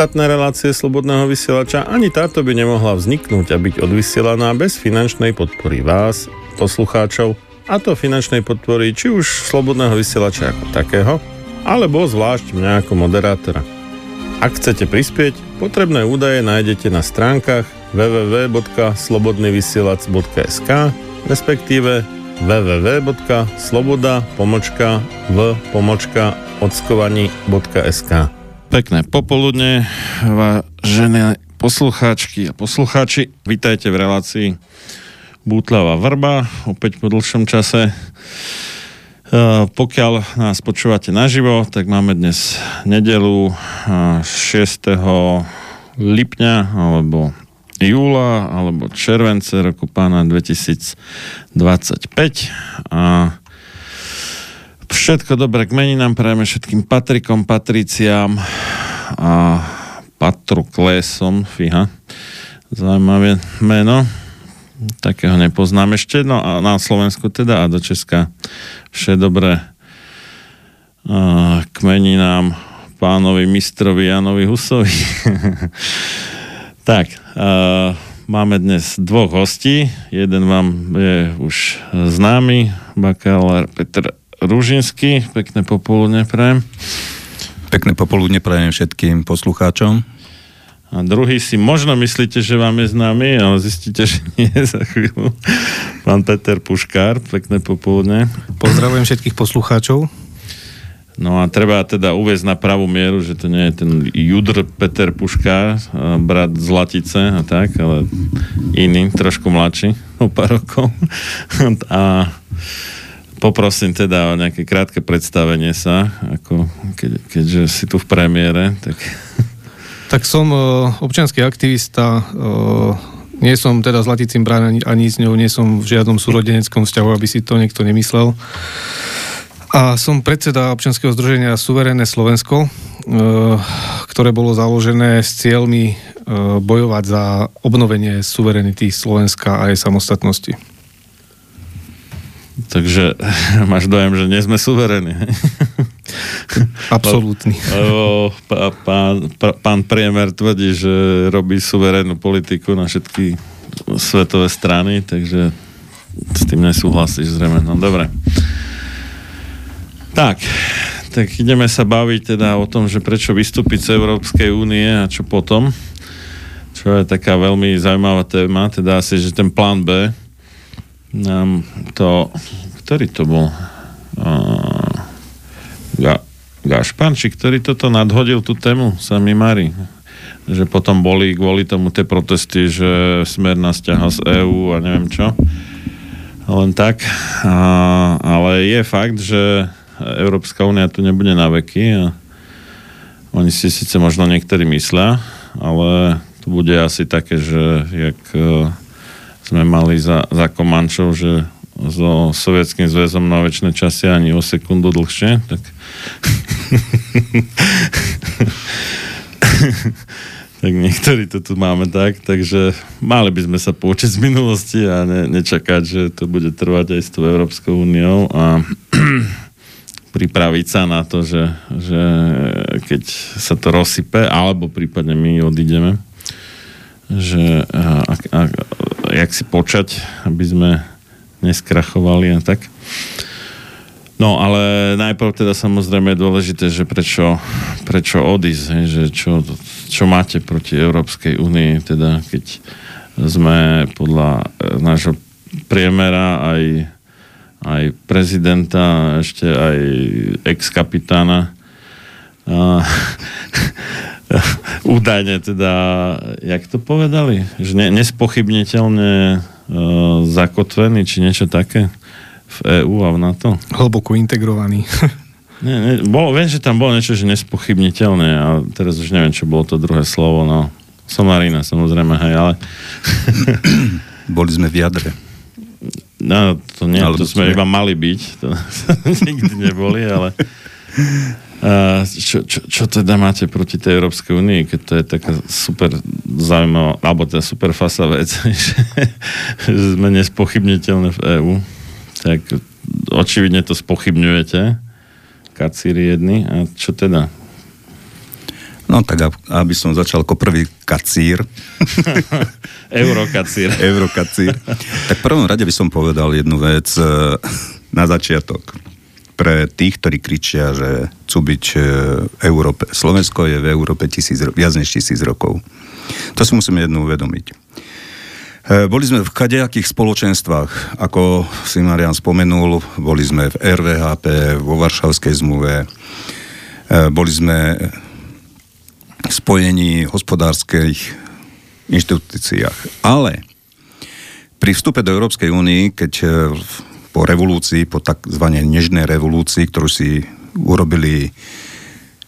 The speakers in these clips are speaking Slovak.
ostatné relácie Slobodného vysielača, ani táto by nemohla vzniknúť a byť odvysielaná bez finančnej podpory vás, poslucháčov, a to finančnej podpory či už Slobodného vysielača ako takého, alebo zvlášť mňa ako moderátora. Ak chcete prispieť, potrebné údaje nájdete na stránkach www.slobodnyvysielac.sk respektíve www.sloboda pomočka v pomočka ockovaní.sk Pekné popoludne, vážené poslucháčky a poslucháči. Vítajte v relácii Bútlava Vrba, opäť po dlhšom čase. Uh, pokiaľ nás počúvate naživo, tak máme dnes nedelu uh, 6. lipňa alebo júla alebo července roku pána 2025 a všetko dobré k meninám prajeme všetkým Patrikom, Patriciám a Patroklésom, fíha, zaujímavé meno, takého nepoznám ešte, no a na Slovensku teda a do Česka vše dobré k meninám pánovi mistrovi Janovi Husovi. tak, uh, máme dnes dvoch hostí. Jeden vám je už známy, bakalár Petr Rúžinský. Pekné popoludne prajem. Pekné popoludne prajem všetkým poslucháčom. A druhý si možno myslíte, že vám je známy, ale zistíte, že nie za chvíľu. Pán Peter Puškár, pekné popoludne. Pozdravujem všetkých poslucháčov. No a treba teda uvieť na pravú mieru, že to nie je ten Judr Peter Puška, brat z Latice a tak, ale iný, trošku mladší, o pár rokov. A poprosím teda o nejaké krátke predstavenie sa, ako keď, keďže si tu v premiére, tak... Tak som uh, občianský aktivista, uh, nie som teda s brán ani, ani s ňou, nie som v žiadnom súrodeneckom vzťahu, aby si to niekto nemyslel. A som predseda občianského združenia Suverénne Slovensko, e, ktoré bolo založené s cieľmi bojovať za obnovenie suverenity Slovenska a jej samostatnosti. Takže máš dojem, že nie sme suverení. Absolútny. Pán, pán priemer tvrdí, že robí suverénnu politiku na všetky svetové strany, takže s tým nesúhlasíš zrejme. No dobre. Tak, tak ideme sa baviť teda o tom, že prečo vystúpiť z Európskej únie a čo potom. Čo je taká veľmi zaujímavá téma, teda asi, že ten plán B nám to, ktorý to bol? Uh, Ga, Gašpan, či ktorý toto nadhodil tú tému, sa mi marí že potom boli kvôli tomu tie protesty, že smer nás ťaha z EÚ a neviem čo. Len tak. A, ale je fakt, že Európska únia tu nebude na veky a oni si síce možno niektorí myslia, ale to bude asi také, že jak e, sme mali za, za Komančov, že so Sovietským zväzom na väčšie časy ani o sekundu dlhšie, tak tak niektorí to tu máme tak, takže mali by sme sa poučiť z minulosti a ne, nečakať, že to bude trvať aj s tou Európskou úniou a pripraviť sa na to, že, že keď sa to rozsype, alebo prípadne my odídeme, že a, a, jak si počať, aby sme neskrachovali a tak. No, ale najprv teda samozrejme je dôležité, že prečo, prečo odísť, že čo, čo máte proti Európskej únii, teda keď sme podľa nášho priemera aj aj prezidenta, ešte aj ex-kapitána. údajne teda, jak to povedali, že ne, nespochybniteľne uh, zakotvený, či niečo také v EÚ a v NATO? Hlboko integrovaný. nie, nie, bol, viem, že tam bolo niečo, že nespochybniteľné a teraz už neviem, čo bolo to druhé slovo, no Somarina samozrejme, hej, ale... Boli sme v jadre. No, to nie, ale to sme iba mali byť. To nikdy neboli, ale... Čo, čo, čo teda máte proti tej Európskej únii, keď to je taká super zaujímavá, alebo teda super fasa vec, že, že sme nespochybniteľné v EÚ, tak očividne to spochybňujete, kacíri jedni, a čo teda? No tak, ab- aby som začal ako prvý kacír, Eurokacír. eurokacír, tak v prvom rade by som povedal jednu vec e, na začiatok. Pre tých, ktorí kričia, že chcú byť e, Európe. Slovensko je v Európe tisíc, viac než tisíc rokov. To si musíme jednu uvedomiť. E, Boli sme v kadejakých spoločenstvách, ako si Marian spomenul, boli sme v RVHP, vo Varšavskej zmluve, e, boli sme v spojení hospodárskych inštitúciách. Ale pri vstupe do Európskej únii, keď po revolúcii, po tzv. nežnej revolúcii, ktorú si urobili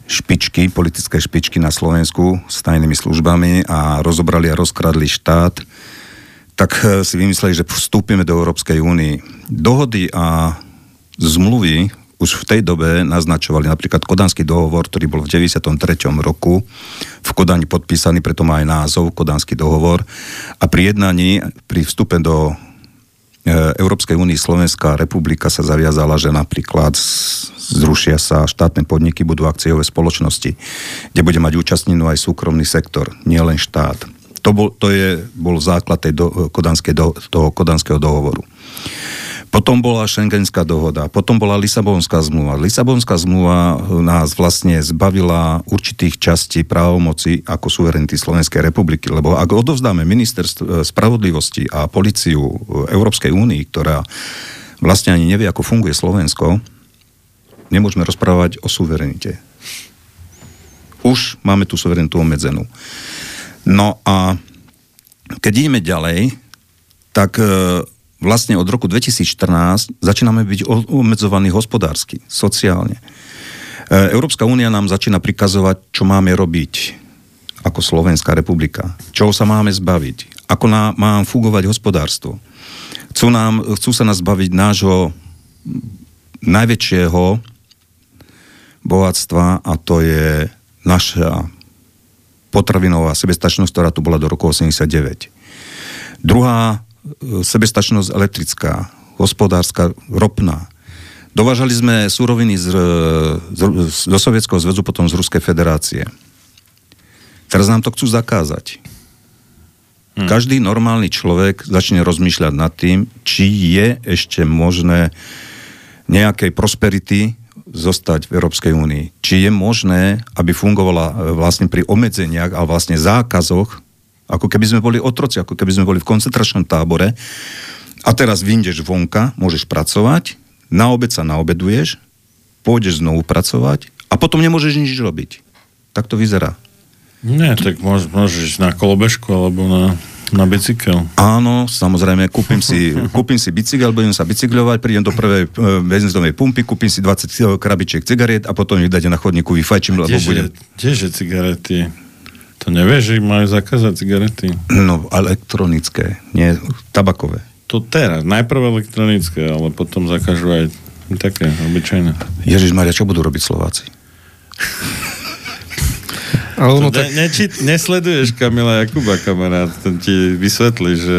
špičky, politické špičky na Slovensku s tajnými službami a rozobrali a rozkradli štát, tak e, si vymysleli, že vstúpime do Európskej únii. Dohody a zmluvy už v tej dobe naznačovali napríklad Kodanský dohovor, ktorý bol v 93. roku v Kodani podpísaný, preto má aj názov Kodanský dohovor. A pri jednaní, pri vstupe do Európskej únie Slovenská republika sa zaviazala, že napríklad zrušia sa štátne podniky, budú akciové spoločnosti, kde bude mať účastninu aj súkromný sektor, nielen štát. To bol, to je, bol základ tej do, kodanskej do, toho kodanského dohovoru. Potom bola Schengenská dohoda, potom bola Lisabonská zmluva. Lisabonská zmluva nás vlastne zbavila určitých častí právomoci ako suverenity Slovenskej republiky, lebo ak odovzdáme ministerstvo spravodlivosti a policiu Európskej únii, ktorá vlastne ani nevie, ako funguje Slovensko, nemôžeme rozprávať o suverenite. Už máme tú suverenitu obmedzenú. No a keď ideme ďalej, tak vlastne od roku 2014 začíname byť obmedzovaní hospodársky, sociálne. E, Európska únia nám začína prikazovať, čo máme robiť ako Slovenská republika, čoho sa máme zbaviť, ako nám, má fungovať hospodárstvo. Chcú, nám, chcú sa nás zbaviť nášho najväčšieho bohatstva a to je naša potravinová sebestačnosť, ktorá tu bola do roku 89. Druhá sebestačnosť elektrická, hospodárska, ropná. Dovážali sme súroviny z, z, do Sovietskeho zväzu, potom z Ruskej federácie. Teraz nám to chcú zakázať. Hmm. Každý normálny človek začne rozmýšľať nad tým, či je ešte možné nejakej prosperity zostať v Európskej únii. Či je možné, aby fungovala e, vlastne pri obmedzeniach a vlastne zákazoch, ako keby sme boli otroci, ako keby sme boli v koncentračnom tábore a teraz vyjdeš vonka, môžeš pracovať, na obed sa naobeduješ, pôjdeš znovu pracovať a potom nemôžeš nič robiť. Tak to vyzerá. Nie, tak môž, môžeš na kolobežku alebo na, na bicykel. Áno, samozrejme, kúpim si, kúpim si bicykel, budem sa bicyklovať, prídem do prvej e, pumpy, kúpim si 20 krabičiek cigariet a potom ich dáte na chodníku, vyfajčím, lebo budem... kdeže cigarety? To nevieš, že majú zakázať cigarety? No, elektronické, nie tabakové. To teraz, najprv elektronické, ale potom zakážu aj také obyčajné. Ježiš Maria, čo budú robiť Slováci? Ale ono No, tak, ne, neči, nesleduješ Kamila Jakuba, kamarát, ten ti vysvetlí, že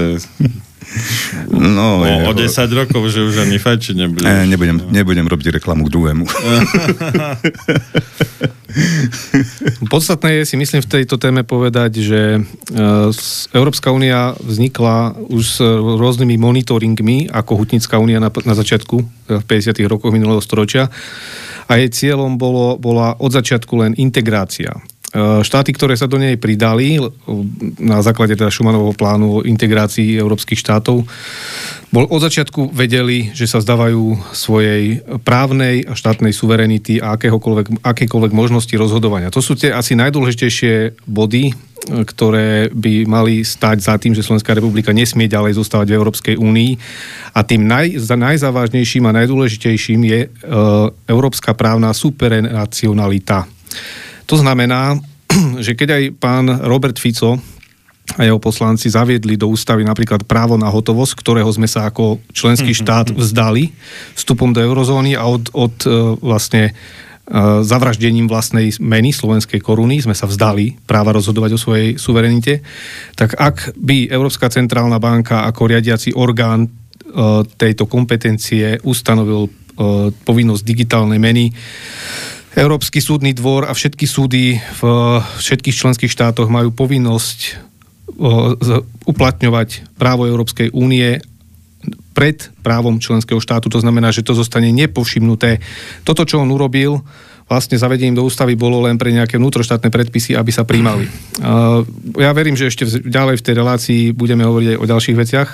No, o, o je- 10 rokov, že už ani fajčiť nebudeš. E, nebudem, nebudem robiť reklamu k druhému. podstatné je si myslím v tejto téme povedať, že e, Európska únia vznikla už s rôznymi monitoringmi, ako Hutnická únia na, na začiatku, e, v 50. rokoch minulého storočia. A jej cieľom bolo, bola od začiatku len integrácia. E, Štáty, ktoré sa do nej pridali na základe teda Šumanovho plánu o integrácii európskych štátov, bol od začiatku vedeli, že sa zdávajú svojej právnej a štátnej suverenity a akéhokoľvek, akékoľvek možnosti rozhodovania. To sú tie asi najdôležitejšie body, e, ktoré by mali stať za tým, že Slovenská republika nesmie ďalej zostávať v Európskej únii. A tým naj, najzávažnejším a najdôležitejším je e, európska právna supernacionalita. To znamená, že keď aj pán Robert Fico a jeho poslanci zaviedli do ústavy napríklad právo na hotovosť, ktorého sme sa ako členský štát vzdali vstupom do eurozóny a od, od e, vlastne e, zavraždením vlastnej meny slovenskej koruny sme sa vzdali práva rozhodovať o svojej suverenite, tak ak by Európska centrálna banka ako riadiaci orgán e, tejto kompetencie ustanovil povinnosť digitálnej meny, Európsky súdny dvor a všetky súdy v všetkých členských štátoch majú povinnosť uplatňovať právo Európskej únie pred právom členského štátu. To znamená, že to zostane nepovšimnuté. Toto, čo on urobil, vlastne zavedením do ústavy bolo len pre nejaké vnútroštátne predpisy, aby sa príjmali. Ja verím, že ešte ďalej v tej relácii budeme hovoriť aj o ďalších veciach.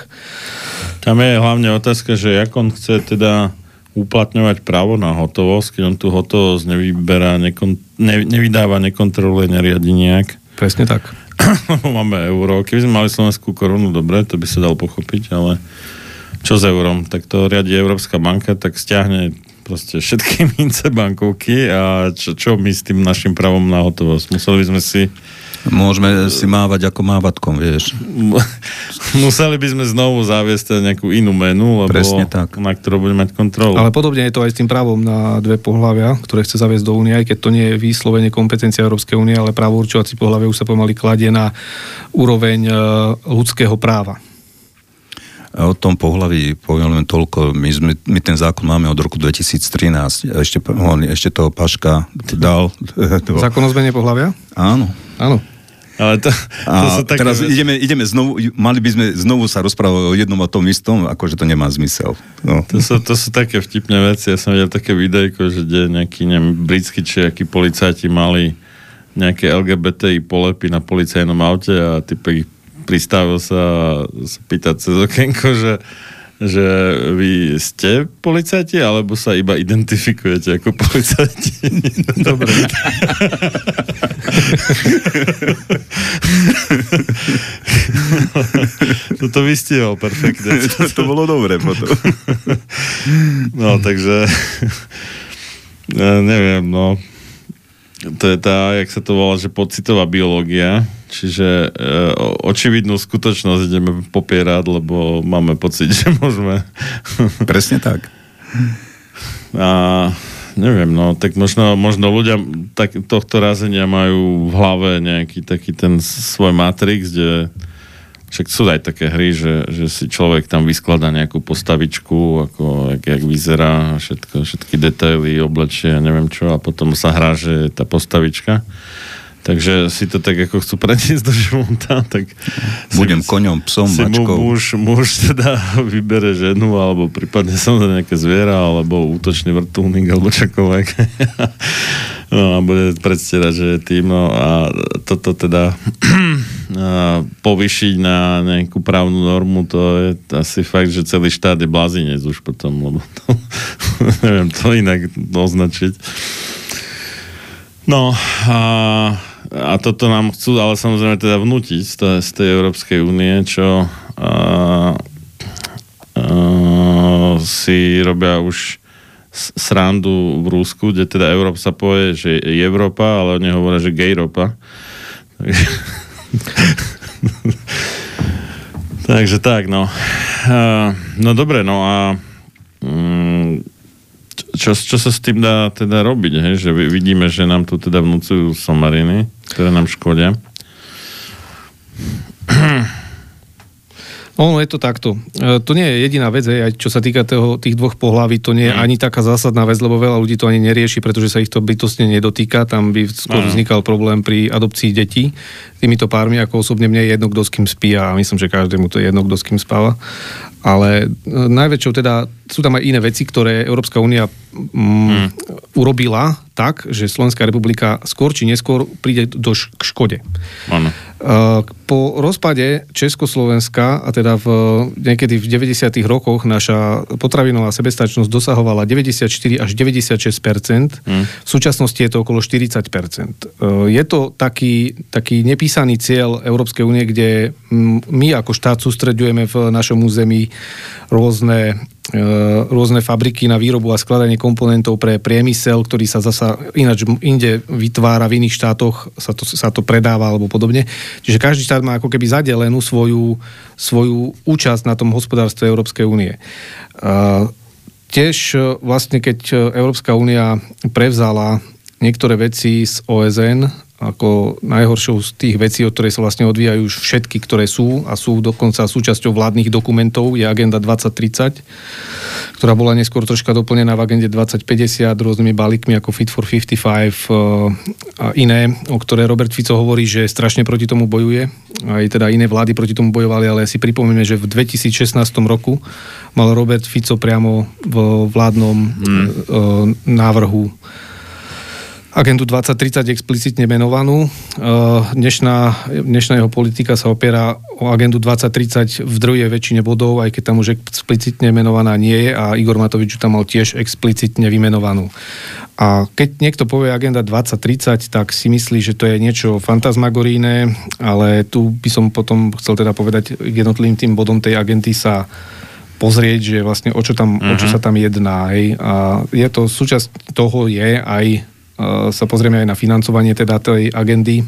Tam je hlavne otázka, že jak on chce teda uplatňovať právo na hotovosť, keď on tú hotovosť nevyberá, nekon, ne, nevydáva, nekontroluje, neriadi nejak. Presne tak. Máme euro. Keby sme mali slovenskú korunu, dobre, to by sa dal pochopiť, ale čo s eurom? Tak to riadi Európska banka, tak stiahne proste všetky mince bankovky a čo, čo my s tým našim právom na hotovosť? Museli by sme si Môžeme si mávať ako mávatkom, vieš. museli by sme znovu zaviesť teda nejakú inú menu, lebo Presne tak. na ktorú budeme mať kontrolu. Ale podobne je to aj s tým právom na dve pohľavia, ktoré chce zaviesť do únie, aj keď to nie je vyslovene kompetencia Európskej únie, ale právo určovací pohľavie už sa pomaly kladie na úroveň e, ľudského práva. O tom pohľaví poviem len toľko. My, sme, my ten zákon máme od roku 2013. Ešte, on, ešte toho Paška dal. Zákon o zmene pohľavia? áno. Áno. Ale to, to A sú také teraz veci- ideme, ideme znovu, mali by sme znovu sa rozprávať o jednom a tom istom, akože to nemá zmysel. No. To sú, to sú také vtipné veci. Ja som videl také videjko, že kde nejakí, neviem, britskí či akí policajti mali nejaké LGBTI polepy na policajnom aute a typek ich pristavil sa a sa pýtať cez okienko, že, že vy ste policajti, alebo sa iba identifikujete ako policajti? Dobre. Toto vystihol perfektne. to, to bolo dobre potom. No, takže neviem, no to je tá, jak sa to volá, že pocitová biológia, čiže e, očividnú skutočnosť ideme popierať, lebo máme pocit, že môžeme Presne tak. a neviem, no, tak možno, možno ľudia tak, tohto razenia majú v hlave nejaký taký ten svoj matrix, kde však sú aj také hry, že, že si človek tam vyskladá nejakú postavičku, ako jak, jak vyzerá, všetko, všetky detaily, oblečie neviem čo, a potom sa hrá, že je tá postavička. Takže si to tak ako chcú preniesť do života, tak Budem si, koňom, psom, si mu mačkou. muž, muž teda vybere ženu, alebo prípadne samozrejme nejaké zviera, alebo útočný vrtulník, alebo čokoľvek. no a bude predstierať, že je tým. No a toto teda povyšiť na nejakú právnu normu, to je asi fakt, že celý štát je blázinec už potom, lebo to, neviem to inak označiť. No a, a toto nám chcú, ale samozrejme teda vnútiť z, tej- z tej Európskej únie, čo a, a, si robia už srandu v Rúsku, kde teda Európa sa povie, že je Európa, ale oni hovoria, že gejropa. Takže, takže tak, no. A, no dobre, no a mm, čo, čo sa s tým dá teda robiť, hej? že vi- vidíme, že nám tu teda vnúcujú somariny, ktoré nám škodia. Ono je to takto. E, To nie je jediná vec, aj čo sa týka toho, tých dvoch pohlaví, to nie je ani taká zásadná vec, lebo veľa ľudí to ani nerieši, pretože sa ich to bytostne nedotýka. Tam by skôr Áno. vznikal problém pri adopcii detí týmito pármi, ako osobne mne je jedno, kto s kým spí a myslím, že každému to je jedno, kto s kým spáva. Ale e, najväčšou teda, sú tam aj iné veci, ktoré Európska únia mm, urobila tak, že Slovenská republika skôr či neskôr príde do š- k škode. Uh, Po rozpade Československa, a teda v, niekedy v 90. rokoch naša potravinová sebestačnosť dosahovala 94 až 96 Mm. V súčasnosti je to okolo 40 Uh, Je to taký, taký nepísaný cieľ Európskej únie, kde my ako štát sústredujeme v našom území rôzne e, rôzne fabriky na výrobu a skladanie komponentov pre priemysel, ktorý sa zasa ináč inde vytvára v iných štátoch, sa to, sa to predáva alebo podobne. Čiže každý štát má ako keby zadelenú svoju, svoju účasť na tom hospodárstve Európskej únie. Tiež e, vlastne, keď e, Európska únia prevzala niektoré veci z OSN, ako najhoršou z tých vecí, od ktorej sa vlastne odvíjajú už všetky, ktoré sú a sú dokonca súčasťou vládnych dokumentov, je Agenda 2030, ktorá bola neskôr troška doplnená v agende 2050 rôznymi balíkmi ako Fit for 55 eh, a iné, o ktoré Robert Fico hovorí, že strašne proti tomu bojuje. Aj teda iné vlády proti tomu bojovali, ale si pripomíme, že v 2016 roku mal Robert Fico priamo v vládnom hmm. návrhu agendu 2030 explicitne menovanú. Dnešná, dnešná jeho politika sa opiera o agendu 2030 v druhej väčšine bodov, aj keď tam už explicitne menovaná nie je a Igor Matovič tam mal tiež explicitne vymenovanú. A keď niekto povie agenda 2030, tak si myslí, že to je niečo fantasmagoríne, ale tu by som potom chcel teda povedať jednotlivým tým bodom tej agendy sa pozrieť, že vlastne o čo, tam, uh-huh. o čo mhm. sa tam jedná. Hej. A je to, súčasť toho je aj sa pozrieme aj na financovanie teda tej agendy,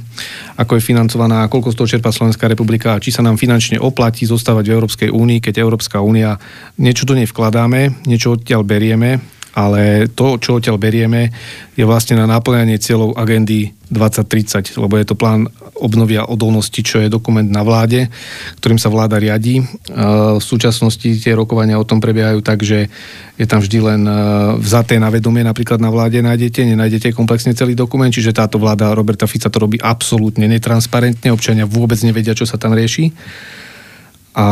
ako je financovaná, koľko z toho čerpá Slovenská republika a či sa nám finančne oplatí zostávať v Európskej únii, keď Európska únia niečo do nej vkladáme, niečo odtiaľ berieme ale to, čo odtiaľ berieme, je vlastne na náplňanie cieľov agendy 2030, lebo je to plán obnovia odolnosti, čo je dokument na vláde, ktorým sa vláda riadi. V súčasnosti tie rokovania o tom prebiehajú tak, že je tam vždy len vzaté na vedomie, napríklad na vláde nájdete, nenájdete komplexne celý dokument, čiže táto vláda Roberta Fica to robí absolútne netransparentne, občania vôbec nevedia, čo sa tam rieši. A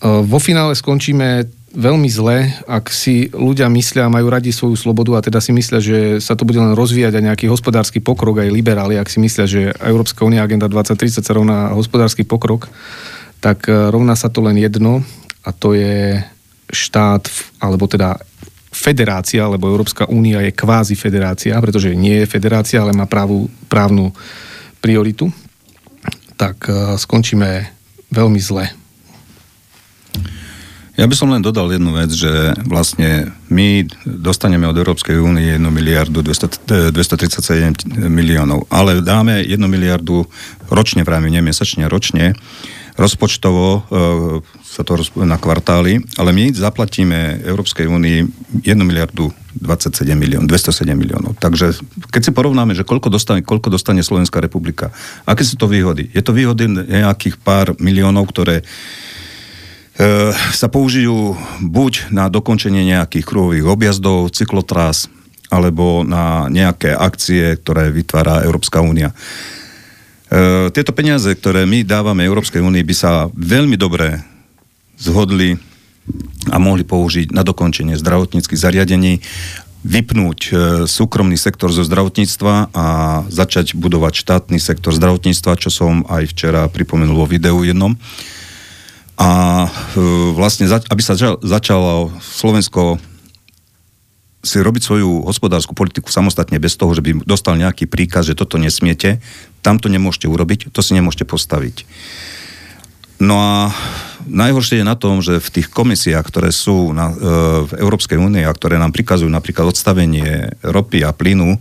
vo finále skončíme veľmi zle, ak si ľudia myslia, majú radi svoju slobodu a teda si myslia, že sa to bude len rozvíjať a nejaký hospodársky pokrok, aj liberáli, ak si myslia, že Európska únia agenda 2030 sa rovná hospodársky pokrok, tak e, rovná sa to len jedno a to je štát, alebo teda federácia, lebo Európska únia je kvázi federácia, pretože nie je federácia, ale má právu, právnu prioritu, tak e, skončíme veľmi zle ja by som len dodal jednu vec, že vlastne my dostaneme od Európskej únie 1 miliardu 200, 237 miliónov, ale dáme 1 miliardu ročne, práve nie mesačne, ročne, rozpočtovo e, sa to na kvartály, ale my zaplatíme Európskej únii 1 miliardu 27 milión, 207 miliónov. Takže keď si porovnáme, že koľko dostane, koľko dostane Slovenská republika, aké sú to výhody? Je to výhody nejakých pár miliónov, ktoré sa použijú buď na dokončenie nejakých kruhových objazdov, cyklotrás, alebo na nejaké akcie, ktoré vytvára Európska únia. E, tieto peniaze, ktoré my dávame Európskej únii, by sa veľmi dobre zhodli a mohli použiť na dokončenie zdravotníckých zariadení, vypnúť e, súkromný sektor zo zdravotníctva a začať budovať štátny sektor zdravotníctva, čo som aj včera pripomenul vo videu jednom. A e, vlastne, aby sa začalo Slovensko si robiť svoju hospodárskú politiku samostatne bez toho, že by dostal nejaký príkaz, že toto nesmiete, tam to nemôžete urobiť, to si nemôžete postaviť. No a najhoršie je na tom, že v tých komisiách, ktoré sú na, e, v Európskej únii a ktoré nám prikazujú napríklad odstavenie ropy a plynu,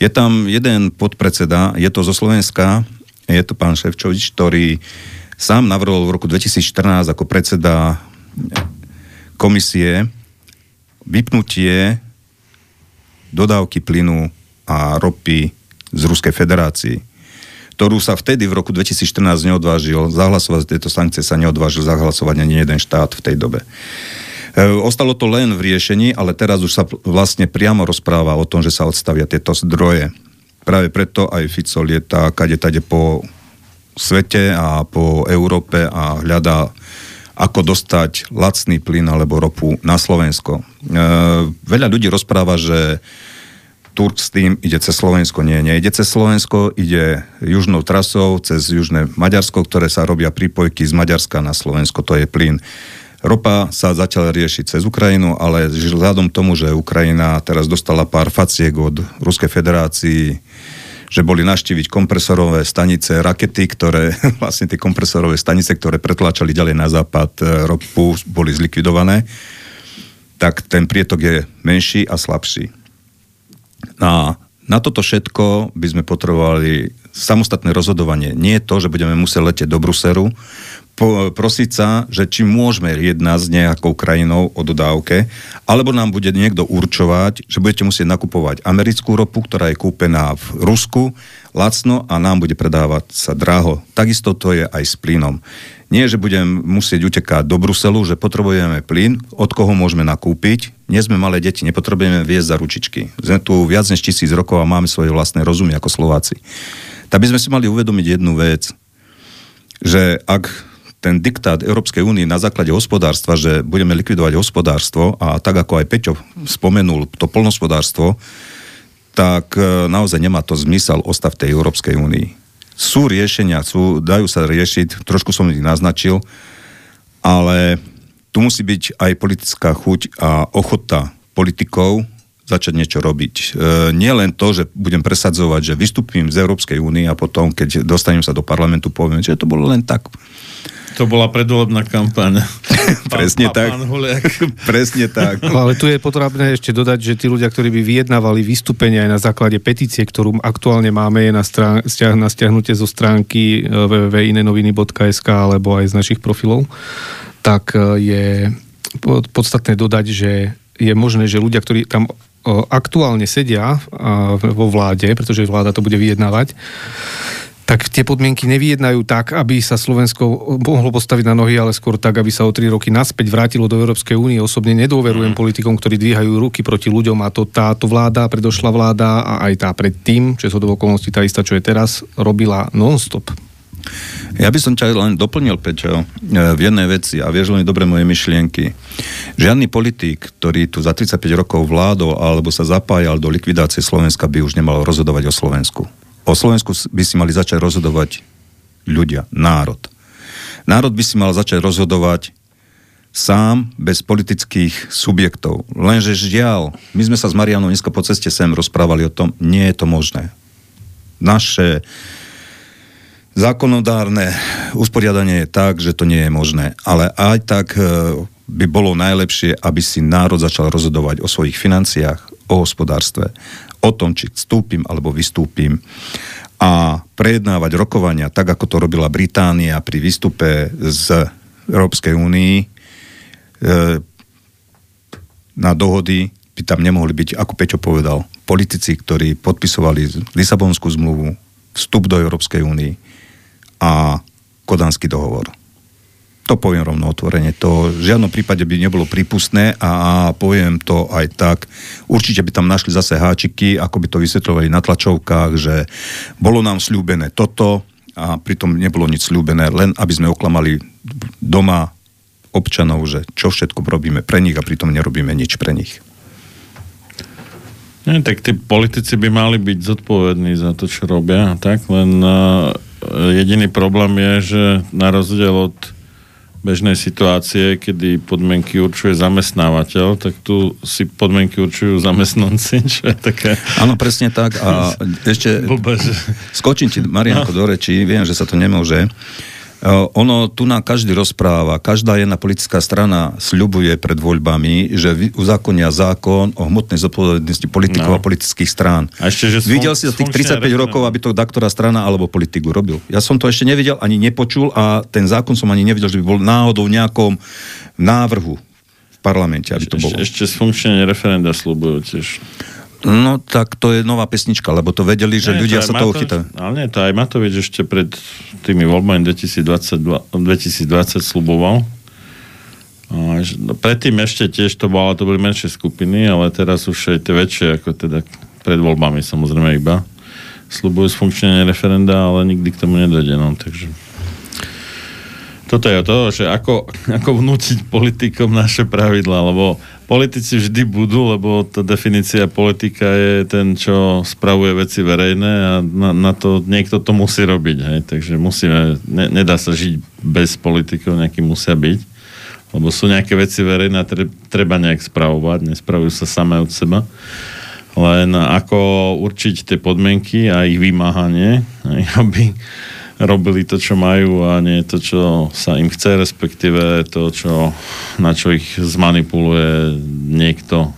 je tam jeden podpredseda, je to zo Slovenska, je to pán Ševčovič, ktorý sám navrhol v roku 2014 ako predseda komisie vypnutie dodávky plynu a ropy z Ruskej federácii, ktorú sa vtedy v roku 2014 neodvážil zahlasovať, tieto sankcie sa neodvážil zahlasovať ani jeden štát v tej dobe. E, ostalo to len v riešení, ale teraz už sa vlastne priamo rozpráva o tom, že sa odstavia tieto zdroje. Práve preto aj Fico lieta kade tade po svete a po Európe a hľadá ako dostať lacný plyn alebo ropu na Slovensko. E, veľa ľudí rozpráva, že Turk s tým ide cez Slovensko. Nie, nejde cez Slovensko, ide južnou trasou cez južné Maďarsko, ktoré sa robia prípojky z Maďarska na Slovensko, to je plyn. Ropa sa zatiaľ rieši cez Ukrajinu, ale vzhľadom tomu, že Ukrajina teraz dostala pár faciek od Ruskej federácii, že boli naštíviť kompresorové stanice, rakety, ktoré, vlastne tie kompresorové stanice, ktoré pretláčali ďalej na západ e, ropu, boli zlikvidované, tak ten prietok je menší a slabší. A na toto všetko by sme potrebovali samostatné rozhodovanie. Nie je to, že budeme musieť letieť do Bruselu, po, prosiť sa, že či môžeme jednať s nejakou krajinou o dodávke, alebo nám bude niekto určovať, že budete musieť nakupovať americkú ropu, ktorá je kúpená v Rusku, lacno a nám bude predávať sa draho. Takisto to je aj s plynom. Nie, že budem musieť utekať do Bruselu, že potrebujeme plyn, od koho môžeme nakúpiť. Nie sme malé deti, nepotrebujeme viesť za ručičky. Sme tu viac než tisíc rokov a máme svoje vlastné rozumy ako Slováci. Tak by sme si mali uvedomiť jednu vec, že ak ten diktát Európskej únie na základe hospodárstva, že budeme likvidovať hospodárstvo a tak ako aj Peťo spomenul to polnospodárstvo, tak e, naozaj nemá to zmysel ostať v tej Európskej únii. Sú riešenia, sú, dajú sa riešiť, trošku som ich naznačil, ale tu musí byť aj politická chuť a ochota politikov začať niečo robiť. E, nie len to, že budem presadzovať, že vystúpim z Európskej únie a potom, keď dostanem sa do parlamentu, poviem, že to bolo len tak. To bola predvolebná kampaň. Presne pán, tak. Pán Huliak. Presne tak. No, ale tu je potrebné ešte dodať, že tí ľudia, ktorí by vyjednávali vystúpenia aj na základe petície, ktorú aktuálne máme, je na, strán, stiah, na stiahnutie zo stránky e, www.inenoviny.sk alebo aj z našich profilov, tak e, je podstatné dodať, že je možné, že ľudia, ktorí tam e, aktuálne sedia vo vláde, pretože vláda to bude vyjednávať, tak tie podmienky nevyjednajú tak, aby sa Slovensko mohlo postaviť na nohy, ale skôr tak, aby sa o tri roky naspäť vrátilo do Európskej únie. Osobne nedôverujem mm. politikom, ktorí dvíhajú ruky proti ľuďom a to táto vláda, predošla vláda a aj tá predtým, čo sa do okolností tá istá, čo je teraz, robila non-stop. Ja by som ťa len doplnil, Peťo, e, v jednej veci a vieš len dobre moje myšlienky. Žiadny politik, ktorý tu za 35 rokov vládol alebo sa zapájal do likvidácie Slovenska, by už nemal rozhodovať o Slovensku. O Slovensku by si mali začať rozhodovať ľudia, národ. Národ by si mal začať rozhodovať sám, bez politických subjektov. Lenže žiaľ, my sme sa s Marianou dneska po ceste sem rozprávali o tom, nie je to možné. Naše zákonodárne usporiadanie je tak, že to nie je možné. Ale aj tak e, by bolo najlepšie, aby si národ začal rozhodovať o svojich financiách, o hospodárstve, o tom, či vstúpim alebo vystúpim. A prejednávať rokovania, tak ako to robila Británia pri výstupe z Európskej únii, e, na dohody by tam nemohli byť, ako Peťo povedal, politici, ktorí podpisovali Lisabonskú zmluvu, vstup do Európskej únii a Kodanský dohovor to poviem rovno otvorene, to v žiadnom prípade by nebolo prípustné a poviem to aj tak. Určite by tam našli zase háčiky, ako by to vysvetľovali na tlačovkách, že bolo nám slúbené toto a pritom nebolo nič slúbené, len aby sme oklamali doma občanov, že čo všetko robíme pre nich a pritom nerobíme nič pre nich. Nie, tak tí politici by mali byť zodpovední za to, čo robia, tak? Len uh, jediný problém je, že na rozdiel od bežnej situácie, kedy podmienky určuje zamestnávateľ, tak tu si podmienky určujú zamestnanci, čo je také... Áno, presne tak. A ešte Blbé, že... skočím ti, Marianko, no. do reči, viem, že sa to nemôže. Eh, ono tu na každý rozpráva, každá jedna politická strana sľubuje pred voľbami, že uzákonia zákon o hmotnej zodpovednosti politikov no. a politických strán. A ešte, že Videl si za tých 35 rokov, aby to ktorá strana alebo politik urobil. Ja som to ešte nevidel, ani nepočul a ten zákon som ani nevidel, že by bol náhodou v nejakom návrhu v parlamente, aby to bolo. Ešte, ešte sfunkčenie referenda slúbujú tiež. No tak to je nová pesnička, lebo to vedeli, že nie, ľudia to sa toho chytajú. Ale nie, to aj Matovič ešte pred tými voľbami 2020, 2020 sluboval. No, predtým ešte tiež to bolo, to boli menšie skupiny, ale teraz už aj tie väčšie, ako teda pred voľbami samozrejme iba slubujú sfunkčnenie referenda, ale nikdy k tomu nedojde, no, takže toto je to, že ako, ako vnútiť politikom naše pravidla, lebo politici vždy budú, lebo tá definícia politika je ten, čo spravuje veci verejné a na, na to niekto to musí robiť, hej? takže musíme, ne, nedá sa žiť bez politikov, nejaký musia byť, lebo sú nejaké veci verejné a treba nejak spravovať, nespravujú sa samé od seba. Len ako určiť tie podmienky a ich vymáhanie, aby, robili to, čo majú a nie to, čo sa im chce, respektíve to, čo, na čo ich zmanipuluje niekto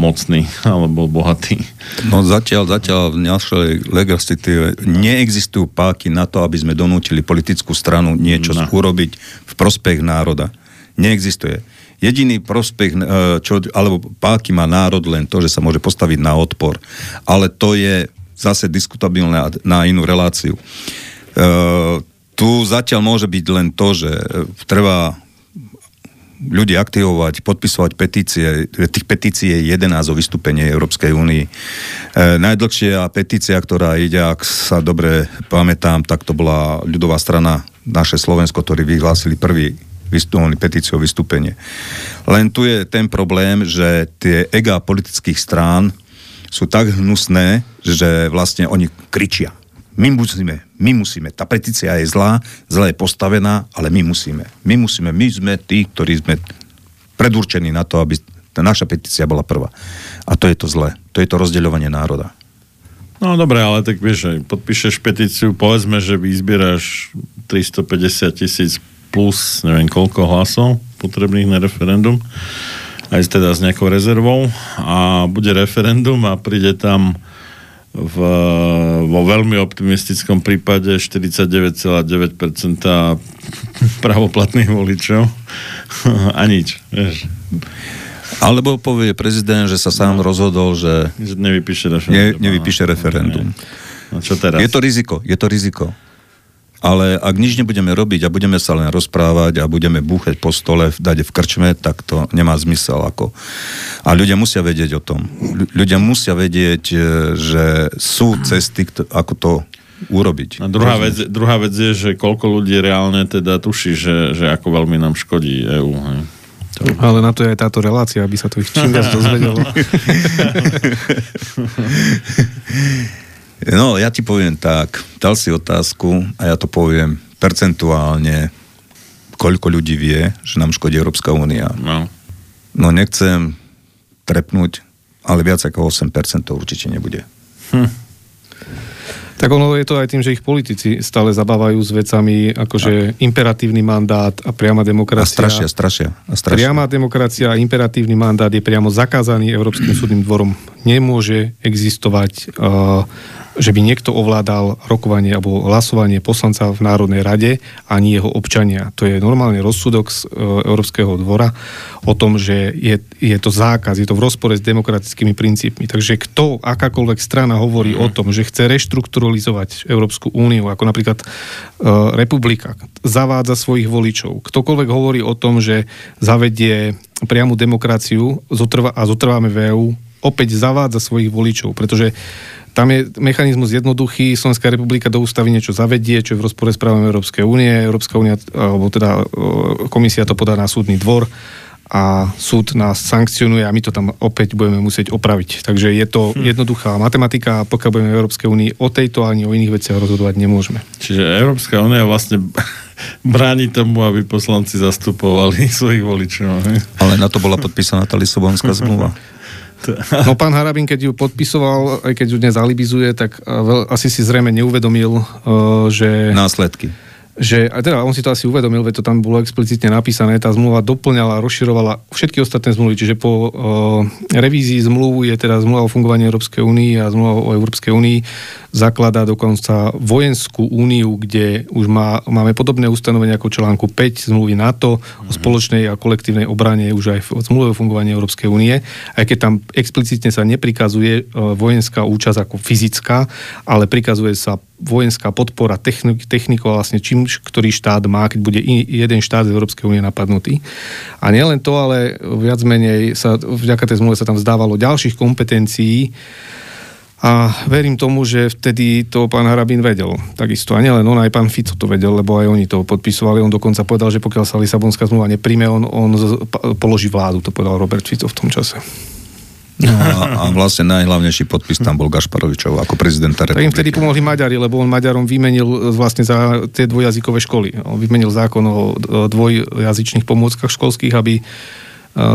mocný alebo bohatý. No zatiaľ, zatiaľ v našej legislatíve neexistujú páky na to, aby sme donútili politickú stranu niečo no. urobiť v prospech národa. Neexistuje. Jediný prospech, e, čo, alebo páky má národ len to, že sa môže postaviť na odpor. Ale to je zase diskutabilné na inú reláciu. E, tu zatiaľ môže byť len to, že treba ľudí aktivovať, podpisovať petície. Tých petícií je 11 o vystúpenie Európskej únii. E, najdlhšia petícia, ktorá ide, ak sa dobre pamätám, tak to bola ľudová strana naše Slovensko, ktorí vyhlásili prvý petíciu o vystúpenie. Len tu je ten problém, že tie ega politických strán sú tak hnusné, že vlastne oni kričia. My musíme, my musíme. Tá petícia je zlá, zle je postavená, ale my musíme. My musíme, my sme tí, ktorí sme predurčení na to, aby tá naša petícia bola prvá. A to je to zlé. To je to rozdeľovanie národa. No dobre, ale tak vieš, podpíšeš petíciu, povedzme, že vyzbieraš 350 tisíc plus neviem koľko hlasov potrebných na referendum, aj teda s nejakou rezervou a bude referendum a príde tam v, vo veľmi optimistickom prípade 49,9% pravoplatných voličov a nič, vieš. Alebo povie prezident, že sa sám no. rozhodol, že, že nevypíše referendum. Ne, nevypíše referendum. No, čo teraz? Je to riziko, je to riziko. Ale ak nič nebudeme robiť a budeme sa len rozprávať a budeme búchať po stole, dať v krčme, tak to nemá zmysel. Ako. A ľudia musia vedieť o tom. Ľudia musia vedieť, e, že sú cesty, ako to urobiť. A druhá vec, druhá vec je, že koľko ľudí reálne teda tuší, že, že ako veľmi nám škodí EU. Hej. To... Ale na to je aj táto relácia, aby sa to ich čím viac dozvedelo. No, ja ti poviem tak. Dal si otázku a ja to poviem percentuálne, koľko ľudí vie, že nám škodí Európska únia. No. no nechcem trepnúť, ale viac ako 8% to určite nebude. Hm. Tak ono je to aj tým, že ich politici stále zabávajú s vecami, akože a. imperatívny mandát a priama demokracia. A strašia, strašia, a strašia. Priama demokracia a imperatívny mandát je priamo zakázaný Európskym súdnym dvorom. Nemôže existovať uh, že by niekto ovládal rokovanie alebo hlasovanie poslanca v Národnej rade ani jeho občania. To je normálny rozsudok z e, Európskeho dvora o tom, že je, je to zákaz, je to v rozpore s demokratickými princípmi. Takže kto, akákoľvek strana hovorí o tom, že chce reštrukturalizovať Európsku úniu, ako napríklad e, republika, zavádza svojich voličov, ktokoľvek hovorí o tom, že zavedie priamu demokraciu a zotrváme v EÚ, opäť zavádza svojich voličov, pretože tam je mechanizmus jednoduchý, Slovenská republika do ústavy niečo zavedie, čo je v rozpore s právom Európskej únie, Európska únia, alebo teda komisia to podá na súdny dvor a súd nás sankcionuje a my to tam opäť budeme musieť opraviť. Takže je to hm. jednoduchá matematika a pokiaľ budeme v Európskej únii o tejto ani o iných veciach rozhodovať nemôžeme. Čiže Európska únia vlastne bráni tomu, aby poslanci zastupovali svojich voličov. Ale na to bola podpísaná tá Lisabonská zmluva. No pán Harabin, keď ju podpisoval, aj keď ju dnes alibizuje, tak eh, asi si zrejme neuvedomil, eh, že... Následky že, a teda on si to asi uvedomil, veď to tam bolo explicitne napísané, tá zmluva doplňala, rozširovala všetky ostatné zmluvy, čiže po uh, revízii zmluvu je teda zmluva o fungovaní Európskej únie a zmluva o Európskej únii zakladá dokonca vojenskú úniu, kde už má, máme podobné ustanovenia ako článku 5 zmluvy NATO o spoločnej a kolektívnej obrane už aj v zmluve o fungovaní Európskej únie, aj keď tam explicitne sa neprikazuje uh, vojenská účasť ako fyzická, ale prikazuje sa vojenská podpora technik, technikov vlastne čím ktorý štát má, keď bude in, jeden štát z Európskej únie napadnutý. A nielen to, ale viac menej sa vďaka tej zmluve sa tam vzdávalo ďalších kompetencií, a verím tomu, že vtedy to pán Harabín vedel. Takisto. A nielen on, aj pán Fico to vedel, lebo aj oni to podpisovali. On dokonca povedal, že pokiaľ sa Lisabonská zmluva nepríjme, on, on položí vládu. To povedal Robert Fico v tom čase. No a, a vlastne najhlavnejší podpis tam bol Gašparovičov ako prezidenta republiky. Tak im vtedy pomohli Maďari, lebo on Maďarom vymenil e, vlastne za tie dvojjazykové školy. On vymenil zákon o dvojjazyčných pomôckach školských, aby e,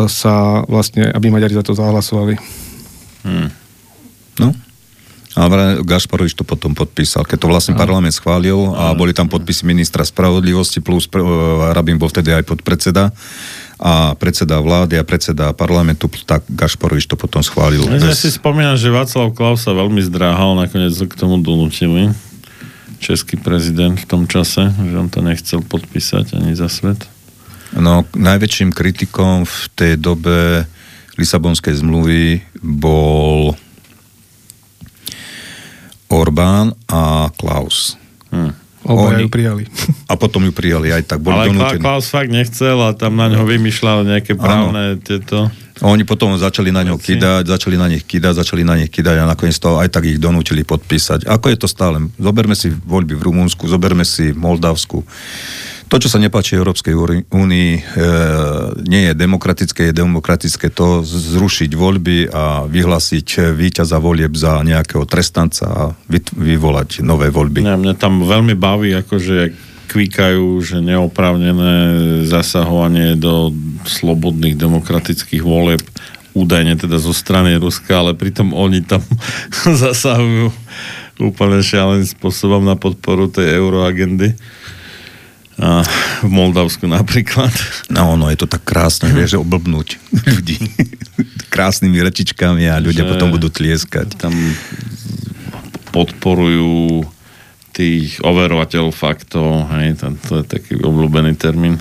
sa vlastne, aby Maďari za to zahlasovali. Hmm. No, A Gašparovič to potom podpísal, keď to vlastne parlament schválil a boli tam podpisy ministra spravodlivosti plus pr- Rabin bol vtedy aj podpredseda a predseda vlády a predseda parlamentu, tak Gašparovič to potom schválil. Ja si spomínam, že Václav Klaus sa veľmi zdráhal, nakoniec k tomu donútili český prezident v tom čase, že on to nechcel podpísať ani za svet. No, najväčším kritikom v tej dobe Lisabonskej zmluvy bol Orbán a Klaus. Hm. Obaja ju prijali. A potom ju prijali aj tak. Boli Ale donútení. Klaus fakt nechcel a tam na ňo vymýšľal nejaké právne tieto... A oni potom začali na ňo kidať, začali na nich kidať, začali na nich kidať a nakoniec to aj tak ich donútili podpísať. Ako je to stále? Zoberme si voľby v Rumunsku, zoberme si Moldavsku. To, čo sa nepáči Európskej únii, e, nie je demokratické, je demokratické to zrušiť voľby a vyhlásiť víťaza volieb za nejakého trestanca a vyvolať nové voľby. Ja, mňa tam veľmi baví, akože kvíkajú, že neoprávnené zasahovanie do slobodných demokratických volieb údajne teda zo strany Ruska, ale pritom oni tam zasahujú úplne šialeným spôsobom na podporu tej euroagendy. A v Moldavsku napríklad. No, ono je to tak krásne, vieš, že oblbnúť ľudí krásnymi rečičkami a ľudia že potom budú tlieskať. Tam podporujú tých overovateľov faktov, hej, to, to je taký obľúbený termín.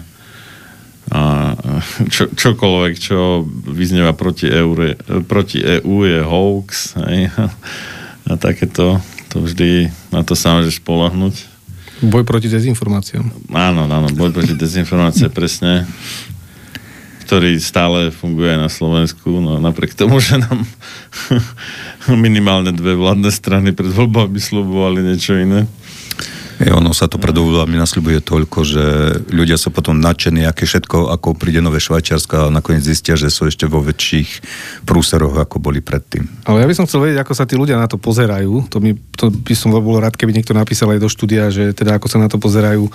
A čo, čokoľvek, čo vyznieva proti, eure, proti EU je hoax, hej, a takéto, to vždy na to sa môžeš spolahnuť. Boj proti dezinformáciám. Áno, áno, boj proti dezinformácie, presne ktorý stále funguje na Slovensku, no napriek tomu, že nám minimálne dve vládne strany pred voľbami slubovali niečo iné. Je, ono sa to pred voľbami nasľubuje toľko, že ľudia sú potom nadšení, aké všetko, ako príde nové Švajčiarska a nakoniec zistia, že sú ešte vo väčších prúseroch, ako boli predtým. Ale ja by som chcel vedieť, ako sa tí ľudia na to pozerajú. To, mi, to by som bol rád, keby niekto napísal aj do štúdia, že teda ako sa na to pozerajú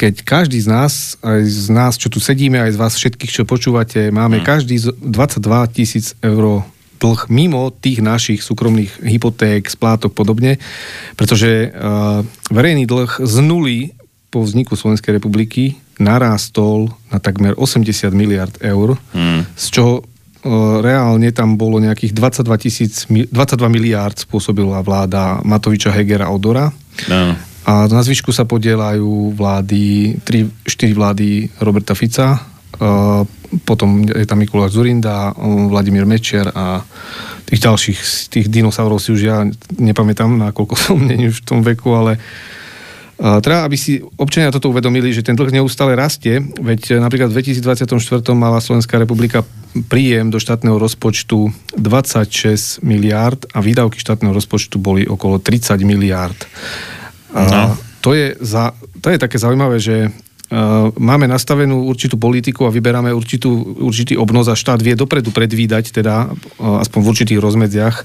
keď každý z nás, aj z nás, čo tu sedíme, aj z vás všetkých, čo počúvate, máme mm. každý 22 tisíc eur dlh mimo tých našich súkromných hypoték, splátok podobne, pretože uh, verejný dlh z nuly po vzniku Slovenskej republiky narástol na takmer 80 miliard eur, mm. z čoho uh, reálne tam bolo nejakých 22, tisíc, 22 miliárd spôsobila vláda Matoviča Hegera Odora. No. A na zvyšku sa podielajú vlády, 3-4 vlády Roberta Fica, potom je tam Mikuláš Zurinda, Vladimír Mečiar a tých ďalších, tých dinosaurov si už ja nepamätám, na koľko som není už v tom veku, ale Treba, aby si občania toto uvedomili, že ten dlh neustále rastie, veď napríklad v 2024 mala Slovenská republika príjem do štátneho rozpočtu 26 miliárd a výdavky štátneho rozpočtu boli okolo 30 miliárd. No. To, je za, to je také zaujímavé, že máme nastavenú určitú politiku a vyberáme určitú, určitý obnos a štát vie dopredu predvídať, teda uh, aspoň v určitých rozmedziach,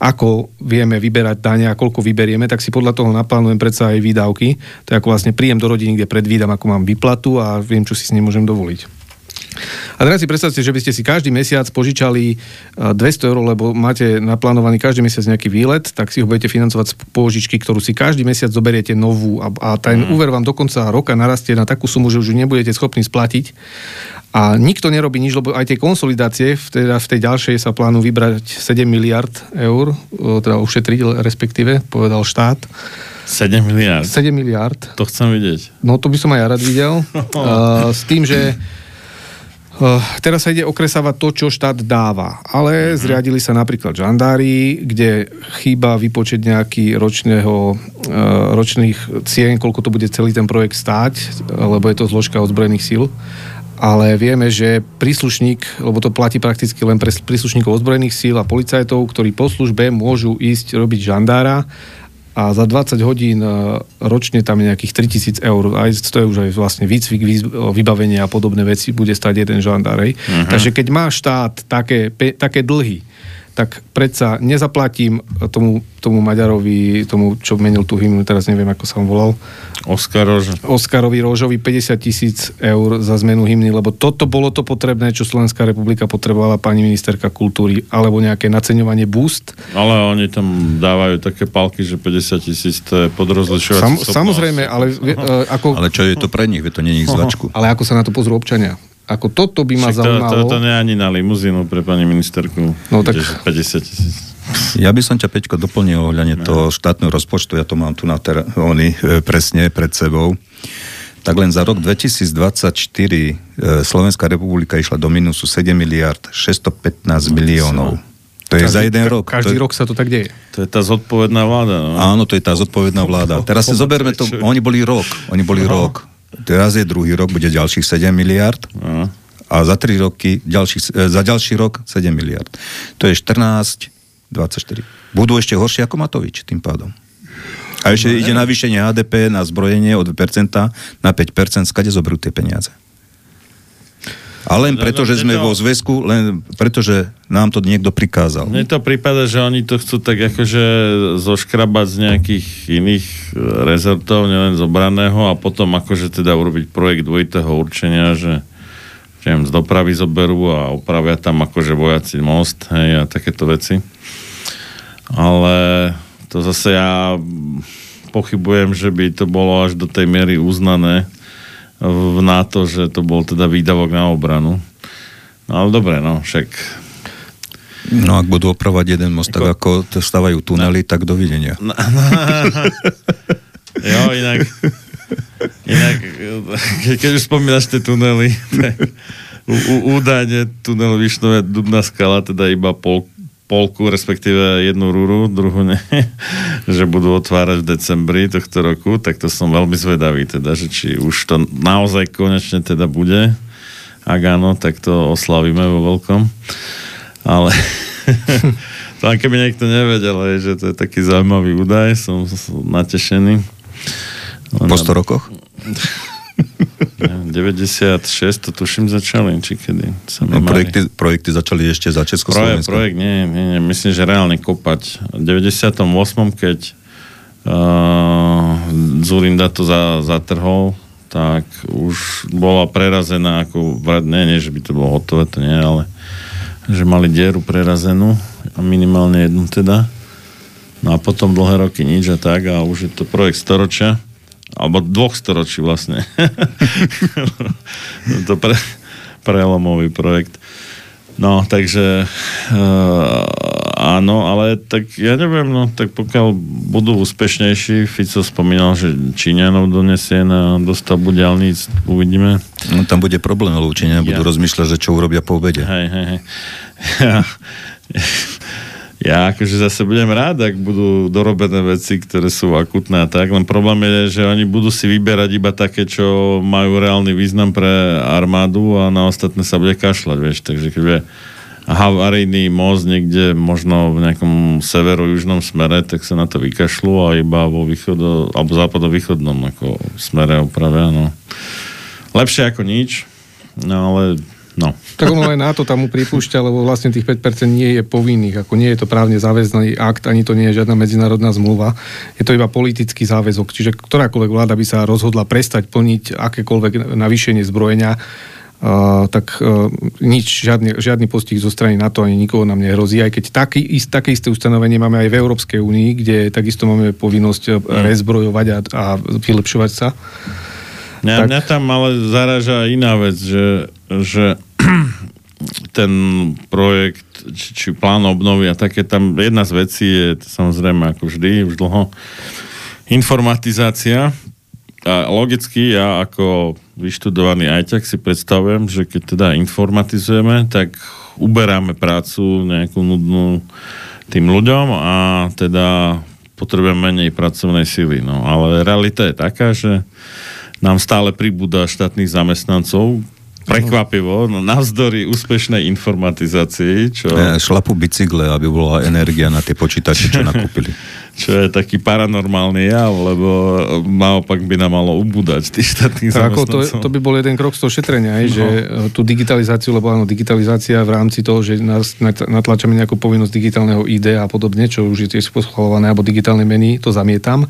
ako vieme vyberať dane a koľko vyberieme, tak si podľa toho naplánujem predsa aj výdavky. To je ako vlastne príjem do rodiny, kde predvídam, ako mám vyplatu a viem, čo si s ním môžem dovoliť. A teraz si predstavte, že by ste si každý mesiac požičali 200 eur, lebo máte naplánovaný každý mesiac nejaký výlet, tak si ho budete financovať z pôžičky, ktorú si každý mesiac zoberiete novú a, a ten mm. úver vám do konca roka narastie na takú sumu, že už nebudete schopní splatiť. A nikto nerobí nič, lebo aj tie konsolidácie, teda v tej ďalšej sa plánu vybrať 7 miliard eur, teda ušetriť respektíve, povedal štát. 7 miliard? 7 miliard. To chcem vidieť. No to by som aj ja rád videl. uh, s tým, že teraz sa ide okresávať to, čo štát dáva. Ale mm-hmm. zriadili sa napríklad žandári, kde chýba vypočet nejaký ročného, uh, ročných cien, koľko to bude celý ten projekt stáť, lebo je to zložka ozbrojených síl. Ale vieme, že príslušník, lebo to platí prakticky len pre príslušníkov ozbrojených síl a policajtov, ktorí po službe môžu ísť robiť žandára a za 20 hodín e, ročne tam je nejakých 3000 eur. Aj to je už aj vlastne výcvik, vybavenie a podobné veci bude stať jeden žandár. Uh-huh. Takže keď má štát také, pe, také dlhy, tak predsa nezaplatím tomu, tomu Maďarovi, tomu, čo menil tú hymnu, teraz neviem, ako sa on volal, Oskar Rož. Oskarovi Róžovi 50 tisíc eur za zmenu hymny, lebo toto bolo to potrebné, čo Slovenská republika potrebovala pani ministerka kultúry, alebo nejaké naceňovanie boost. Ale oni tam dávajú také palky, že 50 tisíc to je podrozlišovací Sam, samozrejme, ale, vie- e, ako, Ale čo je to pre nich? To není ich zvačku. ale ako sa na to pozrú občania. Ako toto by ma Však to, to, zaujímalo. to nie ani na limuzínu pre pani ministerku. No tak- Kdeže 50 tisíc. Ja by som ťa, Peťko, doplnil ohľadne toho štátneho rozpočtu, ja to mám tu na ter- oni, e, presne pred sebou. Tak len za rok 2024 e, Slovenská republika išla do minusu 7 miliard 615 miliónov. To je za jeden rok. Každý to je, rok sa to tak deje. To je tá zodpovedná vláda. No. Áno, to je tá zodpovedná vláda. Teraz si zoberme to, oni boli rok. Oni boli rok. Teraz je druhý rok, bude ďalších 7 miliard. No. a za 3 roky, ďalší, e, za ďalší rok 7 miliard. To je 14, 24. Budú ešte horšie ako Matovič tým pádom. A ešte ide navýšenie HDP na zbrojenie od 2% na 5%, skade zoberú tie peniaze. A len preto, že sme vo zväzku, len preto, že nám to niekto prikázal. Mne to prípada, že oni to chcú tak akože zoškrabať z nejakých iných e, rezortov, nielen z obraného a potom akože teda urobiť projekt dvojitého určenia, že že neviem, z dopravy zoberú a opravia tam akože vojaci most, hej, a takéto veci. Ale to zase ja pochybujem, že by to bolo až do tej miery uznané v NATO, že to bol teda výdavok na obranu. No ale dobre, no, však No ak budú opravať jeden most, tak ako to stavajú tunely, tak dovidenia. Jo, inak, inak ke, keď už spomínaš tie tunely, tak u, u, údajne tunel Višnové Dubná skala, teda iba pol, polku, respektíve jednu rúru, druhú ne, že budú otvárať v decembri tohto roku, tak to som veľmi zvedavý, teda, že či už to naozaj konečne teda bude. Ak áno, tak to oslavíme vo veľkom. Ale to aj keby niekto nevedel, hej, že to je taký zaujímavý údaj, som, som natešený. Len Po 100 rokoch? neviem, 96, to tuším začali, či kedy. Sa No, projekty, projekty začali ešte za projekt, Československo. projekt, nie, nie, nie, myslím, že reálne kopať. V 98. keď uh, Zurinda to za, zatrhol, tak už bola prerazená ako, vrat- nie, nie, že by to bolo hotové, to nie, ale že mali dieru prerazenú a minimálne jednu teda. No a potom dlhé roky nič a tak a už je to projekt storočia alebo dvoch storočí vlastne. to pre, prelomový projekt. No, takže uh, áno, ale tak ja neviem, no, tak pokiaľ budú úspešnejší, Fico spomínal, že Číňanov donesie na dostavbu diálnic, uvidíme. No, tam bude problém, lebo Číňania Ja. budú rozmýšľať, že čo urobia po obede. Hej, hej, hej. Ja, ja akože zase budem rád, ak budú dorobené veci, ktoré sú akutné a tak, len problém je, že oni budú si vyberať iba také, čo majú reálny význam pre armádu a na ostatné sa bude kašľať, vieš, takže keď bude havarijný most niekde možno v nejakom severo-južnom smere, tak sa na to vykašľú a iba vo východo, alebo západo-východnom ako smere opravia, no. Lepšie ako nič, no ale no. Tak ono aj NATO tam mu pripúšťa, lebo vlastne tých 5% nie je povinných, ako nie je to právne záväzný akt, ani to nie je žiadna medzinárodná zmluva. Je to iba politický záväzok. Čiže ktorákoľvek vláda by sa rozhodla prestať plniť akékoľvek navýšenie zbrojenia, Uh, tak uh, nič, žiadny, žiadny postih zo strany NATO ani nikoho nám nehrozí, aj keď taký, ist, také isté ustanovenie máme aj v Európskej únii, kde takisto máme povinnosť mm. rezbrojovať a, a vylepšovať sa. Mňa, Tak- mňa tam ale zaraža iná vec, že, že ten projekt, či, či plán obnovy a také tam, jedna z vecí je samozrejme ako vždy, už dlho, informatizácia. A logicky ja ako vyštudovaný ajťak si predstavujem, že keď teda informatizujeme, tak uberáme prácu nejakú nudnú tým ľuďom a teda potrebujeme menej pracovnej sily. No, ale realita je taká, že nám stále pribúda štátnych zamestnancov, prekvapivo, no navzdory úspešnej informatizácii, čo, E, Šlapu bicykle, aby bola energia na tie počítače, čo nakúpili. čo je taký paranormálny jav, lebo naopak by nám malo ubúdať tých štátnych ako to, to by bol jeden krok z toho šetrenia, aj, že e, tú digitalizáciu, lebo áno, digitalizácia v rámci toho, že nás nat- natlačame nejakú povinnosť digitálneho ID a podobne, čo už je tiež poschvalované, alebo digitálne meny, to zamietam,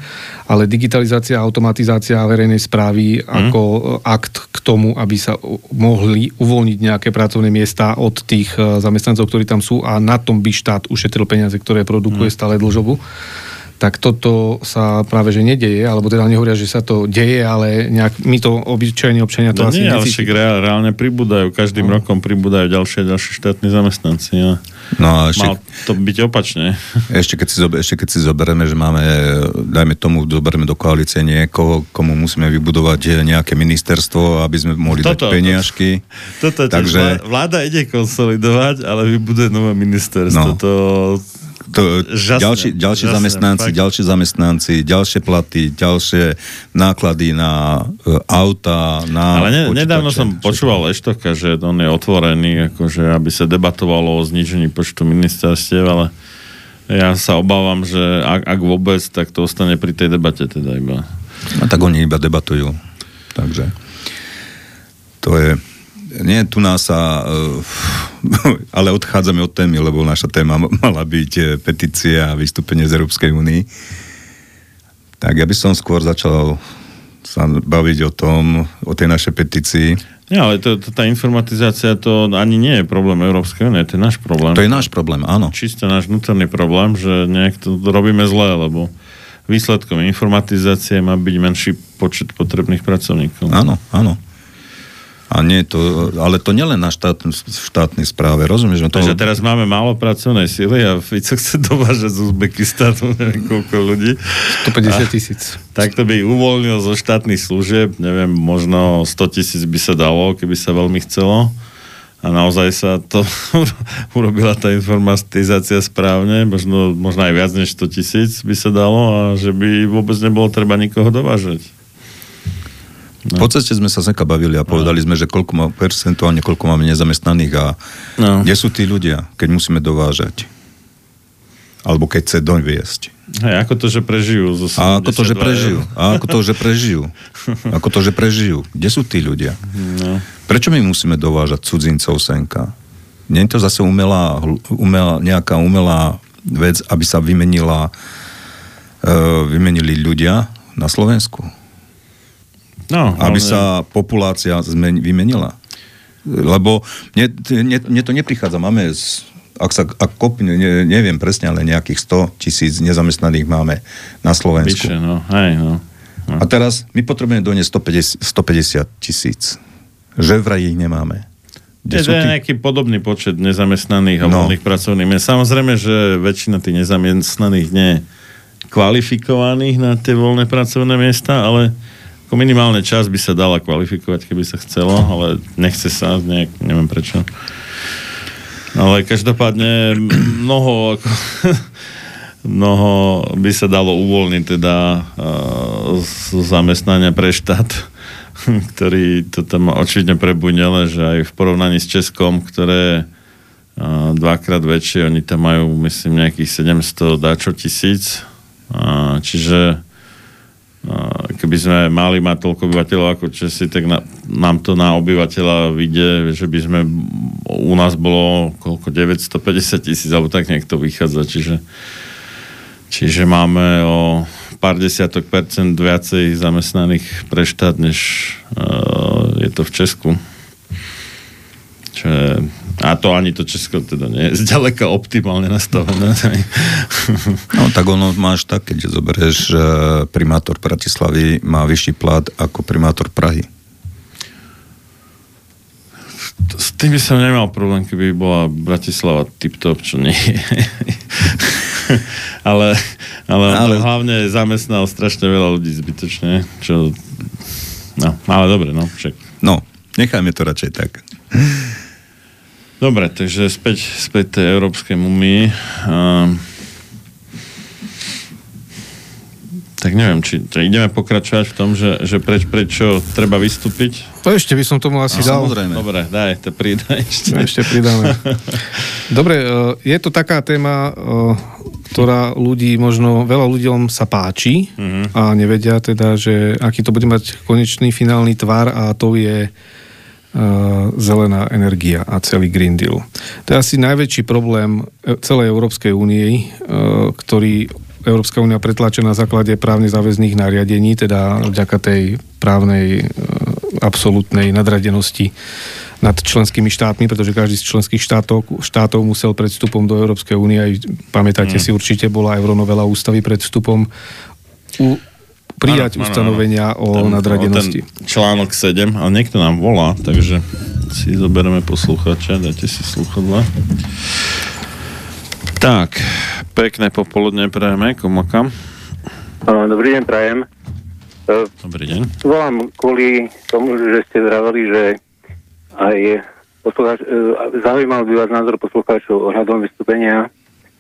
ale digitalizácia, automatizácia verejnej správy ako e, akt k tomu, aby sa mohli uvoľniť nejaké pracovné miesta od tých e, zamestnancov, ktorí tam sú a na tom by štát ušetril peniaze, ktoré produkuje stále dlžobu tak toto sa práve že nedeje, alebo teda nehovoria, že sa to deje, ale nejak, my to obyčajní občania to No asi nie, ale však reál, reálne pribúdajú, každým No. rokom pribúdajú ďalšie a ďalšie štátni zamestnanci. A No a ešte, mal to byť opačne. ešte, keď si, zober, ešte keď si zoberieme, že máme, dajme tomu, zoberieme do koalície niekoho, komu musíme vybudovať nejaké ministerstvo, aby sme mohli Toto, dať peniažky. Toto Takže... Takže vláda ide konsolidovať, ale vybuduje nové ministerstvo. No. To... to, Žasné, ďalší, ďalší žasné, zamestnanci, fakt. ďalší zamestnanci, ďalšie platy, ďalšie náklady na e, auta, na Ale ne, počítače, nedávno som všetko. počúval Eštoka, že on je otvorený, akože aby sa debatovalo o znižení počtu ministerstiev, ale ja sa obávam, že ak, ak vôbec, tak to ostane pri tej debate teda iba. No tak oni iba debatujú. Takže to je... Nie, tu nás sa... eh, ale odchádzame od témy, lebo naša téma mala byť eh, petícia a vystúpenie z Európskej únii. Tak ja by som skôr začal sa baviť o tom, o tej našej petícii. Nie, ale to, to, tá informatizácia to ani nie je problém Európskej únie, to je náš problém. To je náš problém, áno. Čisto náš vnútorný problém, že nejak to robíme zle, lebo výsledkom informatizácie má byť menší počet potrebných pracovníkov. Áno, áno. A nie to, ale to nielen na štát, štátnej správe, rozumieš? No to, Takže teraz máme málo pracovnej síly a Fico chce dovážať z Uzbekistanu neviem koľko ľudí. Ah. 150 tisíc. Tak to by uvoľnil zo štátnych služieb, neviem, možno 100 tisíc by sa dalo, keby sa veľmi chcelo. A naozaj sa to urobila tá informatizácia správne, možno, možno aj viac než 100 tisíc by sa dalo a že by vôbec nebolo treba nikoho dovážať. V podstate sme sa zeka bavili a povedali sme, že koľko má, percentuálne koľko máme nezamestnaných a No. kde sú tí ľudia, keď musíme dovážať. Alebo keď chce doviesť. Hej, ako to, že prežijú zo A ako to, že 72 prežijú? A ako to, že prežijú? Ako to, že prežijú? Kde sú tí ľudia? No. Prečo my musíme dovážať cudzincov senka? Nie je to zase umelá, umelá, nejaká umelá vec, aby sa vymenila, uh, vymenili ľudia na Slovensku? No, aby hlavne- sa populácia zmen- vymenila. Lebo mne, mne, mne to neprichádza. Máme, z, ak sa, ak kop, ne, neviem presne, ale nejakých 100 tisíc nezamestnaných máme na Slovensku. Vyššie, no, hej, no. no. A teraz my potrebujeme doniesť 150, 150 tisíc. Že vraj ich nemáme. Kde Je sú tí? nejaký podobný počet nezamestnaných a No. voľných pracovných miest. Samozrejme, že väčšina tých nezamestnaných nie kvalifikovaných na tie voľné pracovné miesta, ale ako minimálne čas by sa dala kvalifikovať, keby sa chcelo, ale nechce sa, nejak, neviem prečo. Ale každopádne mnoho ako, mnoho by sa dalo uvoľniť teda uh, z zamestnania pre štát, ktorý to tam očividne prebudnele, že aj v porovnaní s Českom, ktoré uh, dvakrát väčšie, oni tam majú myslím nejakých 700 dáčo tisíc, čiže keby sme mali mať toľko obyvateľov ako Česi, tak na, nám to na obyvateľa vyjde, že by sme u nás bolo koľko 950 tisíc, alebo tak nejak vychádza, čiže Čiže máme o pár desiatok percent viacej zamestnaných pre štát, než uh, je to v Česku. Čo je, a to ani to Česko teda nie je zďaleka optimálne nastavené. No tak ono máš tak, keď zoberieš, že primátor Bratislavy má vyšší plat ako primátor Prahy. S tým by som nemal problém, keby bola Bratislava tip-top, čo nie je. ale, ale, ale hlavne zamestnal strašne veľa ľudí zbytočne, čo... No, ale dobre, no, však. No, nechajme to radšej tak. Dobre, takže späť, späť tej európskej mumii. Um, Tak neviem, či, či ideme pokračovať v tom, že, že preč, prečo treba vystúpiť? To ešte by som tomu asi No, dal. samozrejme. Dobre, daj, to pridaj ešte. Ešte pridáme. Dobre, e, je to taká téma, e, ktorá ľudí, možno veľa ľuďom sa páči Mhm. a nevedia teda, že aký to bude mať konečný finálny tvar a to je zelená energia a celý Green Deal. To je asi najväčší problém e, celej Európskej únie, e, ktorý Európska únia pretlača na základe právne záväzných nariadení, teda vďaka tej právnej e, absolútnej nadradenosti nad členskými štátmi, pretože každý z členských štátov, štátov musel pred vstupom do Európskej únie, aj pamätáte Mm. si určite, bola euronovela ústavy pred vstupom u, prijať áno, ustanovenia o Ten- nadradenosti. Článok 7, ale niekto nám volá, takže si zoberieme posluchača, dajte si sluchadla. Tak, pekné popoludne prajeme, komakam. Dobrý deň, prajem. E, Dobrý deň. Volám kvôli tomu, že ste vraveli, že aj poslucháč, e, zaujímal by vás názor poslucháčov ohľadom vystúpenia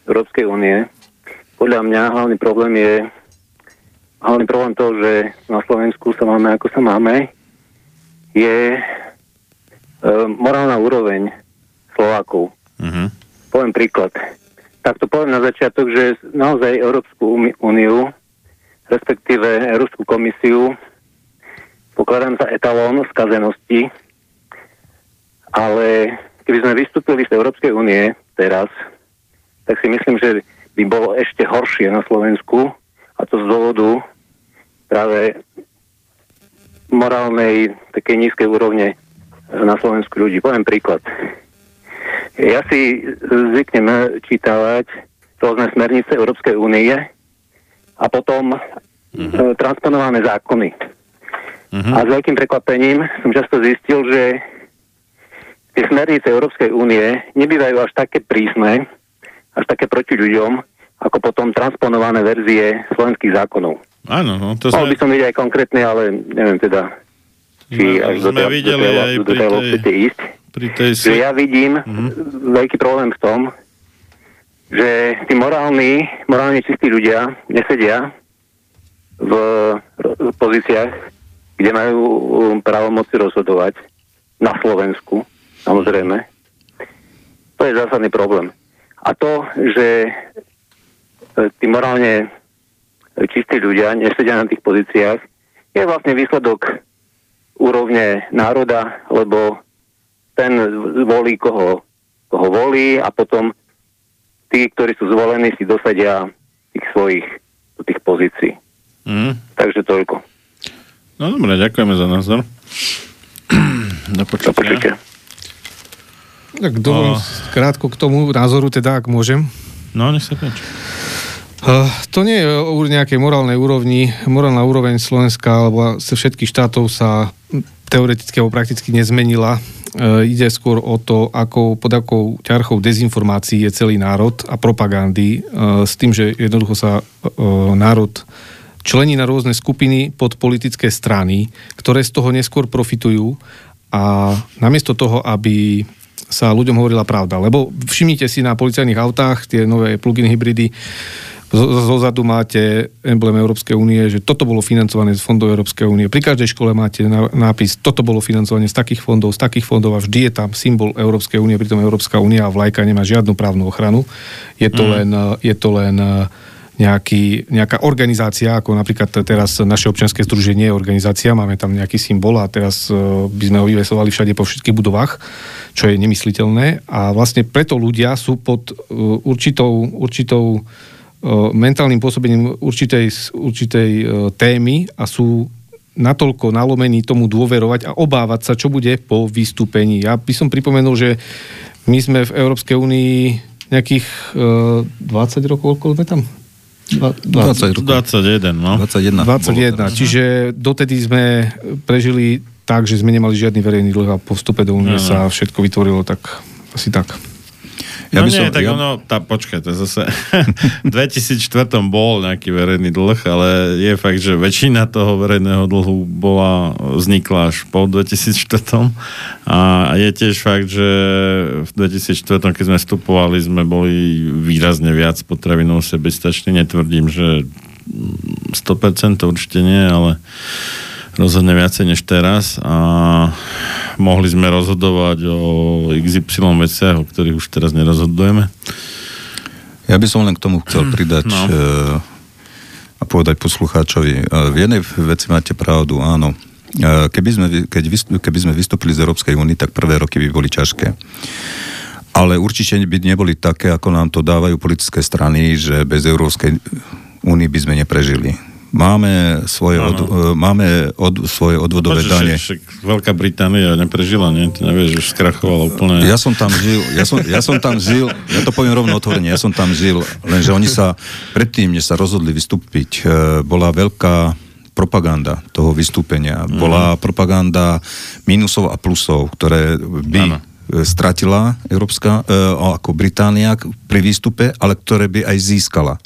Európskej únie. Podľa mňa hlavný problém je hlavný problém to, že na Slovensku sa máme ako sa máme, je e, morálna úroveň Slovákov. Uh-huh. Poviem príklad. Tak to poviem na začiatok, že naozaj Európsku úniu, respektíve Európsku komisiu, pokladám za etalón skazenosti, ale keby sme vystúpili z Európskej únie teraz, tak si myslím, že by bolo ešte horšie na Slovensku a to z dôvodu práve morálnej takej nízkej úrovne na Slovensku ľudí. Poviem príklad. Ja si zvyknem čítavať rôzne smernice Európskej únie a potom mm-hmm. transponované zákony. Mhm. A s veľkým prekvapením som často zistil, že tie smernice Európskej únie nebývajú až také prísne, až také proti ľuďom, ako potom transponované verzie slovenských zákonov. Áno, no, to Mohol by som vidieť aj konkrétne, ale neviem teda, či Sme- až do, do, videli do, aj do tej- chcete ísť. pri tej Že ja vidím Mhm. veľký problém v tom, že tí morálni, morálne čistí ľudia nesedia v pozíciách, kde majú um, právomoci rozhodovať na Slovensku, samozrejme. To je zásadný problém. A to, že e, tí morálne čistí ľudia nesedia na tých pozíciách, je vlastne výsledok úrovne národa, lebo ten volí, koho, koho volí a potom tí, ktorí sú zvolení, si dosadia tých svojich tých pozícií. Mhm. Takže toľko. No dobre, ďakujeme za názor. Do Do počutia. Tak dovolím No. krátko k tomu názoru, teda, ak môžem. No, nech sa páči. Uh, to nie je o nejakej morálnej úrovni. Morálna úroveň Slovenska alebo všetkých štátov sa teoreticky alebo prakticky nezmenila. Uh, ide skôr o to, ako, pod akou ťarchou dezinformácií je celý národ a propagandy uh, s tým, že jednoducho sa národ člení na rôzne skupiny pod politické strany, ktoré z toho neskôr profitujú a namiesto toho, aby sa ľuďom hovorila pravda. Lebo všimnite si na policajných autách, tie nové plug-in hybridy, zozadu máte emblém Európskej únie, že toto bolo financované z fondov Európskej únie. Pri každej škole máte nápis, toto bolo financované z takých fondov, z takých fondov a vždy je tam symbol Európskej únie, pritom Európska únia a vlajka nemá žiadnu právnu ochranu. Je to len, je to len eh, nejaký, nejaká organizácia, ako napríklad teraz naše občianske združenie je organizácia, máme tam nejaký symbol a teraz eh, by sme ho vyvesovali všade po všetkých budovách, čo je nemysliteľné a vlastne preto ľudia sú pod eh, určitou, určitou mentálnym pôsobením určitej, určitej eh, témy a sú natoľko nalomení tomu dôverovať a obávať sa, čo bude po vystúpení. Ja by som pripomenul, že my sme v Európskej únii nejakých eh, 20 rokov, koľko sme tam? Dva- 20 rokov. 21, no. 21. 21. bolo Čiže dotedy sme prežili tak, že sme nemali žiadny verejný dlh a po vstupe do únie sa všetko vytvorilo tak asi tak. No Ja by nie, som- tak ja- ono, tá, počkaj, to zase v 2004 bol nejaký verejný dlh, ale je fakt, že väčšina toho verejného dlhu bola, vznikla až po 2004 a je tiež fakt, že v 2004, keď sme vstupovali, sme boli výrazne viac potravinov sebestační, netvrdím, že 100% určite nie, ale rozhodne viacej než teraz a mohli sme rozhodovať o XY veciach, o ktorých už teraz nerozhodujeme. Ja by som len k tomu chcel pridať no. no. a povedať poslucháčovi. E, v jednej veci máte pravdu, áno. E, keby sme, keď keby sme vystúpili z Európskej únie, tak prvé roky by boli ťažké. Ale určite by neboli také, ako nám to dávajú politické strany, že bez Európskej únie by sme neprežili. Máme svoje, od, máme od, svoje odvodové Počuť, dane. Však, však Veľká Británia neprežila, nie? Ty nevieš, že skrachovala úplne. Ja som tam žil, ja som, ja som tam žil, ja to poviem rovno otvorene, ja som tam žil, lenže oni sa predtým, než sa rozhodli vystúpiť, e, bola veľká propaganda toho vystúpenia. Mhm. Bola propaganda mínusov a plusov, ktoré by Áno. e, stratila Európska, e, ako Británia pri výstupe, ale ktoré by aj získala.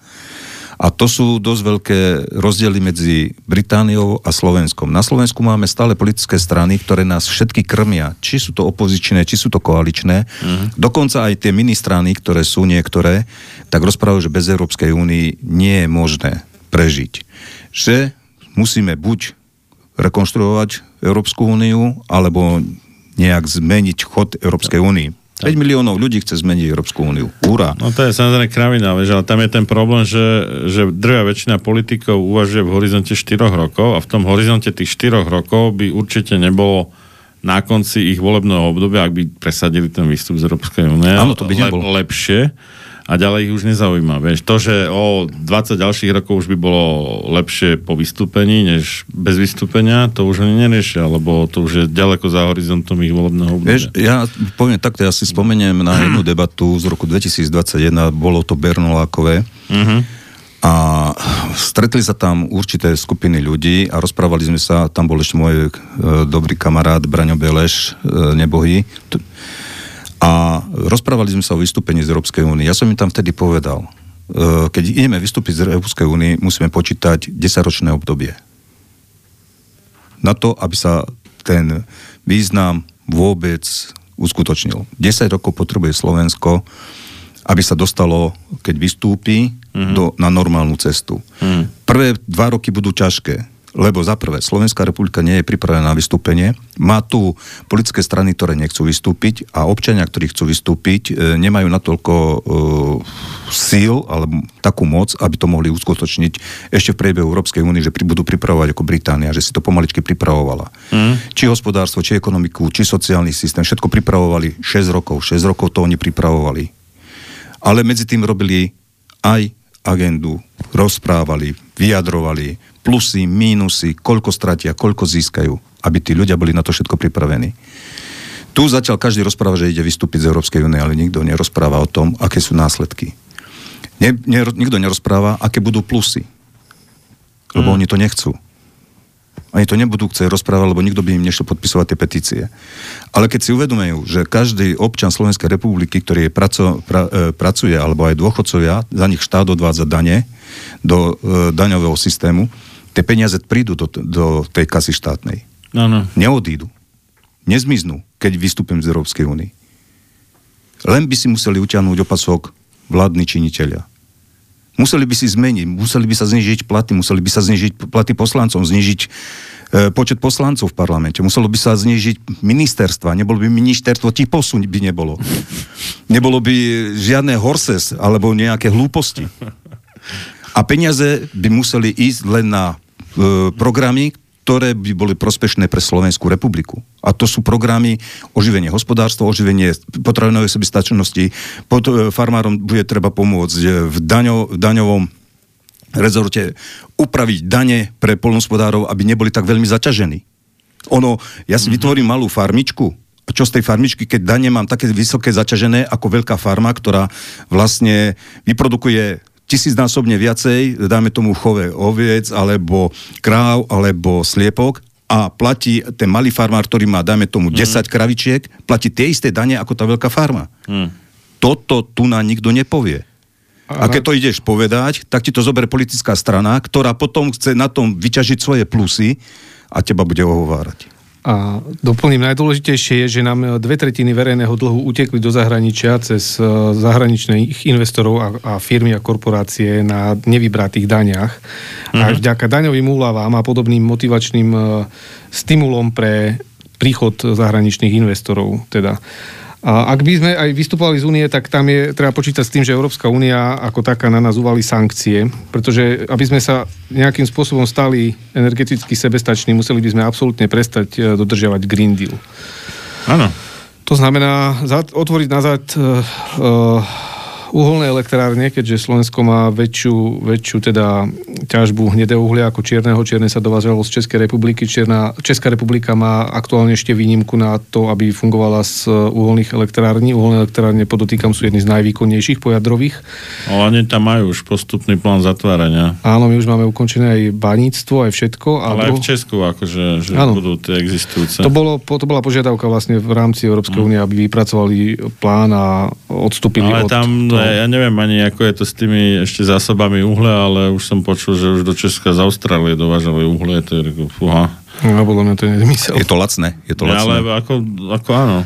A to sú dosť veľké rozdiely medzi Britániou a Slovenskom. Na Slovensku máme stále politické strany, ktoré nás všetky krmia. Či sú to opozičné, či sú to koaličné. Uh-huh. Dokonca aj tie ministrány, ktoré sú niektoré, tak rozprávajú, že bez Európskej únii nie je možné prežiť. Že musíme buď rekonštruovať Európsku úniu, alebo nejak zmeniť chod Európskej únii. 5 miliónov ľudí chce zmeniť Európsku úniu. Úra. No to je samozrejme kravina, vieš, ale tam je ten problém, že, že drvia väčšina politikov uvažuje v horizonte 4 rokov a v tom horizonte tých 4 rokov by určite nebolo na konci ich volebného obdobia, ak by presadili ten výstup z Európskej únie, Áno, to by nebolo. lepšie a ďalej ich už nezaujíma. Vieš, to, že o 20 ďalších rokov už by bolo lepšie po vystúpení, než bez vystúpenia, to už oni neriešia, lebo to už je ďaleko za horizontom ich volebného obdobia. Vieš, ja poviem takto, ja si spomeniem na jednu debatu z roku 2021, bolo to Bernolákové. Mhm. A stretli sa tam určité skupiny ľudí a rozprávali sme sa, tam bol ešte môj e, dobrý kamarát Braňo Beleš, e, nebohý. T- A rozprávali sme sa o vystúpení z Európskej únie. Ja som im tam vtedy povedal, e, keď ideme vystúpiť z Európskej únie, musíme počítať 10-ročné obdobie. Na to, aby sa ten význam vôbec uskutočnil. 10 rokov potrebuje Slovensko, aby sa dostalo, keď vystúpi, mm-hmm. do, na normálnu cestu. Mm. Prvé dva roky budú ťažké, lebo za prvé, Slovenská republika nie je pripravená na vystúpenie, má tu politické strany, ktoré nechcú vystúpiť a občania, ktorí chcú vystúpiť, e, nemajú natoľko e, síl alebo takú moc, aby to mohli uskutočniť ešte v priebehu Európskej únie, že budú pripravovať ako Británia, že si to pomaličky pripravovala. Mm. Či hospodárstvo, či ekonomiku, či sociálny systém, všetko pripravovali 6 rokov. 6 rokov to oni pripravovali. Ale medzi tým robili aj agendu, rozprávali, vyjadrovali, plusy, mínusy, koľko stratia, koľko získajú, aby tí ľudia boli na to všetko pripravení. Tu zatiaľ každý rozpráva, že ide vystúpiť z Európskej únie, ale nikto nerozpráva o tom, aké sú následky. Ne, ne, nikto nerozpráva, aké budú plusy. Lebo mm. oni to nechcú. Oni to nebudú chcieť rozprávať, lebo nikto by im nešiel podpisovať tie petície. Ale keď si uvedomujú, že každý občan Slovenskej republiky, ktorý je praco, pra, e, pracuje, alebo aj dôchodcovia, za nich štát odvádza dane do e, daňového systému, tie peniaze prídu do, do tej kasy štátnej. Áno. Neodídu. Nezmiznú, keď vystúpim z Európskej únie. Len by si museli utiahnuť opasok vládni činiteľia. Museli by si zmeniť, museli by sa znižiť platy, museli by sa znižiť platy poslancom, znižiť e, počet poslancov v parlamente, muselo by sa znižiť ministerstva, nebolo by ministerstvo posuň by nebolo. Nebolo by žiadne horses alebo nejaké hlúposti. A peniaze by museli ísť len na programy, ktoré by boli prospešné pre Slovenskú republiku. A to sú programy oživenie hospodárstva, oživenie potravinovej sebestačnosti. Pod e, farmárom bude treba pomôcť e, v, daňo, v daňovom rezorte upraviť dane pre polnospodárov, aby neboli tak veľmi zaťažení. Ono, ja si mm-hmm. vytvorím malú farmičku, a čo z tej farmičky, keď dane mám také vysoké zaťažené ako veľká farma, ktorá vlastne vyprodukuje tisícnásobne viacej, dáme tomu chove oviec, alebo kráv, alebo sliepok a platí ten malý farmár, ktorý má, dáme tomu, 10 kravičiek, platí tie isté dane ako tá veľká farma. Mm. Toto tu na nikto nepovie. A keď to ideš povedať, tak ti to zoberie politická strana, ktorá potom chce na tom vyťažiť svoje plusy a teba bude ohovárať. A doplním, najdôležitejšie je, že nám dve tretiny verejného dlhu utekli do zahraničia cez e, zahraničných investorov a, a firmy a korporácie na nevybratých daňach. Mm-hmm. A vďaka daňovým úľavám a podobným motivačným e, stimulom pre príchod zahraničných investorov. Teda. A ak by sme aj vystupovali z únie, tak tam je treba počítať s tým, že Európska únia ako taká na nás uvali sankcie, pretože aby sme sa nejakým spôsobom stali energeticky sebestační, museli by sme absolútne prestať e, dodržiavať Green Deal. Áno. To znamená otvoriť nazad uh, uh, uholné elektrárne, keďže Slovensko má väčšiu, väčšiu teda ťažbu hnedého uhlia ako čierneho. Čierne sa dovážalo z Českej republiky. Čierna, Česká republika má aktuálne ešte výnimku na to, aby fungovala z uholných elektrární. Uholné elektrárne, podotýkam, sú jedny z najvýkonnejších pojadrových. Ale oni tam majú už postupný plán zatvárania. Áno, my už máme ukončené aj baníctvo, aj všetko. A Ale aj v Česku, akože, že áno. budú tie existujúce. To, bolo, to bola požiadavka vlastne v rámci Európskej mm. únie, mm. aby vypracovali plán a odstúpili Ale od tam toho ja neviem ani, ako je to s tými ešte zásobami uhle, ale už som počul, že už do Česka z Austrálie dovážali uhle, to je fúha. No, bolo mňa to nezmysel. Je to lacné, je to lacné. Ja, ale ako, ako áno.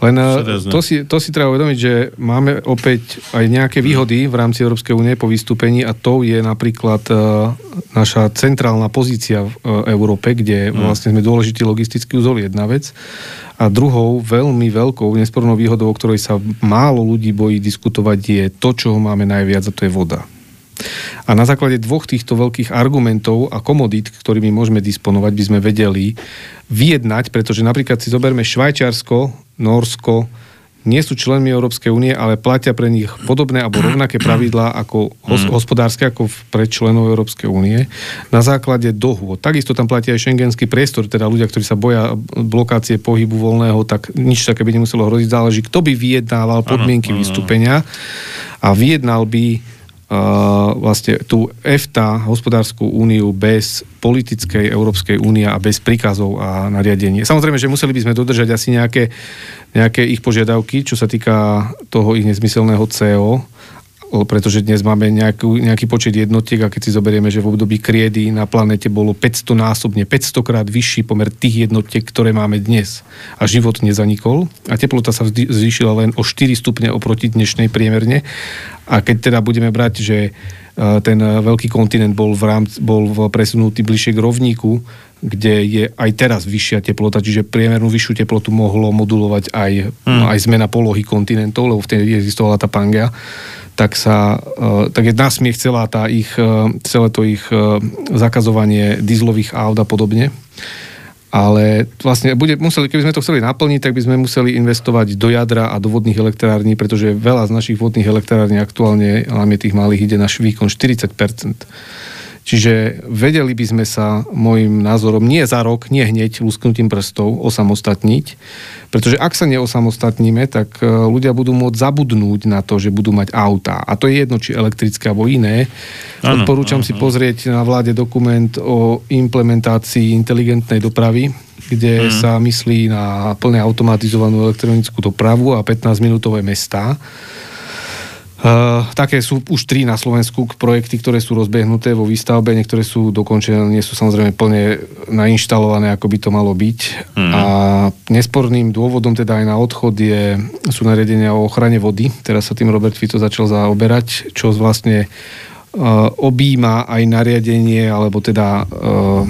Len eh, to si, to si treba uvedomiť, že máme opäť aj nejaké výhody v rámci Európskej únie po vystúpení a to je napríklad uh, naša centrálna pozícia v uh, Európe, kde mm. vlastne sme dôležitý logistický úzol, jedna vec. A druhou veľmi veľkou nespornou výhodou, o ktorej sa málo ľudí bojí diskutovať, je to, čo máme najviac a to je voda. A na základe dvoch týchto veľkých argumentov a komodít, ktorými môžeme disponovať, by sme vedeli vyjednať, pretože napríklad si zoberme Švajčiarsko, Norsko, nie sú členmi Európskej únie, ale platia pre nich podobné alebo rovnaké pravidlá ako hos- mm. hospodárske, ako pre členov Európskej únie, na základe dohôd. Takisto tam platia aj šengenský priestor, teda ľudia, ktorí sa boja blokácie pohybu voľného, tak nič také by nemuselo hroziť. Záleží, kto by vyjednával podmienky ano, ano. vystúpenia a vyjednal by vlastne tú EFTA, hospodárskú úniu, bez politickej Európskej únie a bez príkazov a nariadení. Samozrejme, že museli by sme dodržať asi nejaké, nejaké ich požiadavky, čo sa týka toho ich nezmyselného CO, pretože dnes máme nejakú, nejaký počet jednotiek a keď si zoberieme, že v období kriedy na planete bolo 500 násobne, 500 krát vyšší pomer tých jednotiek, ktoré máme dnes. A život nezanikol a teplota sa zvýšila len o 4 stupne oproti dnešnej priemerne. A keď teda budeme brať, že e, ten veľký kontinent bol, v rámci, bol presunutý bližšie k rovníku, kde je aj teraz vyššia teplota, čiže priemernú vyššiu teplotu mohlo modulovať aj, hmm. aj zmena polohy kontinentov, lebo vtedy existovala tá Pangea tak sa, e, tak je nasmiech celá tá ich, e, celé to ich e, zakazovanie dieselových aut a podobne. Ale vlastne bude, museli, keby sme to chceli naplniť, tak by sme museli investovať do jadra a do vodných elektrární, pretože veľa z našich vodných elektrární aktuálne, hlavne tých malých, ide na výkon 40%. Čiže vedeli by sme sa, môjim názorom, nie za rok, nie hneď lusknutím prstov osamostatniť, pretože ak sa neosamostatníme, tak e, ľudia budú môcť zabudnúť na to, že budú mať auta. A to je jedno, či elektrické alebo iné. Ano, Odporúčam ano, si ano. pozrieť na vláde dokument o implementácii inteligentnej dopravy, kde hmm. sa myslí na plne automatizovanú elektronickú dopravu a 15-minútové mesta. Uh, také sú už tri na Slovensku projekty, ktoré sú rozbehnuté vo výstavbe, niektoré sú dokončené, nie sú samozrejme plne nainštalované, ako by to malo byť. Mm. A nesporným dôvodom teda aj na odchod je, sú nariadenia o ochrane vody. Teraz sa tým Robert Fico začal zaoberať, čo vlastne uh, objíma aj nariadenie, alebo teda, uh,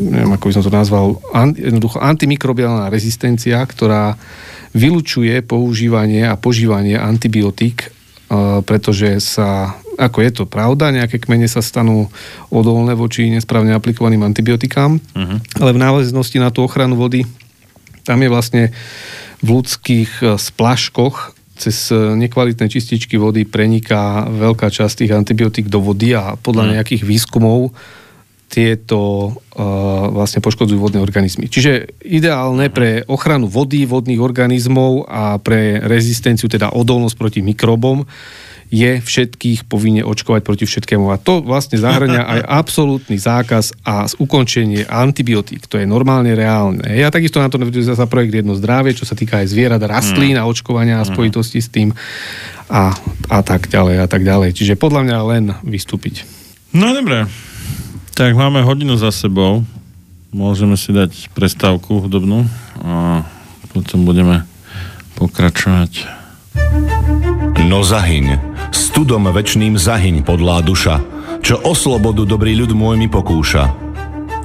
neviem, ako by som to nazval, an, jednoducho antimikrobiálna rezistencia, ktorá vylučuje používanie a požívanie antibiotík pretože sa, ako je to pravda, nejaké kmene sa stanú odolné voči nesprávne aplikovaným antibiotikám, uh-huh. ale v náväznosti na tú ochranu vody, tam je vlastne v ľudských e, splaškoch cez e, nekvalitné čističky vody preniká veľká časť tých antibiotík do vody a podľa uh-huh. nejakých výskumov tieto uh, vlastne poškodzujú vodné organizmy. Čiže ideálne pre ochranu vody, vodných organizmov a pre rezistenciu, teda odolnosť proti mikrobom, je všetkých povinne očkovať proti všetkému. A to vlastne zahrania aj absolútny zákaz a ukončenie antibiotík. To je normálne reálne. Ja takisto na to za projekt Jedno zdravie, čo sa týka aj zvierat, rastlín a očkovania a spojitosti s tým a, a tak ďalej a tak ďalej. Čiže podľa mňa len vystúpiť. No dobré. Tak máme hodinu za sebou. môžeme si dať prestávku hudobnú a potom budeme pokračovať. No zahyň, studom večným zahyň podlá duša, čo o slobodu dobrý ľud môj mi pokúša.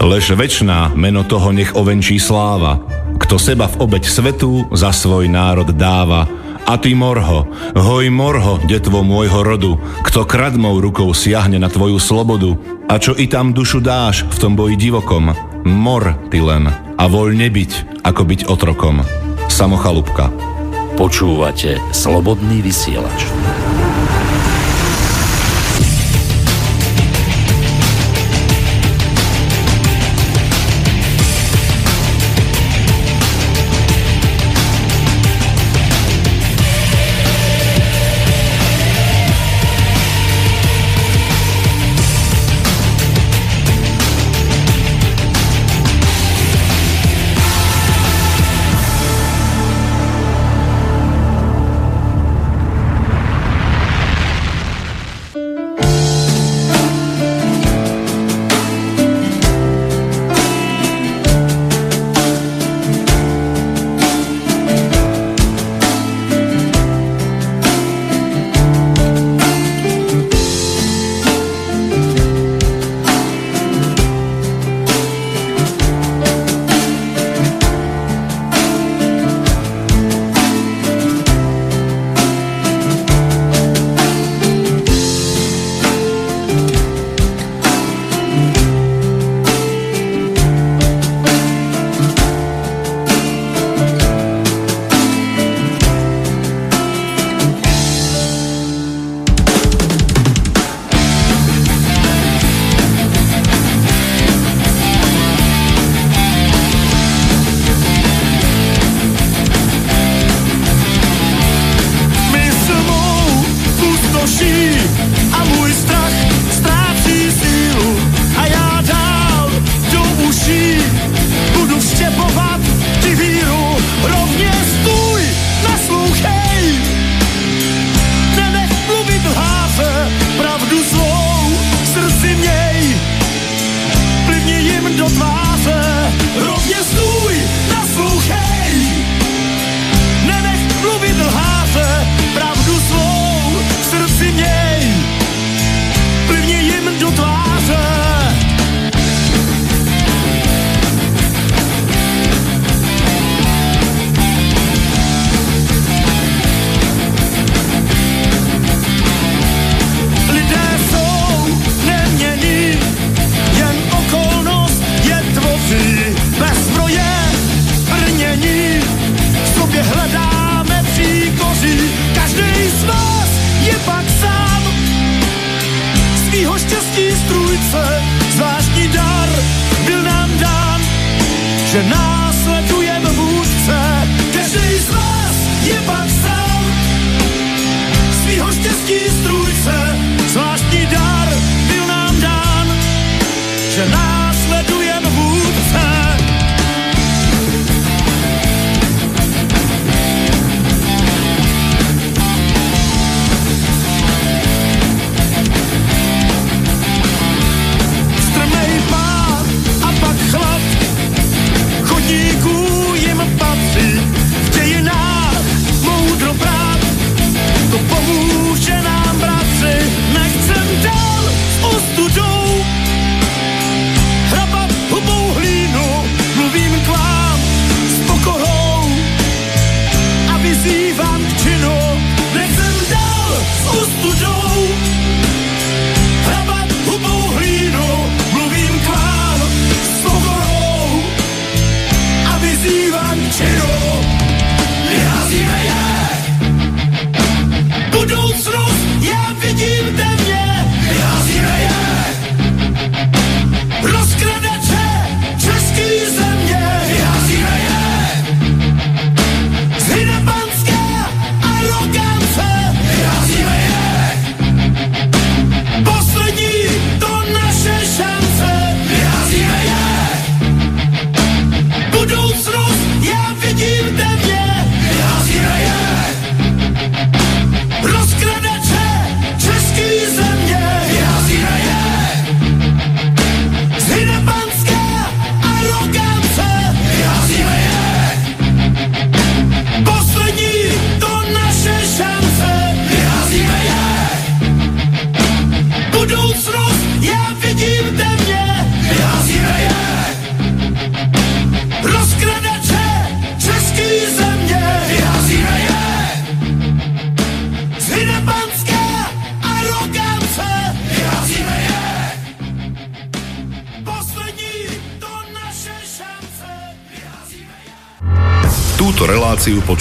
Lež večná meno toho nech ovenčí sláva, kto seba v obeď svetu za svoj národ dáva, a ty morho, hoj morho, detvo môjho rodu, kto kradmou rukou siahne na tvoju slobodu, a čo i tam dušu dáš v tom boji divokom, mor ty len a voľne byť, ako byť otrokom. Samochalúbka. Počúvate Slobodný vysielač.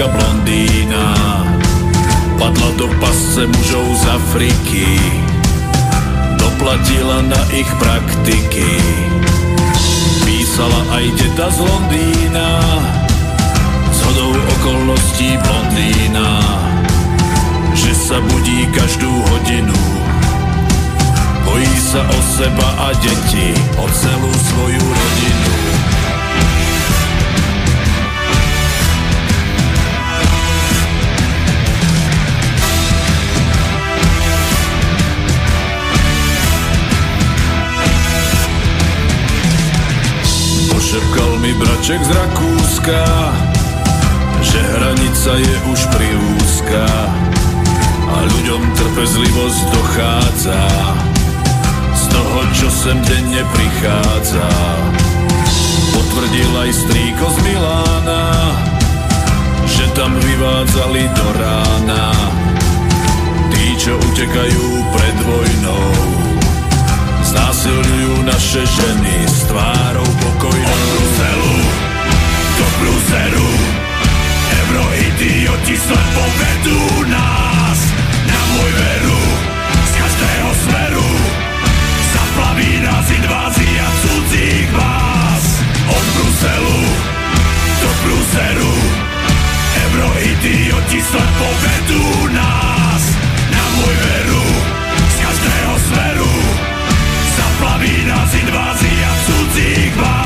Asistentka blondína padla do pasce mužov z Afriky, doplatila na ich praktiky. Písala aj teta z Londýna, z hodou okolností blondína, že sa budí každú hodinu, Bojí sa o seba a deti, o celú svoju rodinu. Pošepkal mi braček z Rakúska, že hranica je už priúzka a ľuďom trpezlivosť dochádza z toho, čo sem denne prichádza. Potvrdil aj strýko z Milána, že tam vyvádzali do rána tí, čo utekajú pred vojnou. Znásilňujú naše ženy s tvárou pokojnou. Od Bruselu do Bruselu. Euroidioti sa povedú nás na môj veru. Z každého smeru zaplaví nás invázia cudzích vás. Od Bruselu do Bruselu. Euroidioti sa povedú nás invázia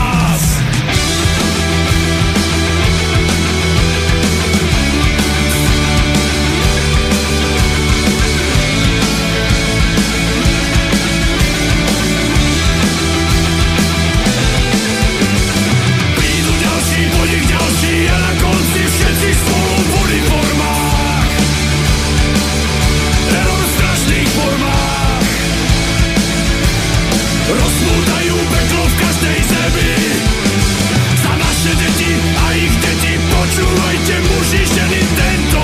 ženy tento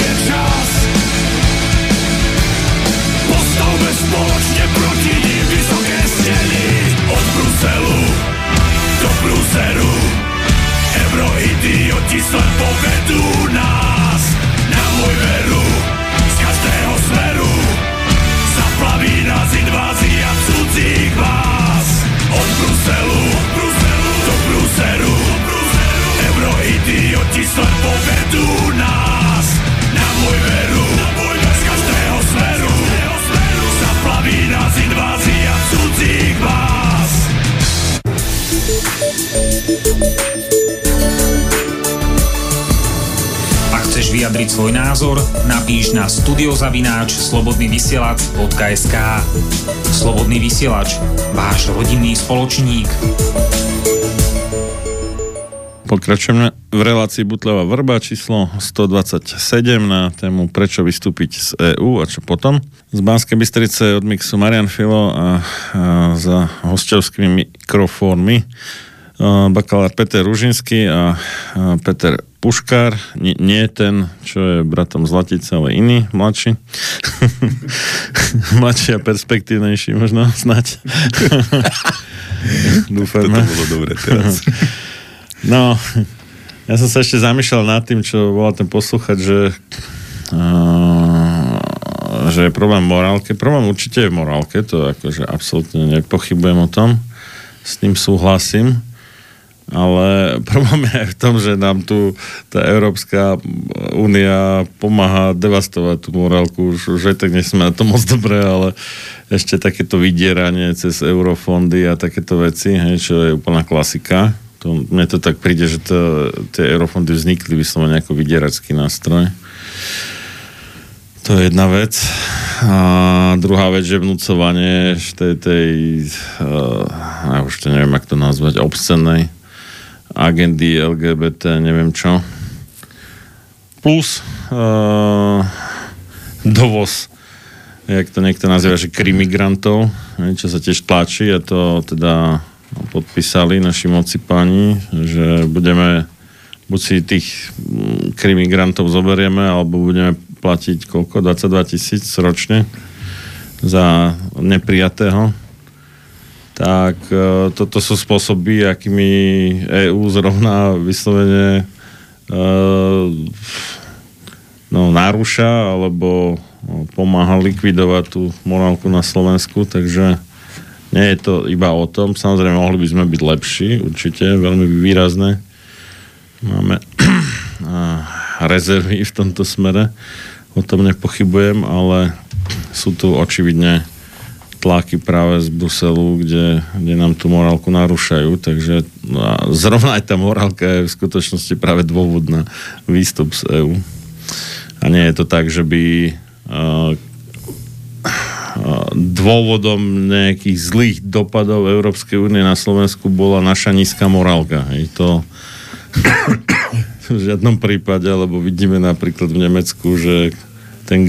je čas. Postavme spoločne proti vysoké steny Od Bruselu do Bruselu. Euroidioti sa povedú nás. Na môj z každého smeru. Zaplaví nás invázia cudzích vás. Od Bruselu do Euroidioti sa povedú nás. Na môj veru z každého smeru. Zaplaví nás invázia cudzích vás. Ak chceš vyjadriť svoj názor, napíš na studiozavináč slobodnyvysielac.sk Slobodný vysielač, váš rodinný spoločník. Pokračujeme v relácii Butleva Vrba číslo 127 na tému Prečo vystúpiť z EÚ a čo potom. Z Banskej Bystrice od mixu Marian Filo a, a za hostovskými mikrofónmi a, bakalár Peter Ružinský a, a Peter Puškár, nie, nie ten, čo je bratom Zlatice, ale iný, mladší. mladší a perspektívnejší možno, snať. Dúfajme. Toto bolo dobre teraz. No, ja som sa ešte zamýšľal nad tým, čo volal ten poslúchať, že, uh, že je problém v morálke. Problém určite je v morálke, to akože absolútne nepochybujem o tom. S tým súhlasím. ale problém je aj v tom, že nám tu tá Európska únia pomáha devastovať tú morálku. Už, už aj tak nesme na to moc dobré, ale ešte takéto vydieranie cez eurofondy a takéto veci, hej, čo je úplná klasika. To, mne to tak príde, že to, tie eurofondy vznikli vyslovene ako vydieračský nástroj. To je jedna vec. A druhá vec je vnúcovanie tej, tej uh, ja už to neviem, jak to nazvať, obscenej agendy LGBT, neviem čo. Plus uh, dovoz, jak to niekto nazýva, že krimigrantov, čo sa tiež tlačí a to teda podpísali naši moci páni, že budeme buď si tých mm, krimigrantov zoberieme, alebo budeme platiť koľko? 22 tisíc ročne za neprijatého tak e, toto sú spôsoby, akými EÚ zrovna vyslovene e, no, narúša alebo pomáha likvidovať tú morálku na Slovensku, takže nie je to iba o tom. Samozrejme, mohli by sme byť lepší, určite, veľmi výrazné. Máme rezervy v tomto smere, o tom nepochybujem, ale sú tu očividne tlaky práve z Bruselu, kde, kde nám tú morálku narúšajú, takže no zrovna aj tá morálka je v skutočnosti práve dôvod na výstup z EÚ. A nie je to tak, že by uh, dôvodom nejakých zlých dopadov Európskej únie na Slovensku bola naša nízka morálka. Je to v žiadnom prípade, lebo vidíme napríklad v Nemecku, že ten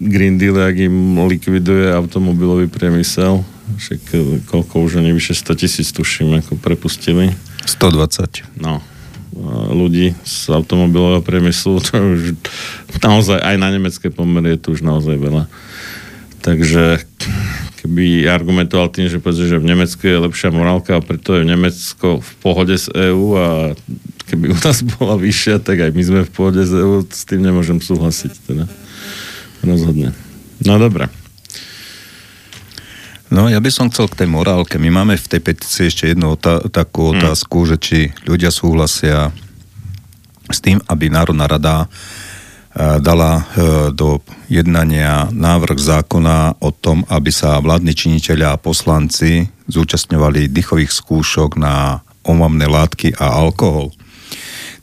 Green Deal, ak im likviduje automobilový priemysel, však e, koľko už oni vyše 100 tisíc tuším, ako prepustili. 120. No, ľudí z automobilového priemyslu, to už naozaj aj na nemecké pomery je to už naozaj veľa. Takže keby argumentoval tým, že povedzme, že v Nemecku je lepšia morálka a preto je Nemecko v pohode s EÚ a keby u nás bola vyššia, tak aj my sme v pohode s EÚ, s tým nemôžem súhlasiť. Teda. Rozhodne. No dobre. No ja by som chcel k tej morálke. My máme v tej petícii ešte jednu otá- takú hmm. otázku, hmm. že či ľudia súhlasia s tým, aby Národná rada dala e, do jednania návrh zákona o tom, aby sa vládni činiteľia a poslanci zúčastňovali dýchových skúšok na omamné látky a alkohol.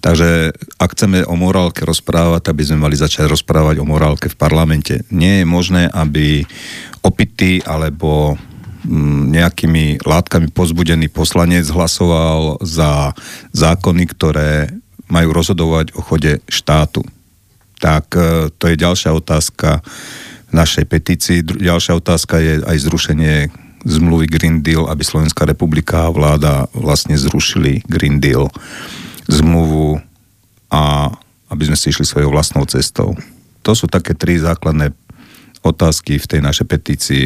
Takže ak chceme o morálke rozprávať, aby sme mali začať rozprávať o morálke v parlamente. Nie je možné, aby opitý alebo mm, nejakými látkami pozbudený poslanec hlasoval za zákony, ktoré majú rozhodovať o chode štátu. Tak e, to je ďalšia otázka našej petícii. Ďalšia otázka je aj zrušenie zmluvy Green Deal, aby Slovenská republika a vláda vlastne zrušili Green Deal zmluvu a aby sme si išli svojou vlastnou cestou. To sú také tri základné otázky v tej našej petícii.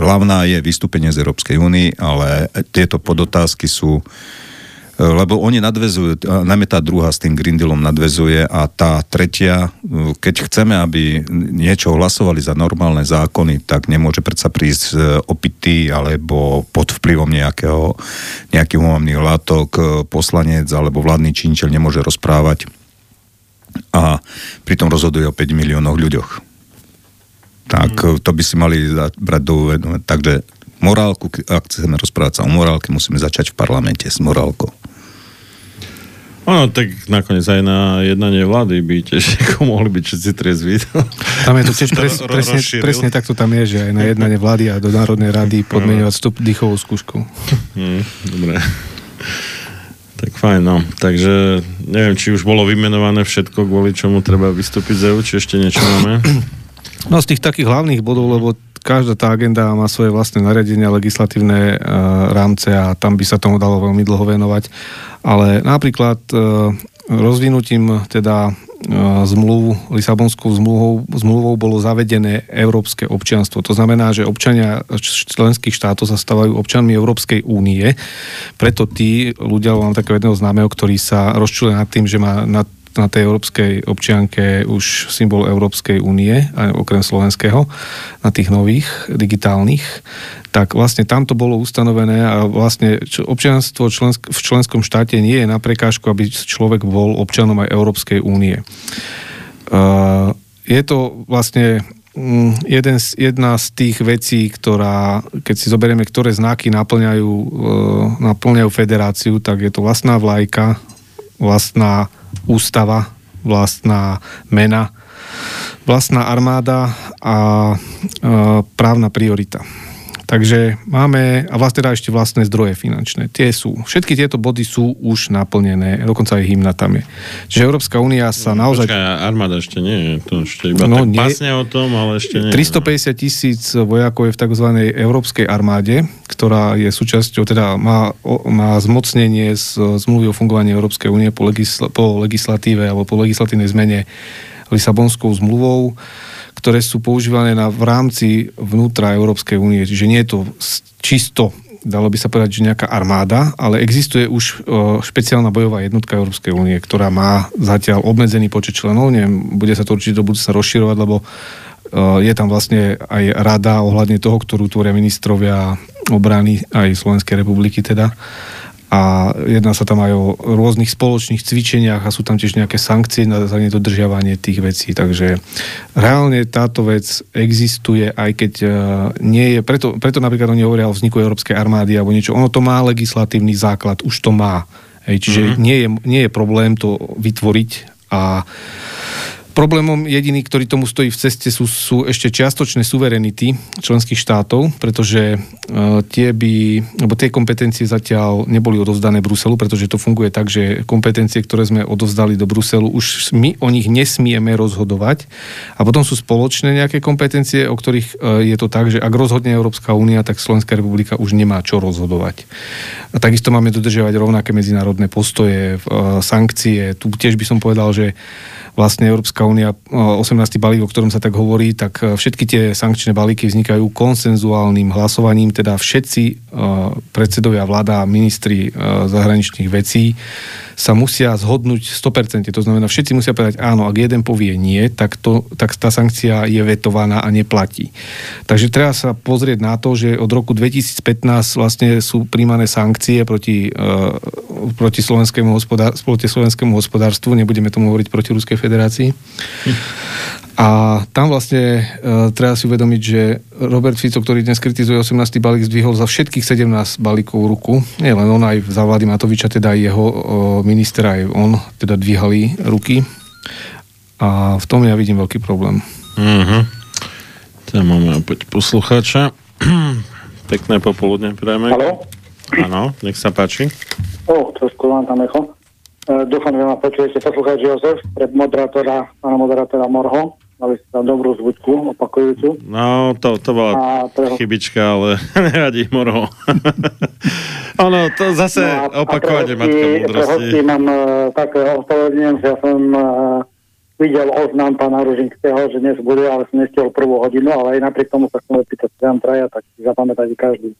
Hlavná je vystúpenie z Európskej únie, ale tieto podotázky sú lebo oni nadvezujú, najmä tá druhá s tým Green Dealom nadvezuje a tá tretia, keď chceme, aby niečo hlasovali za normálne zákony, tak nemôže predsa prísť opitý alebo pod vplyvom nejakého, nejakých umamných látok poslanec alebo vládny činiteľ nemôže rozprávať a pritom rozhoduje o 5 miliónoch ľuďoch. Tak mm. to by si mali brať do uvedomenia. Takže morálku, ak chceme rozprávať sa o morálke, musíme začať v parlamente s morálkou. Áno, tak nakoniec aj na jednanie vlády by tiež mohli byť všetci triezví. Tam je to tiež pres, presne, presne takto tam je, že aj na jednanie vlády a do Národnej rady podmienovať vstup dýchovou skúšku. Hmm, dobre. Tak fajn, no. Takže neviem, či už bolo vymenované všetko, kvôli čomu treba vystúpiť z EU, či ešte niečo máme? No z tých takých hlavných bodov, lebo každá tá agenda má svoje vlastné nariadenia, legislatívne e, rámce a tam by sa tomu dalo veľmi dlho venovať. Ale napríklad e, rozvinutím teda e, zmluv, Lisabonskou zmluvou, zmluvou bolo zavedené európske občianstvo. To znamená, že občania členských štátov sa stávajú občanmi Európskej únie. Preto tí ľudia, mám takého jedného známeho, ktorý sa rozčuje nad tým, že má nad na tej európskej občianke už symbol Európskej únie, aj okrem slovenského, na tých nových, digitálnych, tak vlastne tam to bolo ustanovené a vlastne občianstvo člensk- v členskom štáte nie je na prekážku, aby človek bol občanom aj Európskej únie. Uh, je to vlastne Mm, jeden z, jedna z tých vecí, ktorá, keď si zoberieme, ktoré znaky naplňajú, e, naplňajú federáciu, tak je to vlastná vlajka, vlastná ústava, vlastná mena, vlastná armáda a e, právna priorita. Takže máme, a vlastne teda ešte vlastné zdroje finančné. Tie sú, všetky tieto body sú už naplnené, dokonca aj hymna tam je. Čiže Európska únia sa no, naozaj... Počkaj, armáda ešte nie, to ešte iba no, tak nie, pasne o tom, ale ešte nie. 350 tisíc vojakov je v tzv. Európskej armáde, ktorá je súčasťou, teda má, má zmocnenie z zmluvy o fungovaní Európskej únie po, legisl- po legislatíve alebo po legislatívnej zmene Lisabonskou zmluvou ktoré sú používané na, v rámci vnútra Európskej únie. Čiže nie je to čisto dalo by sa povedať, že nejaká armáda, ale existuje už o, špeciálna bojová jednotka Európskej únie, ktorá má zatiaľ obmedzený počet členov, neviem, bude sa to určite do budúcna rozširovať, lebo o, je tam vlastne aj rada ohľadne toho, ktorú tvoria ministrovia obrany aj Slovenskej republiky teda a jedná sa tam aj o rôznych spoločných cvičeniach a sú tam tiež nejaké sankcie na za nedodržiavanie tých vecí. Takže reálne táto vec existuje, aj keď uh, nie je, preto, preto napríklad oni hovoria o vzniku Európskej armády alebo niečo. Ono to má legislatívny základ, už to má. Hej, čiže mm-hmm. nie, je, nie je problém to vytvoriť a Problémom jediný, ktorý tomu stojí v ceste, sú, sú ešte čiastočné suverenity členských štátov, pretože uh, tie by, lebo tie kompetencie zatiaľ neboli odovzdané Bruselu, pretože to funguje tak, že kompetencie, ktoré sme odovzdali do Bruselu, už my o nich nesmieme rozhodovať. A potom sú spoločné nejaké kompetencie, o ktorých uh, je to tak, že ak rozhodne Európska únia, tak Slovenská republika už nemá čo rozhodovať. A takisto máme dodržiavať rovnaké medzinárodné postoje, uh, sankcie. Tu tiež by som povedal, že vlastne Európska únia, 18. balík, o ktorom sa tak hovorí, tak e, všetky tie sankčné balíky vznikajú konsenzuálnym hlasovaním, teda všetci e, predsedovia vláda a ministri e, zahraničných vecí sa musia zhodnúť 100%. To znamená, všetci musia povedať áno, ak jeden povie nie, tak, to, tak tá sankcia je vetovaná a neplatí. Takže treba sa pozrieť na to, že od roku 2015 vlastne sú príjmané sankcie proti, proti, slovenskému hospodár, slovenskému hospodárstvu, nebudeme tomu hovoriť proti Ruskej federácii. Hm. A tam vlastne uh, treba si uvedomiť, že Robert Fico, ktorý dnes kritizuje 18. balík, zdvihol za všetkých 17 balíkov ruku. Nie len on, aj za vlády Matoviča, teda aj jeho uh, minister, aj on, teda dvíhali ruky. A v tom ja vidím veľký problém. Uh-huh. Tam máme opäť poslucháča. Pekné popoludne prajeme. Haló? Áno, nech sa páči. O, trošku vám tam echo. E, dúfam, že ma počujete poslucháč Jozef, pred moderátora, pána moderátora Morho mali ste tam dobrú zvučku, opakujúcu. No, to, to bola pre... chybička, ale nevadí, morho. ono, to zase no opakovanie matka múdrosti. Pre mám uh, také ospravedlňujem, že ja som uh, videl oznám pána Ružinského, že dnes bude, ale som nestiel prvú hodinu, ale aj napriek tomu sa chcem opýtať, tam traja, tak si zapamätajte každý.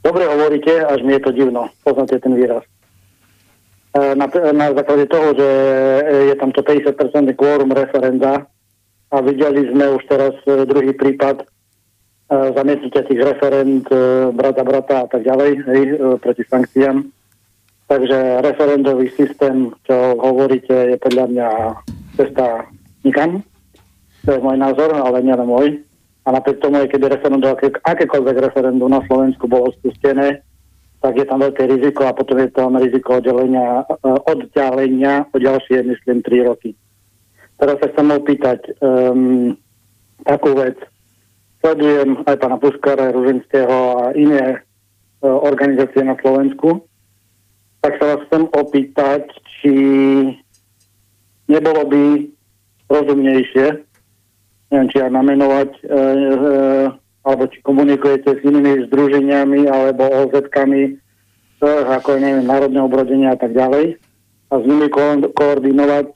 Dobre hovoríte, až mi je to divno. Poznáte ten výraz. E, na, na základe toho, že je tam to 50% quórum referenda a videli sme už teraz e, druhý prípad zamietnutia tých referend brata, brata a tak ďalej hej, proti sankciám. Takže referendový systém, čo hovoríte, je podľa mňa cesta nikam. To je môj názor, ale nie len môj. A napriek tomu, keby referendum, aké, akékoľvek referendum na Slovensku bolo spustené, tak je tam veľké riziko a potom je tam riziko oddelenia, eh, oddelenia o ďalšie, myslím, 3 roky. Teraz sa chcem opýtať um, takú vec. Sledujem aj pána Puskara, Ruženského a iné uh, organizácie na Slovensku. Tak sa vás chcem opýtať, či nebolo by rozumnejšie, neviem, či aj namenovať uh, uh, alebo či komunikujete s inými združeniami alebo OZ-kami, ako neviem, národného obrodenia a tak ďalej a s nimi ko- koordinovať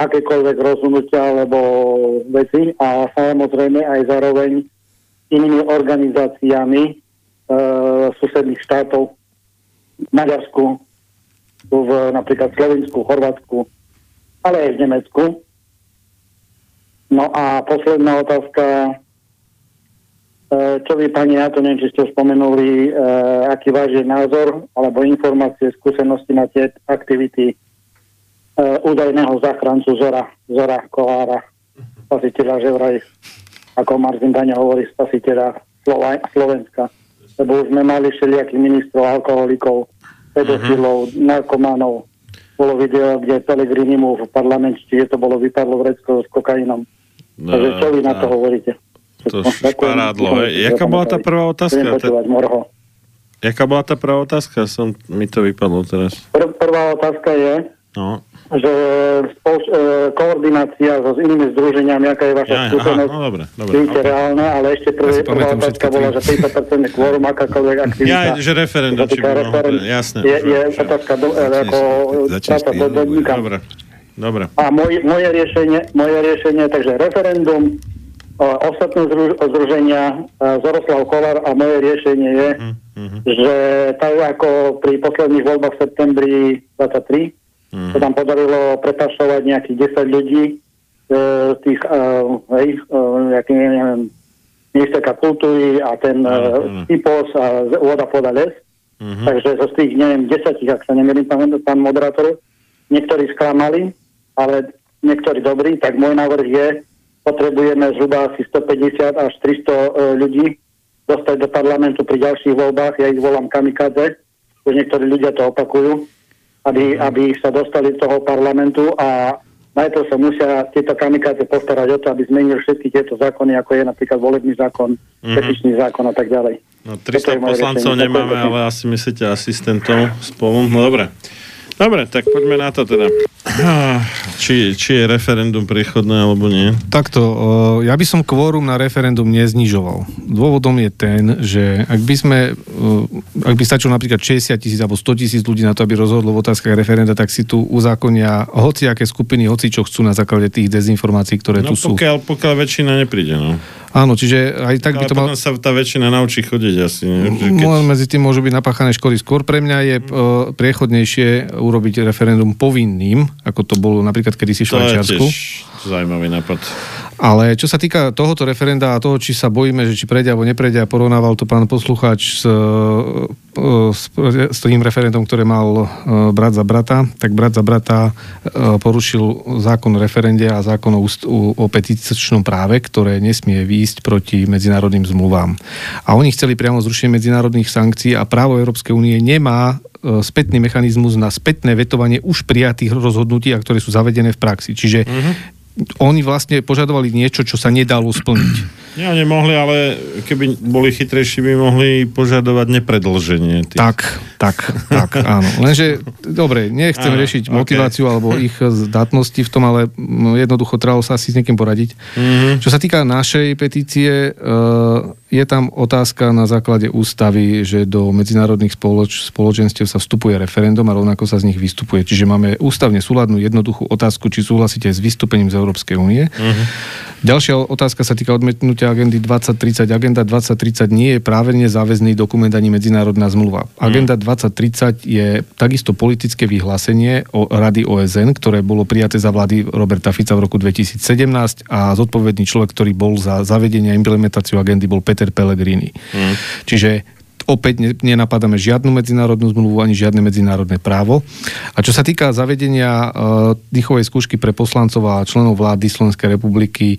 akékoľvek rozhodnutia alebo veci a samozrejme aj zároveň inými organizáciami e, susedných štátov v Maďarsku, v napríklad Slovensku, Chorvátsku ale aj v Nemecku. No a posledná otázka, čo vy pani na to, neviem, či ste spomenuli, e, aký váš je názor alebo informácie, skúsenosti na tie aktivity e, údajného záchrancu Zora, Zora Kolára, spasiteľa, že vraj, ako Martin Daňa hovorí, spasiteľa Slova, Slovenska. Lebo už sme mali všelijakých ministrov, alkoholikov, pedofilov, narkománov. Bolo video, kde Pelegrini mu v parlamente, čiže to bolo vypadlo vrecko s kokainom. No, Takže čo vy na to hovoríte? To šparádlo. hej. Jaká bola tá prvá otázka? Jaká bola tá prvá otázka? Som, mi to vypadlo teraz. Pr- prvá otázka je, No. že spoloč- e, koordinácia so s inými združeniami, aká je vaša Ja, skúsenosť, no dobre, dobre. Vidíte reálne, ale ešte prvé, Ja prvá otázka všetky bola, že 30% kvórum, akákoľvek aktivita. Ja, že referendum, či týka by mohlo, referend- jasné. Je, je otázka do, e, ako práca do. Dobre, dobre. A môj, moje, riešenie, moje riešenie, takže referendum, ostatné združ, združenia, Zoroslav Kolár a moje riešenie je, Mhm, že tak ako pri posledných voľbách v septembri 23 mhm. sa tam podarilo pretašovať nejakých 10 ľudí e, tých, e, hej, e, neviem, ministerka kultúry a ten e, Typos a voda poda les. Mhm. Takže zo tých, neviem, desetich, ak sa nemýlim, pán, pán moderátor, niektorí sklamali, ale niektorí dobrí, tak môj návrh je, potrebujeme zhruba asi 150 až 300 e, ľudí dostať do parlamentu pri ďalších voľbách, ja ich volám kamikadze, už niektorí ľudia to opakujú, aby, aby sa dostali do toho parlamentu a najprv sa musia tieto kamikadze postarať o to, aby zmenili všetky tieto zákony, ako je napríklad volebný zákon, Mhm. petičný zákon a tak ďalej. No, Toto je 300 moje poslancov nemáme, ale asi myslíte asistentov spolu. No dobre. Dobre, tak poďme na to teda. Ah, Či, či je referendum priechodné alebo nie? Takto, eh, ja by som kvórum na referendum neznižoval. Dôvodom je ten, že ak by sme, eh, ak by stačilo napríklad 60 tisíc alebo 100 tisíc ľudí na to, aby rozhodlo v otázkach referenda, tak si tu uzákonia hociaké skupiny, hoci čo chcú na základe tých dezinformácií, ktoré No tu sú. pokiaľ, pokiaľ väčšina nepríde, no. Áno, čiže aj tak by to mal... sa tá väčšina naučí chodiť asi. Nie? Keď... No, medzi tým môžu byť napáchané škody. Skôr pre mňa je uh, priechodnejšie urobiť referendum povinným, ako to bolo napríklad kedysi v To je Švajčiarsku. tiež zaujímavý nápad. Ale čo sa týka tohoto referenda a toho, či sa bojíme, že či prejde alebo neprejde, a porovnával to pán poslucháč s, e, s, s tým referendum, ktoré mal e, brat za brata, tak brat za brata e, porušil zákon o referende a zákon o, o, petičnom práve, ktoré nesmie výjsť proti medzinárodným zmluvám. A oni chceli priamo zrušenie medzinárodných sankcií a právo Európskej únie nemá e, spätný mechanizmus na spätné vetovanie už prijatých rozhodnutí, a ktoré sú zavedené v praxi. Čiže oni vlastne požadovali niečo, čo sa nedalo splniť. Nie, oni mohli, ale keby boli chytrejší, by mohli požadovať nepredlženie. Tých... Tak, tak, tak, áno. Lenže, dobre, nechcem Áno, riešiť motiváciu alebo ich zdatnosti v tom, ale mm, jednoducho trebalo sa asi s niekým poradiť. Mhm. Čo sa týka našej petície, e, je tam otázka na základe ústavy, že do medzinárodných spoloč, spoločenstiev sa vstupuje referendum a rovnako sa z nich vystupuje. Čiže máme ústavne súladnú jednoduchú otázku, či súhlasíte s vystúpením z Európskej únie. Mhm. Ďalšia otázka sa týka odmietnutia agendy 2030. Agenda 2030 nie je právne záväzný dokument ani medzinárodná zmluva. Agenda 2030 je takisto politické vyhlásenie o Rady OSN, ktoré bolo prijaté za vlády Roberta Fica v roku 2017 a zodpovedný človek, ktorý bol za zavedenie a implementáciu agendy, bol Peter Pellegrini. Mhm. Čiže opäť ne- nenapadáme žiadnu medzinárodnú zmluvu ani žiadne medzinárodné právo. A čo sa týka zavedenia uh, dýchovej skúšky pre poslancov a členov vlády Slovenskej republiky,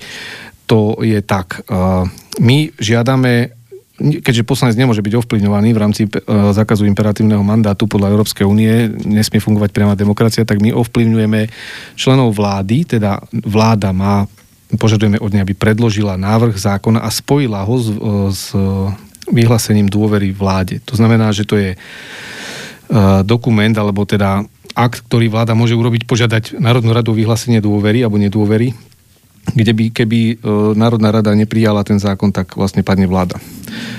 to je tak. Uh, my žiadame keďže poslanec nemôže byť ovplyvňovaný v rámci e, zákazu imperatívneho mandátu podľa Európskej únie, nesmie fungovať priama demokracia, tak my ovplyvňujeme členov vlády, teda vláda má, požadujeme od nej, aby predložila návrh zákona a spojila ho s, e, s vyhlásením dôvery vláde. To znamená, že to je dokument, alebo teda akt, ktorý vláda môže urobiť, požiadať Národnú radu vyhlásenie dôvery alebo nedôvery, kde by, keby e, Národná rada neprijala ten zákon, tak vlastne padne vláda.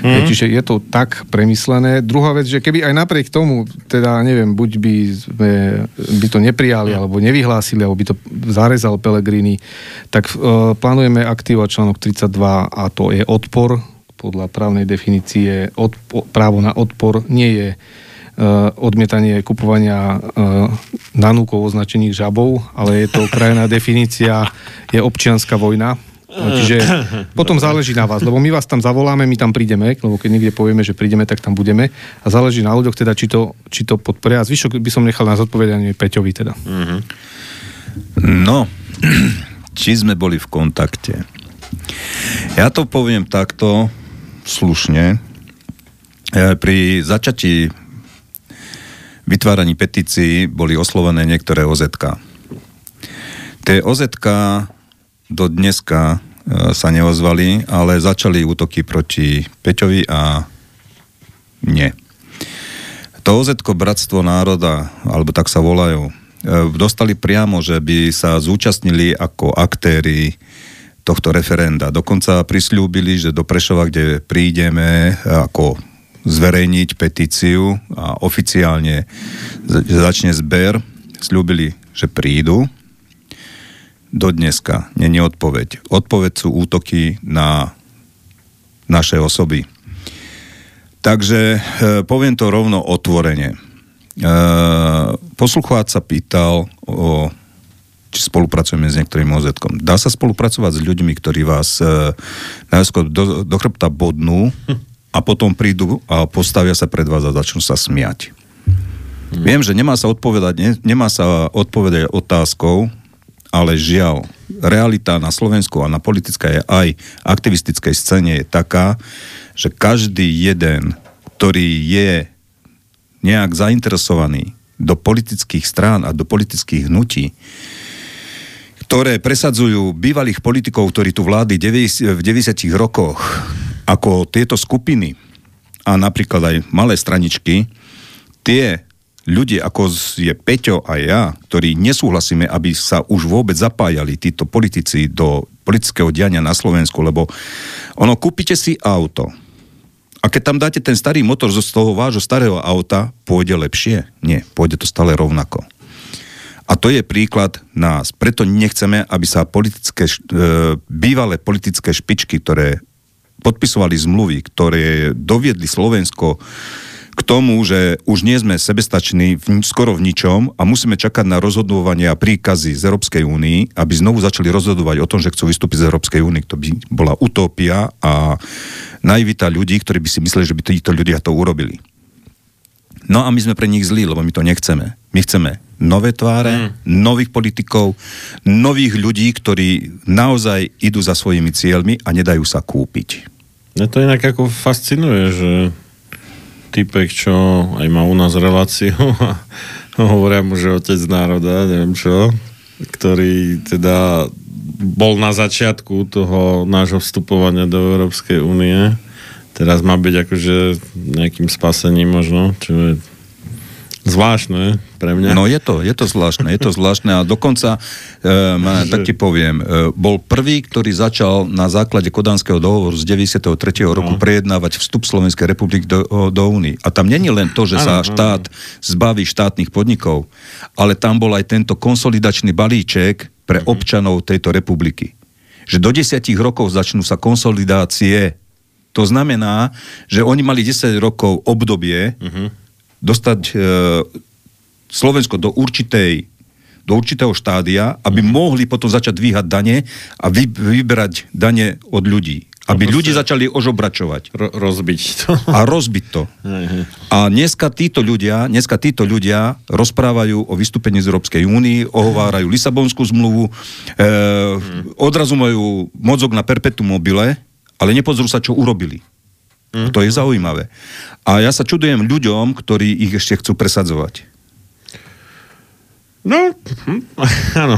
Mm. Čiže je to tak premyslené. Druhá vec, že keby aj napriek tomu, teda neviem, buď by, sme, by to neprijali, alebo nevyhlásili, alebo by to zarezal Pelegrini, tak e, plánujeme aktivovať článok 32 a to je odpor. Podľa právnej definície odpo- právo na odpor nie je odmietanie kupovania uh, nanúkov označených žabou, ale je to krajná definícia, je občianská vojna. Čiže potom záleží na vás, lebo my vás tam zavoláme, my tam prídeme, lebo keď niekde povieme, že prídeme, tak tam budeme a záleží na ľuďoch teda, či to, či to podporia. A zvyšok by som nechal na zodpovedanie Peťovi teda. No, či sme boli v kontakte. Ja to poviem takto slušne. Pri začatí vytváraní petícií boli oslovené niektoré OZK. Tie OZK do dneska e, sa neozvali, ale začali útoky proti Peťovi a nie. To OZ Bratstvo národa, alebo tak sa volajú, e, dostali priamo, že by sa zúčastnili ako aktéri tohto referenda. Dokonca prislúbili, že do Prešova, kde prídeme ako zverejniť petíciu a oficiálne začne zber, slúbili, že prídu. Do dneska není odpoveď. Odpoveď sú útoky na naše osoby. Takže e, poviem to rovno otvorene. E, poslucháč sa pýtal o či spolupracujeme s niektorým OZ-kom. Dá sa spolupracovať s ľuďmi, ktorí vás e, najskôr do, do chrbta bodnú a potom prídu a postavia sa pred vás a začnú sa smiať. Hmm. Viem, že nemá sa odpovedať, ne, nemá sa odpovedať otázkou, ale žiaľ, realita na Slovensku a na politickej aj aktivistickej scéne je taká, že každý jeden, ktorý je nejak zainteresovaný do politických strán a do politických hnutí, ktoré presadzujú bývalých politikov, ktorí tu vlády v 90 rokoch, ako tieto skupiny a napríklad aj malé straničky, tie ľudia, ako je Peťo a ja, ktorí nesúhlasíme, aby sa už vôbec zapájali títo politici do politického diania na Slovensku, lebo ono, kúpite si auto a keď tam dáte ten starý motor zo toho vášho starého auta, pôjde lepšie? Nie, pôjde to stále rovnako. A to je príklad nás. Preto nechceme, aby sa politické, e, bývalé politické špičky, ktoré podpisovali zmluvy, ktoré doviedli Slovensko k tomu, že už nie sme sebestační v, skoro v ničom a musíme čakať na rozhodovanie a príkazy z Európskej únii, aby znovu začali rozhodovať o tom, že chcú vystúpiť z Európskej únie. To by bola utopia a naivita ľudí, ktorí by si mysleli, že by títo ľudia to urobili. No a my sme pre nich zlí, lebo my to nechceme. My chceme nové tváre, mm. nových politikov, nových ľudí, ktorí naozaj idú za svojimi cieľmi a nedajú sa kúpiť. Mňa to inak ako fascinuje, že typek, čo aj má u nás reláciu a hovoria mu, že otec národa, neviem čo, ktorý teda bol na začiatku toho nášho vstupovania do Európskej únie teraz má byť akože nejakým spasením možno, čo je zvláštne pre mňa. No je to, je to zvláštne, je to zvláštne a dokonca, e, tak ti poviem, e, bol prvý, ktorý začal na základe Kodanského dohovoru z 93. roku no. prejednávať vstup Slovenskej republiky do, do Únie. A tam není len to, že ano, sa štát ano. zbaví štátnych podnikov, ale tam bol aj tento konsolidačný balíček pre uh-huh. občanov tejto republiky. Že do desiatich rokov začnú sa konsolidácie to znamená, že oni mali 10 rokov obdobie uh-huh. Dostať e, Slovensko do určitej do určitého štádia, aby uh-huh. mohli potom začať dvíhať dane a vy, vyberať dane od ľudí. Aby no ľudí začali ožobračovať. Ro- rozbiť to. A rozbiť to. A dneska títo ľudia, dneska títo ľudia rozprávajú o vystúpení z Európskej únii, ohovárajú Lisabonskú zmluvu, e, uh-huh. odrazu majú mozog na perpetu mobile, ale nepozrú sa, čo urobili. Mm. To je zaujímavé. A ja sa čudujem ľuďom, ktorí ich ešte chcú presadzovať. No, hm, áno.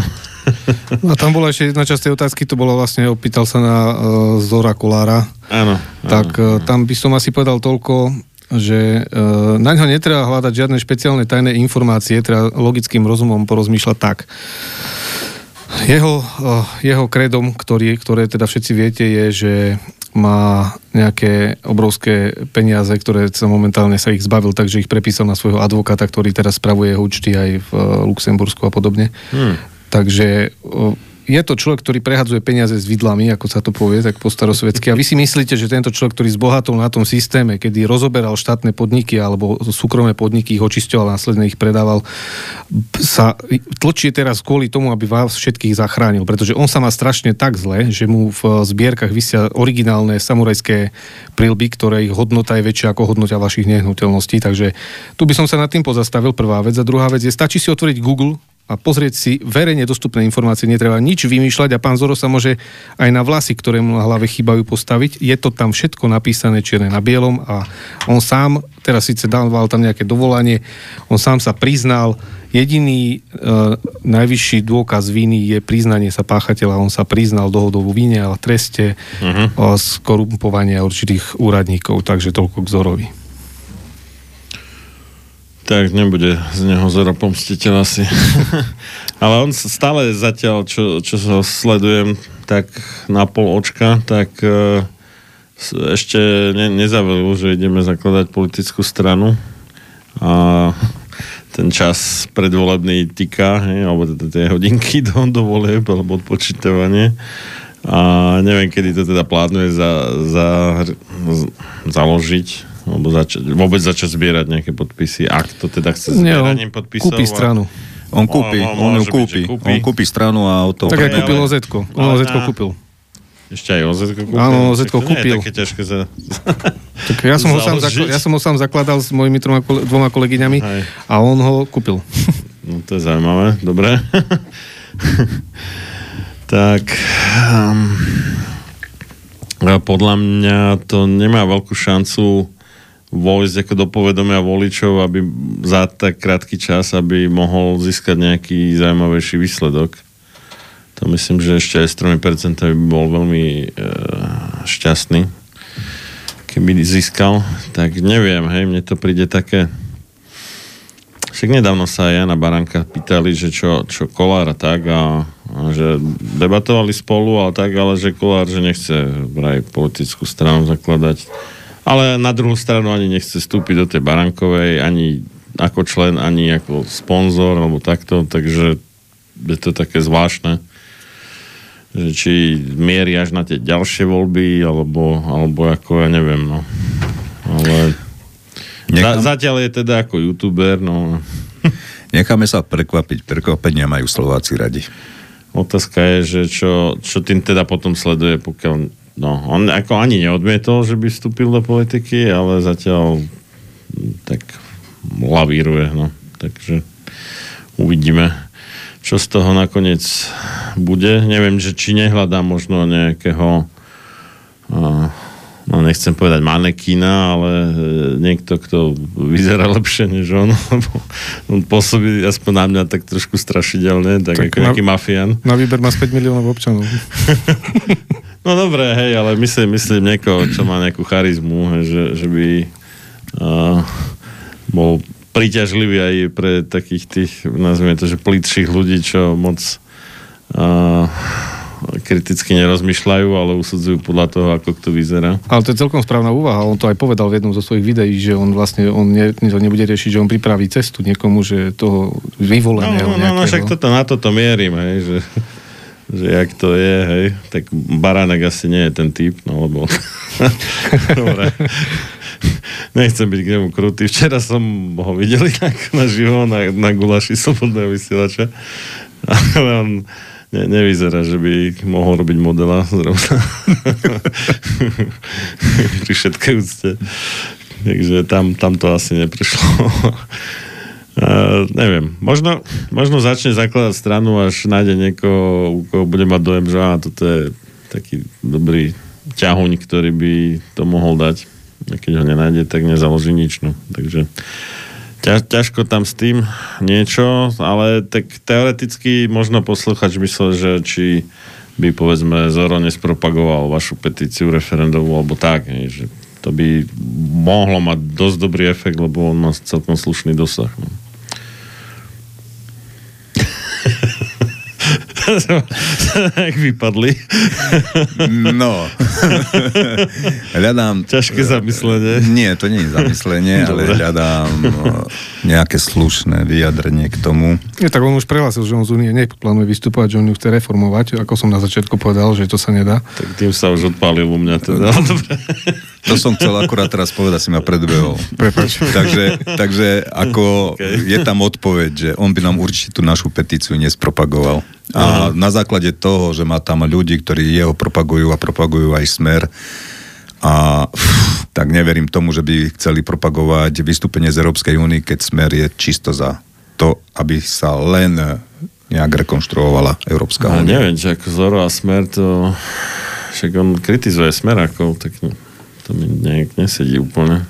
A tam bola ešte jedna časť tej otázky, to bolo vlastne, opýtal sa na uh, Zora Kolára. Áno. Tak uh, tam by som asi povedal toľko, že uh, na ňo netreba hľadať žiadne špeciálne tajné informácie, treba logickým rozumom porozmýšľať tak. Jeho, uh, jeho kredom, ktorý, ktoré teda všetci viete, je, že má nejaké obrovské peniaze, ktoré sa momentálne sa ich zbavil, takže ich prepísal na svojho advokáta, ktorý teraz spravuje účty aj v Luxembursku a podobne. Hmm. Takže je to človek, ktorý prehadzuje peniaze s vidlami, ako sa to povie, tak po starosvedsky. A vy si myslíte, že tento človek, ktorý zbohatol na tom systéme, kedy rozoberal štátne podniky alebo súkromné podniky, ich očisťoval a následne ich predával, sa tlčie teraz kvôli tomu, aby vás všetkých zachránil. Pretože on sa má strašne tak zle, že mu v zbierkach vysia originálne samurajské prilby, ktoré ich hodnota je väčšia ako hodnota vašich nehnuteľností. Takže tu by som sa nad tým pozastavil, prvá vec. A druhá vec je, stačí si otvoriť Google a pozrieť si verejne dostupné informácie, netreba nič vymýšľať a pán Zoro sa môže aj na vlasy, ktoré mu na hlave chýbajú, postaviť. Je to tam všetko napísané čierne na bielom a on sám, teraz síce dával tam nejaké dovolanie, on sám sa priznal, jediný e, najvyšší dôkaz viny je priznanie sa páchateľa, on sa priznal dohodovú vine a treste uh-huh. z korumpovania určitých úradníkov, takže toľko k Zorovi. Tak nebude z neho zero pomstiteľ asi. Ale on stále zatiaľ, čo, čo sa sledujem, tak na pol očka, tak uh, ešte ne, nezavelil, že ideme zakladať politickú stranu. A ten čas predvolebný týka, hej, alebo teda tie hodinky do, do volieb, alebo odpočítavanie. A neviem, kedy to teda plánuje za, za, založiť alebo začať, vôbec začať zbierať nejaké podpisy, ak to teda chce zbieraním podpisov. Kúpi stranu. On kúpi, on, on, on ju kúpi. kúpi. On kúpi stranu a o to... Tak aj kúpil oz On oz kúpil. Ešte aj oz kúpil? Áno, oz kúpil. Také ťažké za... Tak ja som, ho sám zakl- ja som ho sám zakladal s mojimi troma, dvoma kolegyňami aj. a on ho kúpil. No to je zaujímavé, dobre. tak... Um, podľa mňa to nemá veľkú šancu vojsť ako do povedomia voličov, aby za tak krátky čas, aby mohol získať nejaký zaujímavejší výsledok. To myslím, že ešte aj s 3% by bol veľmi e, šťastný, keby získal. Tak neviem, hej, mne to príde také... Však nedávno sa aj Jana Baranka pýtali, že čo, čo Kolár a tak a, a že debatovali spolu, ale tak, ale že Kolár, že nechce vraj politickú stranu zakladať ale na druhú stranu ani nechce vstúpiť do tej Barankovej, ani ako člen, ani ako sponzor, alebo takto, takže je to také zvláštne že či mierí až na tie ďalšie voľby, alebo, alebo ako, ja neviem, no. Ale Nechám... za, zatiaľ je teda ako youtuber, no. Necháme sa prekvapiť, prekvapenia majú Slováci radi. Otázka je, že čo, čo tým teda potom sleduje, pokiaľ No, on ako ani neodmietol, že by vstúpil do politiky, ale zatiaľ tak lavíruje, no. Takže uvidíme, čo z toho nakoniec bude. Neviem, že či nehľadá možno nejakého no nechcem povedať manekína, ale e, niekto, kto vyzerá lepšie než on, lebo on pôsobí aspoň na mňa tak trošku strašidelne, tak, tak ako na, nejaký mafián. Na výber má 5 miliónov občanov. No dobré, hej, ale myslím, myslím niekoho, čo má nejakú charizmu, hej, že, že by uh, bol príťažlivý aj pre takých tých, nazvime to, že plitších ľudí, čo moc uh, kriticky nerozmýšľajú, ale usudzujú podľa toho, ako to vyzerá. Ale to je celkom správna úvaha. On to aj povedal v jednom zo svojich videí, že on vlastne on ne, to nebude riešiť, že on pripraví cestu niekomu, že toho vyvoleného No, no, no, no však toto, na toto mierim, hej, že že jak to je, hej, tak Baránek asi nie je ten typ, no lebo... Dobre. Nechcem byť k nemu krutý. Včera som ho videl inak na živo, na, na gulaši slobodného vysielača. Ale on ne, nevyzerá, že by mohol robiť modela zrovna. Pri všetkej úcte. Takže tam, tam to asi neprišlo. Uh, neviem, možno, možno začne zakladať stranu, až nájde niekoho, u koho bude mať dojem, že á, toto je taký dobrý ťahuň, ktorý by to mohol dať. A keď ho nenájde, tak nezaloží nič. No. Takže ťa, ťažko tam s tým niečo, ale tak teoreticky možno posluchač myslel, že či by povedzme Zoro nespropagoval vašu petíciu referendovú alebo tak, nie, že to by mohlo mať dosť dobrý efekt, lebo on má celkom slušný dosah. No. Jak vypadli. No. hľadám... Ťažké zamyslenie. Nie, to nie je zamyslenie, ale hľadám o, nejaké slušné vyjadrenie k tomu. Nie, tak on už prehlásil, že on z únie neplánuje vystúpať, že on ju chce reformovať, ako som na začiatku povedal, že to sa nedá. Tak tým sa už odpálil u mňa teda. Dobre. To som chcel akurát teraz povedať, si ma predbehol. Prepač. takže, takže ako Okay. je tam odpoveď, že on by nám určite tú našu petíciu nespropagoval. A na základe toho, že má tam ľudí, ktorí jeho propagujú a propagujú aj smer, a pff, tak neverím tomu, že by chceli propagovať vystúpenie z Európskej únie, keď smer je čisto za to, aby sa len nejak rekonštruovala Európska únia. neviem, či ako Zoro a Smer to... Však on kritizuje Smerakov, tak to mi nejak nesedí úplne.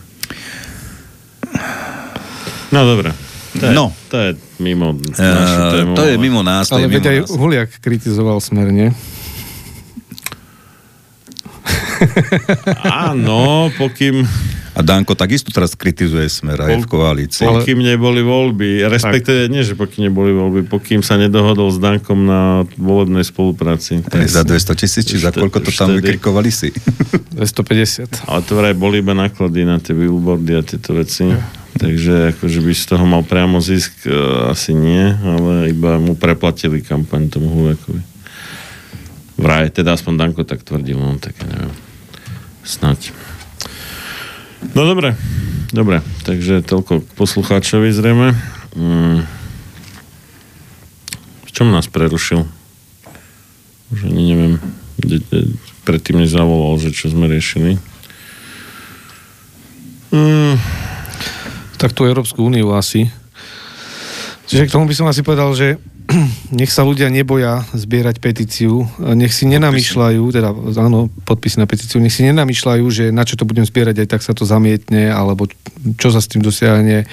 No dobre. To je, No. To je mimo našu Eh, tému. to je mimo nás, Ale veď aj nás. Huliak kritizoval smer, nie? Áno, pokým, A Danko takisto teraz kritizuje smer aj v koalícii. pokým neboli voľby, respektíve nie, že pokým neboli voľby, pokým sa nedohodol s Dankom na volebnej spolupráci. Tak za 200 tisíc, či za koľko to tam vykrikovali si? 250. Ale to vraj boli iba náklady na tie billboardy a tieto veci. Takže akože by z toho mal priamo zisk, e, asi nie, ale iba mu preplatili kampaň tomu Hulekovi. Vraj, teda aspoň Danko tak tvrdil, no tak ja neviem. Snať. No dobre, dobre, takže toľko k poslucháčovi zrejme. Mm. V čom nás prerušil? Už ani neviem. De, de, predtým než zavolal, že čo sme riešili. Mm. Tak tú Európsku úniu asi. Čiže k tomu by som asi povedal, že nech sa ľudia neboja zbierať petíciu, nech si nenamýšľajú, teda áno, podpisy na petíciu, nech si nenamýšľajú, že na čo to budem zbierať, aj tak sa to zamietne, alebo čo sa s tým dosiahne.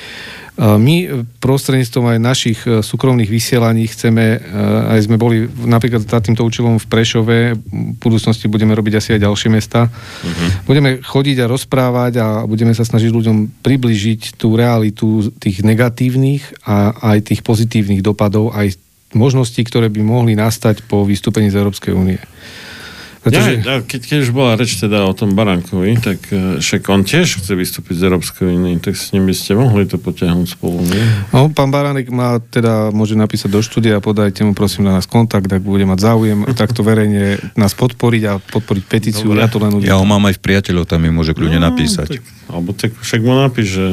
My prostredníctvom aj našich e, súkromných vysielaní chceme, e, aj sme boli napríklad za týmto účelom v Prešove, v budúcnosti budeme robiť asi aj ďalšie mesta. Budeme chodiť a rozprávať a budeme sa snažiť ľuďom približiť tú realitu tých negatívnych a aj tých pozitívnych dopadov, aj možností, ktoré by mohli nastať po vystúpení z Európskej únie. Pretože... Ja, keď, keď už bola reč teda o tom Barankovi, tak eh, však on tiež chce vystúpiť z Európskej únie, tak s ním by ste mohli to potiahnuť spolu, nie? No, pán Baránek má teda, môže napísať do štúdia, podajte mu prosím na nás kontakt, ak bude mať záujem takto verejne nás podporiť a podporiť petíciu. Dobre. Ja to len Ja ho mám aj v priateľov, tam mi môže kľudne No, napísať. Tak, alebo tak však mu napíš, že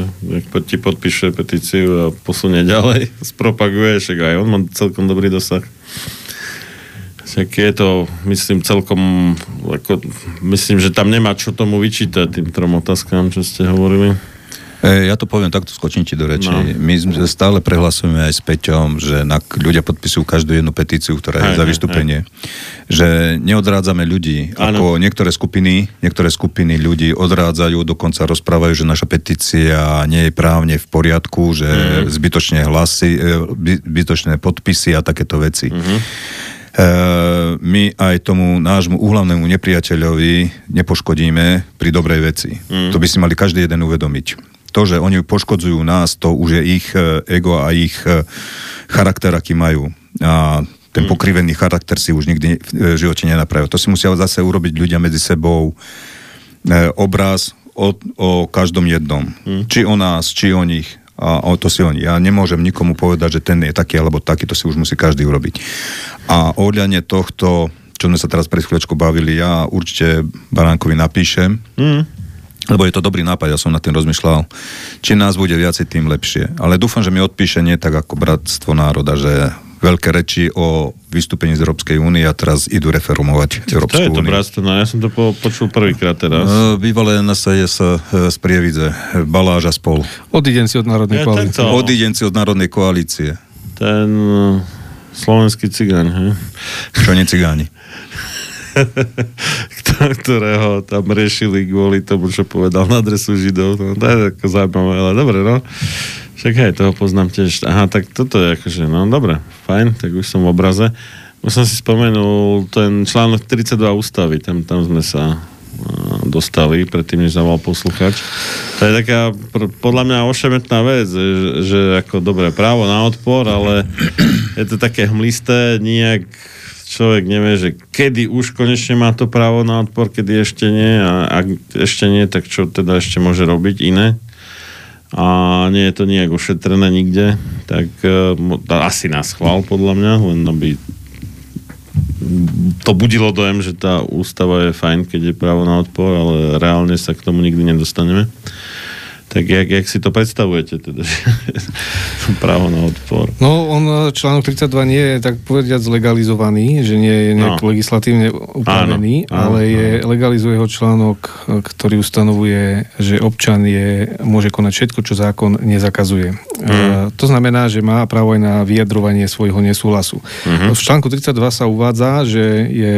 ak ti podpíše petíciu a posunie ďalej, spropaguje, však aj on má celkom dobrý dosah. Však je to, myslím, celkom, ako, myslím, že tam nemá čo tomu vyčítať tým trom otázkám, čo ste hovorili. E, ja to poviem takto, skočím ti do reči. No. My stále prehlasujeme aj s Peťom, že na, ľudia podpisujú každú jednu petíciu, ktorá je Hej, za vystúpenie. Že neodrádzame ľudí, Áno. ako niektoré skupiny, niektoré skupiny ľudí odrádzajú, dokonca rozprávajú, že naša petícia nie je právne v poriadku, že mm. zbytočne hlasy, e, by- zbytočné podpisy a takéto veci. Mhm. Mm. my aj tomu nášmu úhlavnému nepriateľovi nepoškodíme pri dobrej veci. Mm. To by si mali každý jeden uvedomiť. To, že oni poškodzujú nás, to už je ich e, ego a ich e, charakter, aký majú. A ten pokrivený charakter si už nikdy v živote nenapravia. To si musia zase urobiť ľudia medzi sebou e, obraz o, o každom jednom. Či o nás, či o nich. A o to si oni. Ja nemôžem nikomu povedať, že ten je taký alebo taký, to si už musí každý urobiť. A ohľadne tohto, čo sme sa teraz pred chvíľočkou bavili, ja určite Baránkovi napíšem, Mm. lebo je to dobrý nápad, ja som nad tým rozmýšľal. Čím nás bude viacej, tým lepšie. Ale dúfam, že mi odpíše nie tak ako Bratstvo národa, že veľké reči o vystúpení z Európskej únie a teraz idú reformovať To Európsku je to úniu. bratstvo, no ja som to po, počul prvýkrát teraz. E, Bývalé NSAS e, z Prievidze, Baláž a spol. Odídem si od Národnej Ja koalície. tento- Odídenci od Národnej koalície. Ten uh, slovenský cigáň, hej? Čo nie cigáni. Kto- ktorého tam riešili kvôli tomu, čo povedal na adresu Židov. No, to je ako zaujímavé, ale dobre, no. Však hej, toho poznám tiež. Aha, tak toto je akože, no dobre, fajn, tak už som v obraze. Už som si spomenul ten článok 32 ústavy, tam, tam sme sa a, dostali, predtým, než zavolal posluchač. To je taká, podľa mňa ošemetná vec, že, že ako dobré právo na odpor, ale je to také hmlisté, nijak človek nevie, že kedy už konečne má to právo na odpor, kedy ešte nie a ak ešte nie, tak čo teda ešte môže robiť iné a nie je to nejak ošetrené nikde, tak uh, asi nás chvál podľa mňa, len aby to budilo dojem, že tá ústava je fajn, keď je právo na odpor, ale reálne sa k tomu nikdy nedostaneme. Tak jak, jak si to predstavujete, teda, právo na odpor? No, on článok 32 nie je tak povediať zlegalizovaný, že nie je nejak no. legislatívne upravený, áno, ale áno, je, legalizuje ho článok, ktorý ustanovuje, že občan je, môže konať všetko, čo zákon nezakazuje. Mm. Uh, to znamená, že má právo aj na vyjadrovanie svojho nesúhlasu. Mm-hmm. V článku 32 sa uvádza, že je,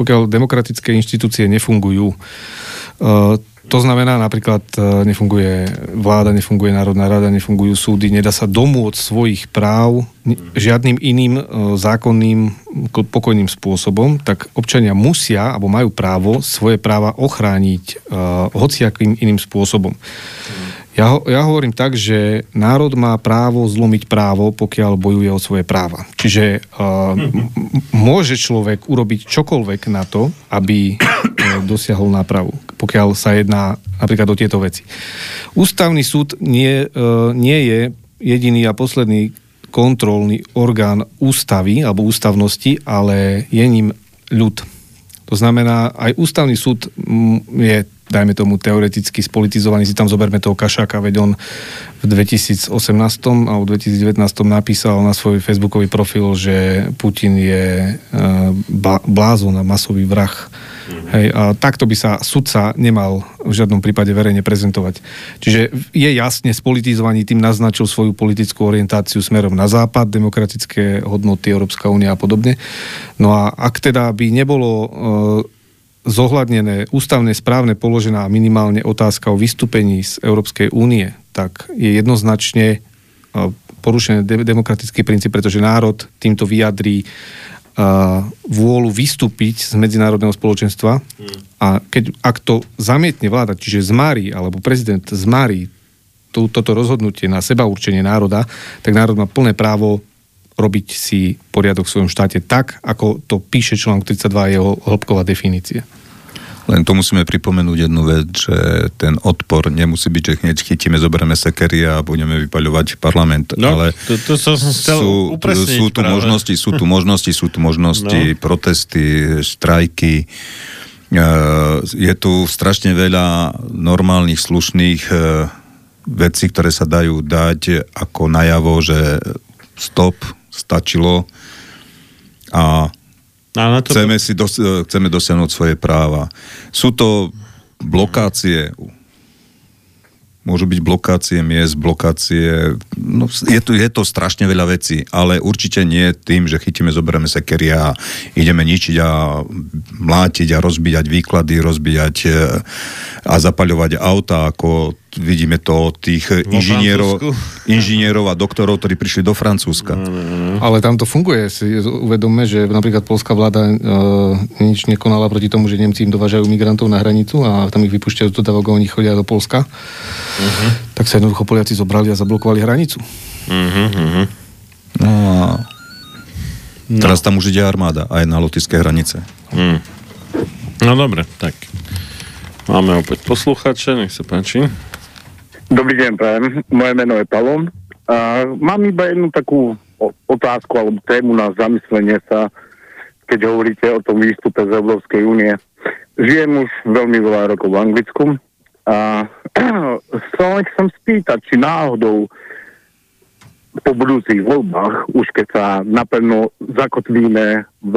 pokiaľ demokratické inštitúcie nefungujú, uh, to znamená napríklad e, nefunguje vláda, nefunguje Národná rada, nefungujú súdy, nedá sa domôcť svojich práv žiadnym iným e, zákonným pokojným spôsobom, tak občania musia alebo majú právo svoje práva ochrániť uh, hociakým iným spôsobom. Ja, ja hovorím tak, že národ má právo zlomiť právo, pokiaľ bojuje o svoje práva. Čiže uh, m- môže človek urobiť čokoľvek na to, aby dosiahol nápravu, pokiaľ sa jedná napríklad o tieto veci. Ústavný súd nie, uh, nie je jediný a posledný kontrolný orgán ústavy alebo ústavnosti, ale je ním ľud. To znamená, aj ústavný súd je dajme tomu teoreticky spolitizovaný, si tam zoberme toho Kašáka, veď on v 2018 alebo 2019 napísal na svoj facebookový profil, že Putin je e, blázon a masový vrah. Mm-hmm. Hej, a takto by sa sudca nemal v žiadnom prípade verejne prezentovať. Čiže je jasne spolitizovaný, tým naznačil svoju politickú orientáciu smerom na západ, demokratické hodnoty, Európska únia a podobne. No a ak teda by nebolo e, zohľadnené ústavne správne položená minimálne otázka o vystúpení z Európskej únie, tak je jednoznačne e, porušený demokratický princíp, pretože národ týmto vyjadrí e, vôľu vystúpiť z medzinárodného spoločenstva. A keď, ak to zamietne vláda, čiže zmarí, alebo prezident zmarí tú, toto rozhodnutie na seba určenie národa, tak národ má plné právo robiť si poriadok v svojom štáte tak, ako to píše článok 32 jeho hĺbková definícia. Len to musíme pripomenúť jednu vec, že ten odpor nemusí byť, že hneď chytíme, zoberieme sekery a budeme vypaľovať parlament. No, ale to, to som chcel sú, sú tu práve. možnosti, sú tu možnosti, sú tu možnosti, no. protesty, štrajky. Je tu strašne veľa normálnych, slušných e, vecí, ktoré sa dajú dať ako najavo, že stop, stačilo a no, to... chceme, si dos- chceme dosiahnuť svoje práva. Sú to blokácie, môžu byť blokácie miest, blokácie, no je, tu, je to strašne veľa vecí, ale určite nie tým, že chytíme, zoberieme sekery a ideme ničiť a mlátiť a rozbíjať výklady, rozbíjať e, a zapaľovať auta, ako vidíme to od tých inžinierov, inžinierov a doktorov, ktorí prišli do Francúzska. No. Ale tam to funguje. Si uvedomme, že napríklad polská vláda e, nič nekonala proti tomu, že Nemci im dovážajú migrantov na hranicu a tam ich vypúšťajú do dávok, oni chodia do Polska. Uh-huh. Tak sa jednoducho Poliaci zobrali a zablokovali hranicu. Uh-huh, No a no. teraz tam už ide armáda aj na lotické hranice. Uh-huh. No dobre, tak. Máme opäť posluchače, nech sa páči. Dobrý deň, prajem. Moje meno je Palom. A mám iba jednu takú otázku alebo tému na zamyslenie sa, keď hovoríte o tom výstupe z Európskej únie. Žijem už veľmi veľa rokov v Anglicku a chcel chcem spýtať, či náhodou po budúcich voľbách, už keď sa naplno zakotvíme v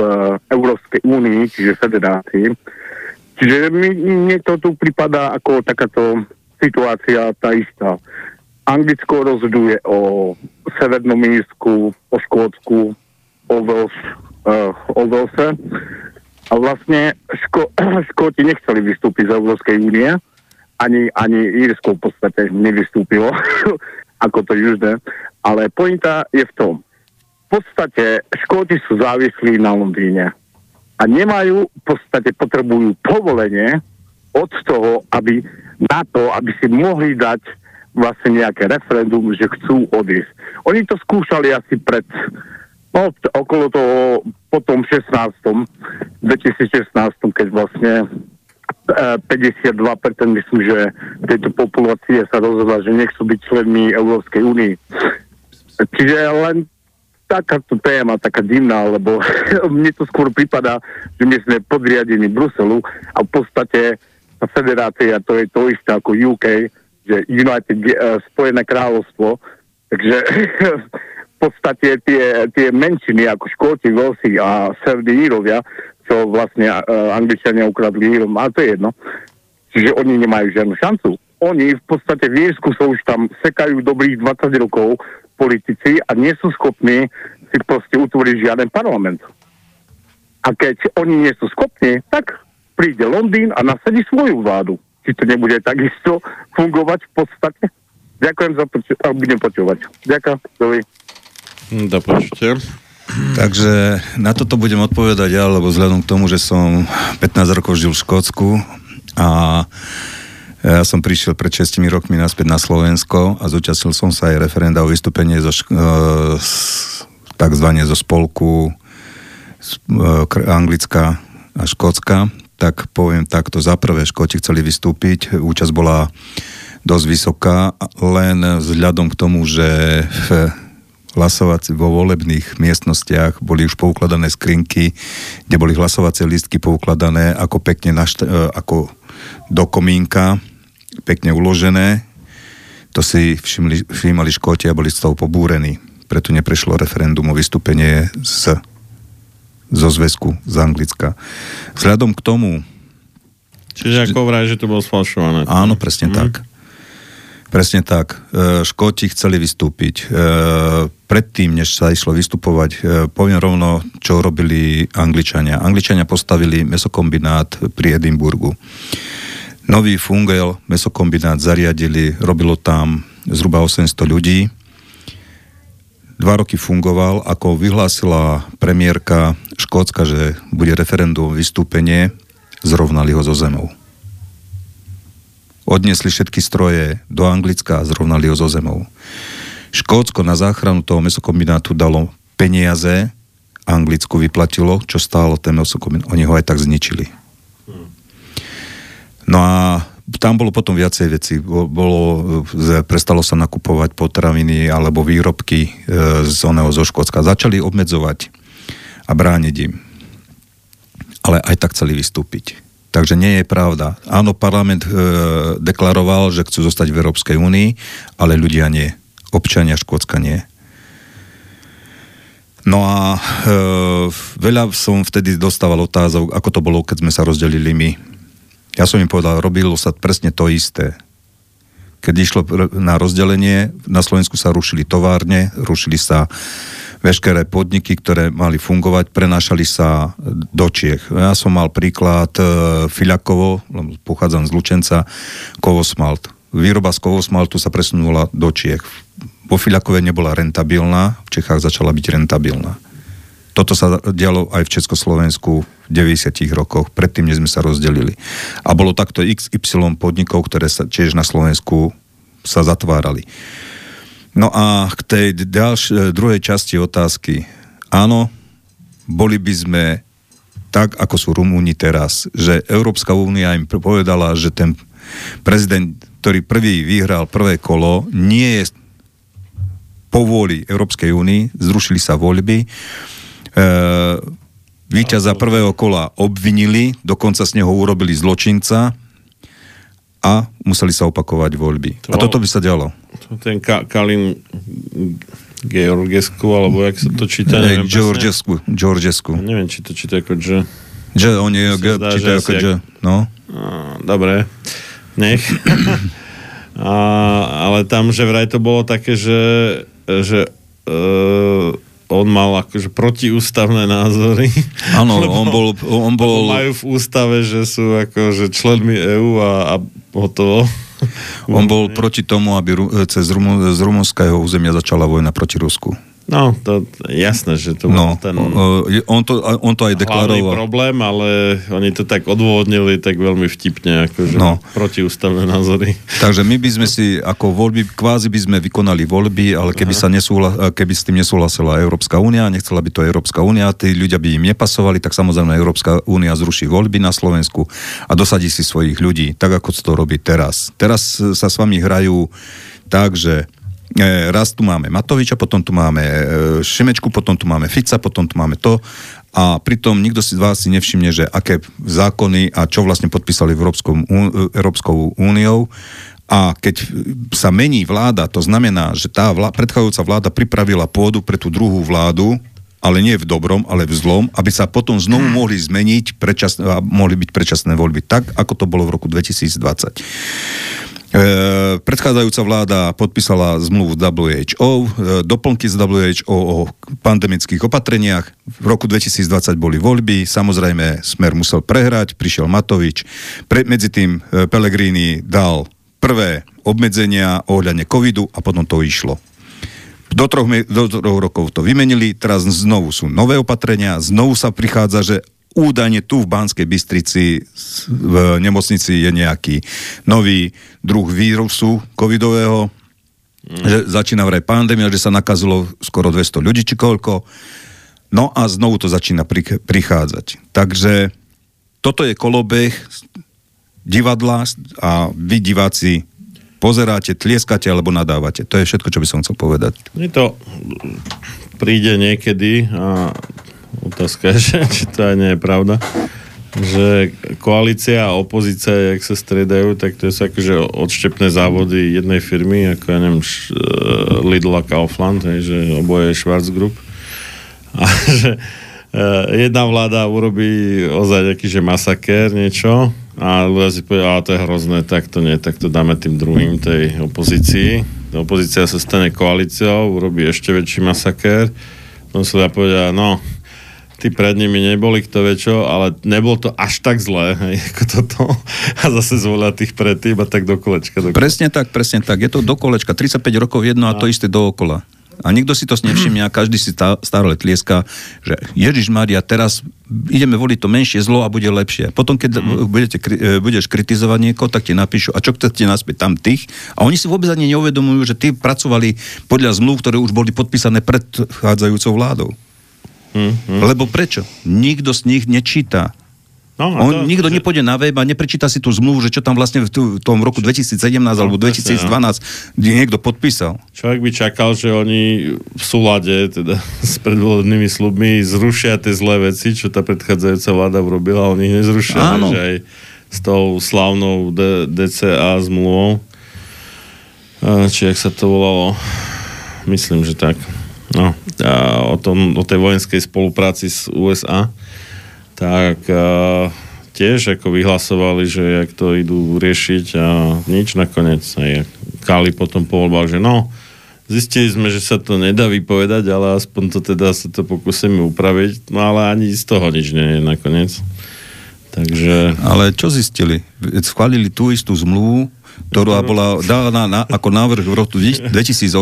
Európskej únii, čiže federácii, čiže mi, mne to tu prípada ako takáto situácia tá istá. Anglicko rozhoduje o Severnom Írsku, o Škótsku, o, Wales, uh, Walese. A vlastne Ško- Škóti nechceli vystúpiť z Európskej únie, ani, ani Írsko v podstate nevystúpilo, ako to južné. Ale pointa je v tom, v podstate Škóti sú závislí na Londýne a nemajú, v podstate potrebujú povolenie od toho, aby na to, aby si mohli dať vlastne nejaké referendum, že chcú odísť. Oni to skúšali asi pred No, okolo toho, potom 16. 2016, keď vlastne e, 52% myslím, že tejto populácie sa rozhodla, že nechcú byť členmi Európskej únie. Čiže len takáto téma, taká divná, lebo mne to skôr prípada, že my sme podriadení Bruselu a v podstate federácia to je to isté ako UK, že United uh, Spojené kráľovstvo, takže v podstate tie, tie menšiny ako Škóti, Velsi a Severní Írovia, čo vlastne uh, Angličania ukradli Írom, a to je jedno, čiže oni nemajú žiadnu šancu. Oni v podstate v Írsku sa už tam sekajú dobrých 20 rokov politici a nie sú schopní si proste utvoriť žiaden parlament. A keď oni nie sú schopní, tak príde Londýn a nasadí svoju vládu. Či to nebude takisto fungovať v podstate? Ďakujem za poču- a budem počúvať. Ďakujem. Dovi. Do počutia. Takže na toto budem odpovedať ja, lebo vzhľadom k tomu, že som 15 rokov žil v Škótsku a ja som prišiel pred 6 rokmi naspäť na Slovensko a zúčastnil som sa aj referenda o vystúpenie zo, šk- e, z- takzvané zo spolku e, Anglická a Škótska, tak poviem takto, za prvé Škóti chceli vystúpiť, účasť bola dosť vysoká, len vzhľadom k tomu, že v hlasovací vo volebných miestnostiach boli už poukladané skrinky, kde boli hlasovacie lístky poukladané ako pekne našt- e, ako do komínka, pekne uložené. To si všimli, všímali Škóti a boli z toho pobúrení. Preto neprešlo referendum o vystúpenie z, zo zväzku z Anglicka. Vzhľadom k tomu, Čiže ako vraj, že to bolo sfalšované. Áno, presne mm. tak. Presne tak. E, Škóti chceli vystúpiť. E, Predtým, než sa išlo vystupovať, e, poviem rovno, čo robili Angličania. Angličania postavili mesokombinát pri Edimburgu. Nový Fungel mesokombinát zariadili, robilo tam zhruba 800 ľudí. Dva roky fungoval, ako vyhlásila premiérka Škótska, že bude referendum vystúpenie, zrovnali ho zo zemou. Odniesli všetky stroje do Anglicka a zrovnali ho zo zemou. Škótsko na záchranu toho mesokombinátu dalo peniaze, Anglicku vyplatilo, čo stálo ten mesokombinát. Oni ho aj tak zničili. No a tam bolo potom viacej veci. Bolo, prestalo sa nakupovať potraviny alebo výrobky e, z oného zo Škótska. Začali obmedzovať a brániť im. Ale aj tak chceli vystúpiť. Takže nie je pravda. Áno, parlament e, deklaroval, že chcú zostať v Európskej únii, ale ľudia nie. Občania Škótska nie. No a e, veľa som vtedy dostával otázok, ako to bolo, keď sme sa rozdelili my. Ja som im povedal, robilo sa presne to isté. Keď išlo na rozdelenie, na Slovensku sa rušili továrne, rušili sa veškeré podniky, ktoré mali fungovať, prenášali sa do Čiech. Ja som mal príklad e, Fiľakovo, pochádzam z Lučenca, Kovosmalt. Výroba z Kovosmaltu sa presunula do Čiech. Vo Fiľakove nebola rentabilná, v Čechách začala byť rentabilná. Toto sa dialo aj v Československu v 90 rokoch, predtým, než sme sa rozdelili. A bolo takto XY podnikov, ktoré sa tiež na Slovensku sa zatvárali. No a k tej ďalš- druhej časti otázky. Áno, boli by sme tak, ako sú Rumúni teraz, že Európska únia im povedala, že ten prezident, ktorý prvý vyhral prvé kolo, nie je povôli Európskej únii, zrušili sa voľby, E, víťaza prvého kola obvinili, dokonca z neho urobili zločinca a museli sa opakovať voľby. To a toto by sa dialo. Ten Ka- Kalin Georgescu, alebo jak sa to číta, neviem Georgescu, Georgescu. Neviem, či to číta ako G. Že on je, Sa ge- zdá, čítajú ako G, jak- no. Á, dobre, nech. A, ale tam, že vraj to bolo také, že, že uh, on mal akože protiústavné názory. Áno, on bol, on bol, majú v ústave, že sú akože členmi EÚ a, a hotovo. on bol proti tomu, aby Ru- cez Rumu, z rumunského územia začala vojna proti Rusku. No, to jasné, že to No, ten on to, on to aj deklaroval. problém, ale oni to tak odôvodnili tak veľmi vtipne, akože No. protiústavné názory. Takže my by sme si ako voľby, kvázi by sme vykonali voľby, ale keby, sa nesúhla, keby s tým nesúhlasila Európska únia, nechcela by to Európska únia, tí ľudia by im nepasovali, tak samozrejme Európska únia zruší voľby na Slovensku a dosadí si svojich ľudí, tak ako to robí teraz. Teraz sa s vami hrajú tak, že raz tu máme Matoviča, potom tu máme e, Šimečku, potom tu máme Fica, potom tu máme to. A pritom nikto si z vás si nevšimne, že aké zákony a čo vlastne podpísali Európskou, ú- Európskou úniou. A keď sa mení vláda, to znamená, že tá vlá, predchádzajúca vláda pripravila pôdu pre tú druhú vládu, ale nie v dobrom, ale v zlom, aby sa potom znovu mohli zmeniť predčasné, a mohli byť predčasné voľby, tak ako to bolo v roku 2020. E, predchádzajúca vláda podpísala zmluvu WHO, e, doplnky z WHO o pandemických opatreniach. V roku 2020 boli voľby, samozrejme Smer musel prehrať, prišiel Matovič. Pre, medzi tým e, Pellegrini dal prvé obmedzenia ohľadne covidu a potom to išlo. Do troch, do troch rokov to vymenili, teraz znovu sú nové opatrenia, znovu sa prichádza, že údajne tu v Banskej Bystrici v nemocnici je nejaký nový druh vírusu covidového, že začína vraj pandémia, že sa nakazilo skoro 200 ľudí či koľko. No a znovu to začína prich- prichádzať. Takže toto je kolobeh divadla a vy diváci pozeráte, tlieskate alebo nadávate. To je všetko, čo by som chcel povedať. Mne to príde niekedy a otázka že, či to aj nie je pravda, že koalícia a opozícia, jak sa striedajú, tak to sú akože odštepné závody jednej firmy, ako ja neviem, e, Lidl a Kaufland, hej, že oboje je Schwarz Group. A že e, jedna vláda urobí ozaj nejaký, že masakér, niečo, a ľudia si povedia, a to je hrozné, tak to nie, tak to dáme tým druhým tej opozícii. Opozícia sa stane koalíciou, urobí ešte väčší masakér. Potom si ľudia povedia, no, tí pred nimi neboli kto vie čo, ale nebolo to až tak zlé, hej, ako toto. A zase zvolia tých predtým a tak do kolečka. Do kolečka. Presne tak, presne tak. Je to do kolečka. 35 rokov jedno a to isté dookola. A nikto si to nevšimne a každý si tá- stále tlieska, že Ježiš Maria, teraz ideme voliť to menšie zlo a bude lepšie. Potom, keď budete, kri- e, budeš kritizovať niekoho, tak ti napíšu, a čo chcete naspäť tam tých? A oni si vôbec ani neuvedomujú, že tí pracovali podľa zmluv, ktoré už boli podpísané predchádzajúcou vládou. Hm, Lebo prečo? Nikto z nich nečíta. No, On, to- nikto nepôjde na web a neprečíta si tú zmluvu, že čo tam vlastne v, tom roku 2017 alebo presne, 2012 niekto podpísal. Človek by čakal, že oni v súlade teda s predvolebnými slubmi zrušia tie zlé veci, čo tá predchádzajúca vláda urobila, oni ich nezrušia. Áno. Že aj s tou slavnou D- DCA zmluvou, či jak sa to volalo, myslím, že tak. No, a o, tom, o tej vojenskej spolupráci s USA, tak a, tiež ako vyhlasovali, že jak to idú riešiť a nič nakoniec. Aj Kali potom po že no, zistili sme, že sa to nedá vypovedať, ale aspoň to teda sa to pokúsime upraviť, no ale ani z toho nič nie je nakoniec. Takže... Ale čo zistili? Schválili tú istú zmluvu, ktorá bola dána na, ako návrh v roku 2018,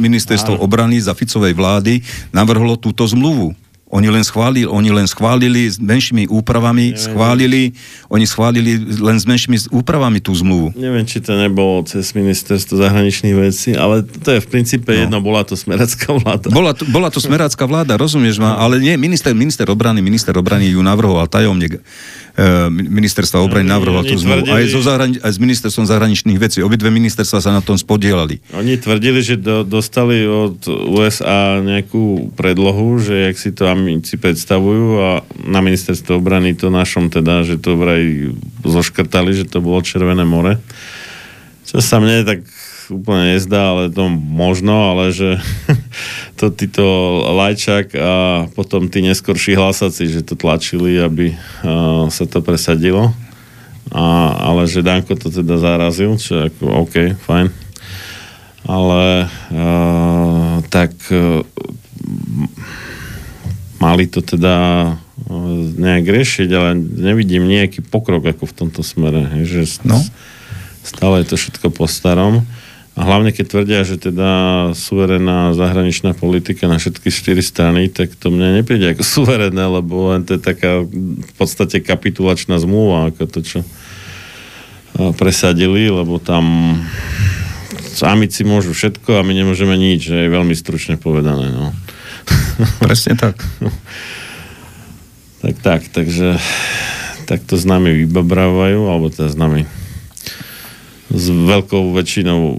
ministerstvo obrany za Ficovej vlády navrhlo túto zmluvu. Oni len schválili, oni len schválili s menšími úpravami, schválili, oni schválili len s menšími úpravami tú zmluvu. Neviem, či to nebolo cez ministerstvo zahraničných vecí, ale to je v princípe no. jedno, bola to smeracká vláda. Bola to, bola to smerácká vláda, rozumieš ma, ale nie, minister, minister obrany, minister obrany ju navrhoval, tajomník e, ministerstva obrany navrhoval tú zmluvu. Aj, tvrdili- so zahrani- aj s ministerstvom zahraničných vecí. Obidve ministerstva sa na tom spodielali. Oni tvrdili, že do, dostali od USA nejakú predlohu, že jak si to amici predstavujú a na ministerstve obrany to našom teda, že to vraj zoškrtali, že to bolo Červené more. Čo sa mne tak úplne nezdá, ale to možno, ale že to títo Lajčák a potom tí neskorší hlasaci, že to tlačili, aby sa to presadilo. A, ale že Danko to teda zarazil, čo ako OK, fajn. Ale uh, tak uh, mali to teda uh, nejak riešiť, ale nevidím nejaký pokrok ako v tomto smere. hej, Že No. Stále je to všetko po starom. A hlavne, keď tvrdia, že teda suverénna zahraničná politika na všetky štyri strany, tak to mne nepríde ako suverénne, lebo len to je taká v podstate kapitulačná zmluva, ako to, čo a, presadili, lebo tam amici môžu všetko a my nemôžeme nič, že je veľmi stručne povedané. No. Presne tak. tak, tak, takže tak to s nami vybabrávajú, alebo teda s nami s veľkou väčšinou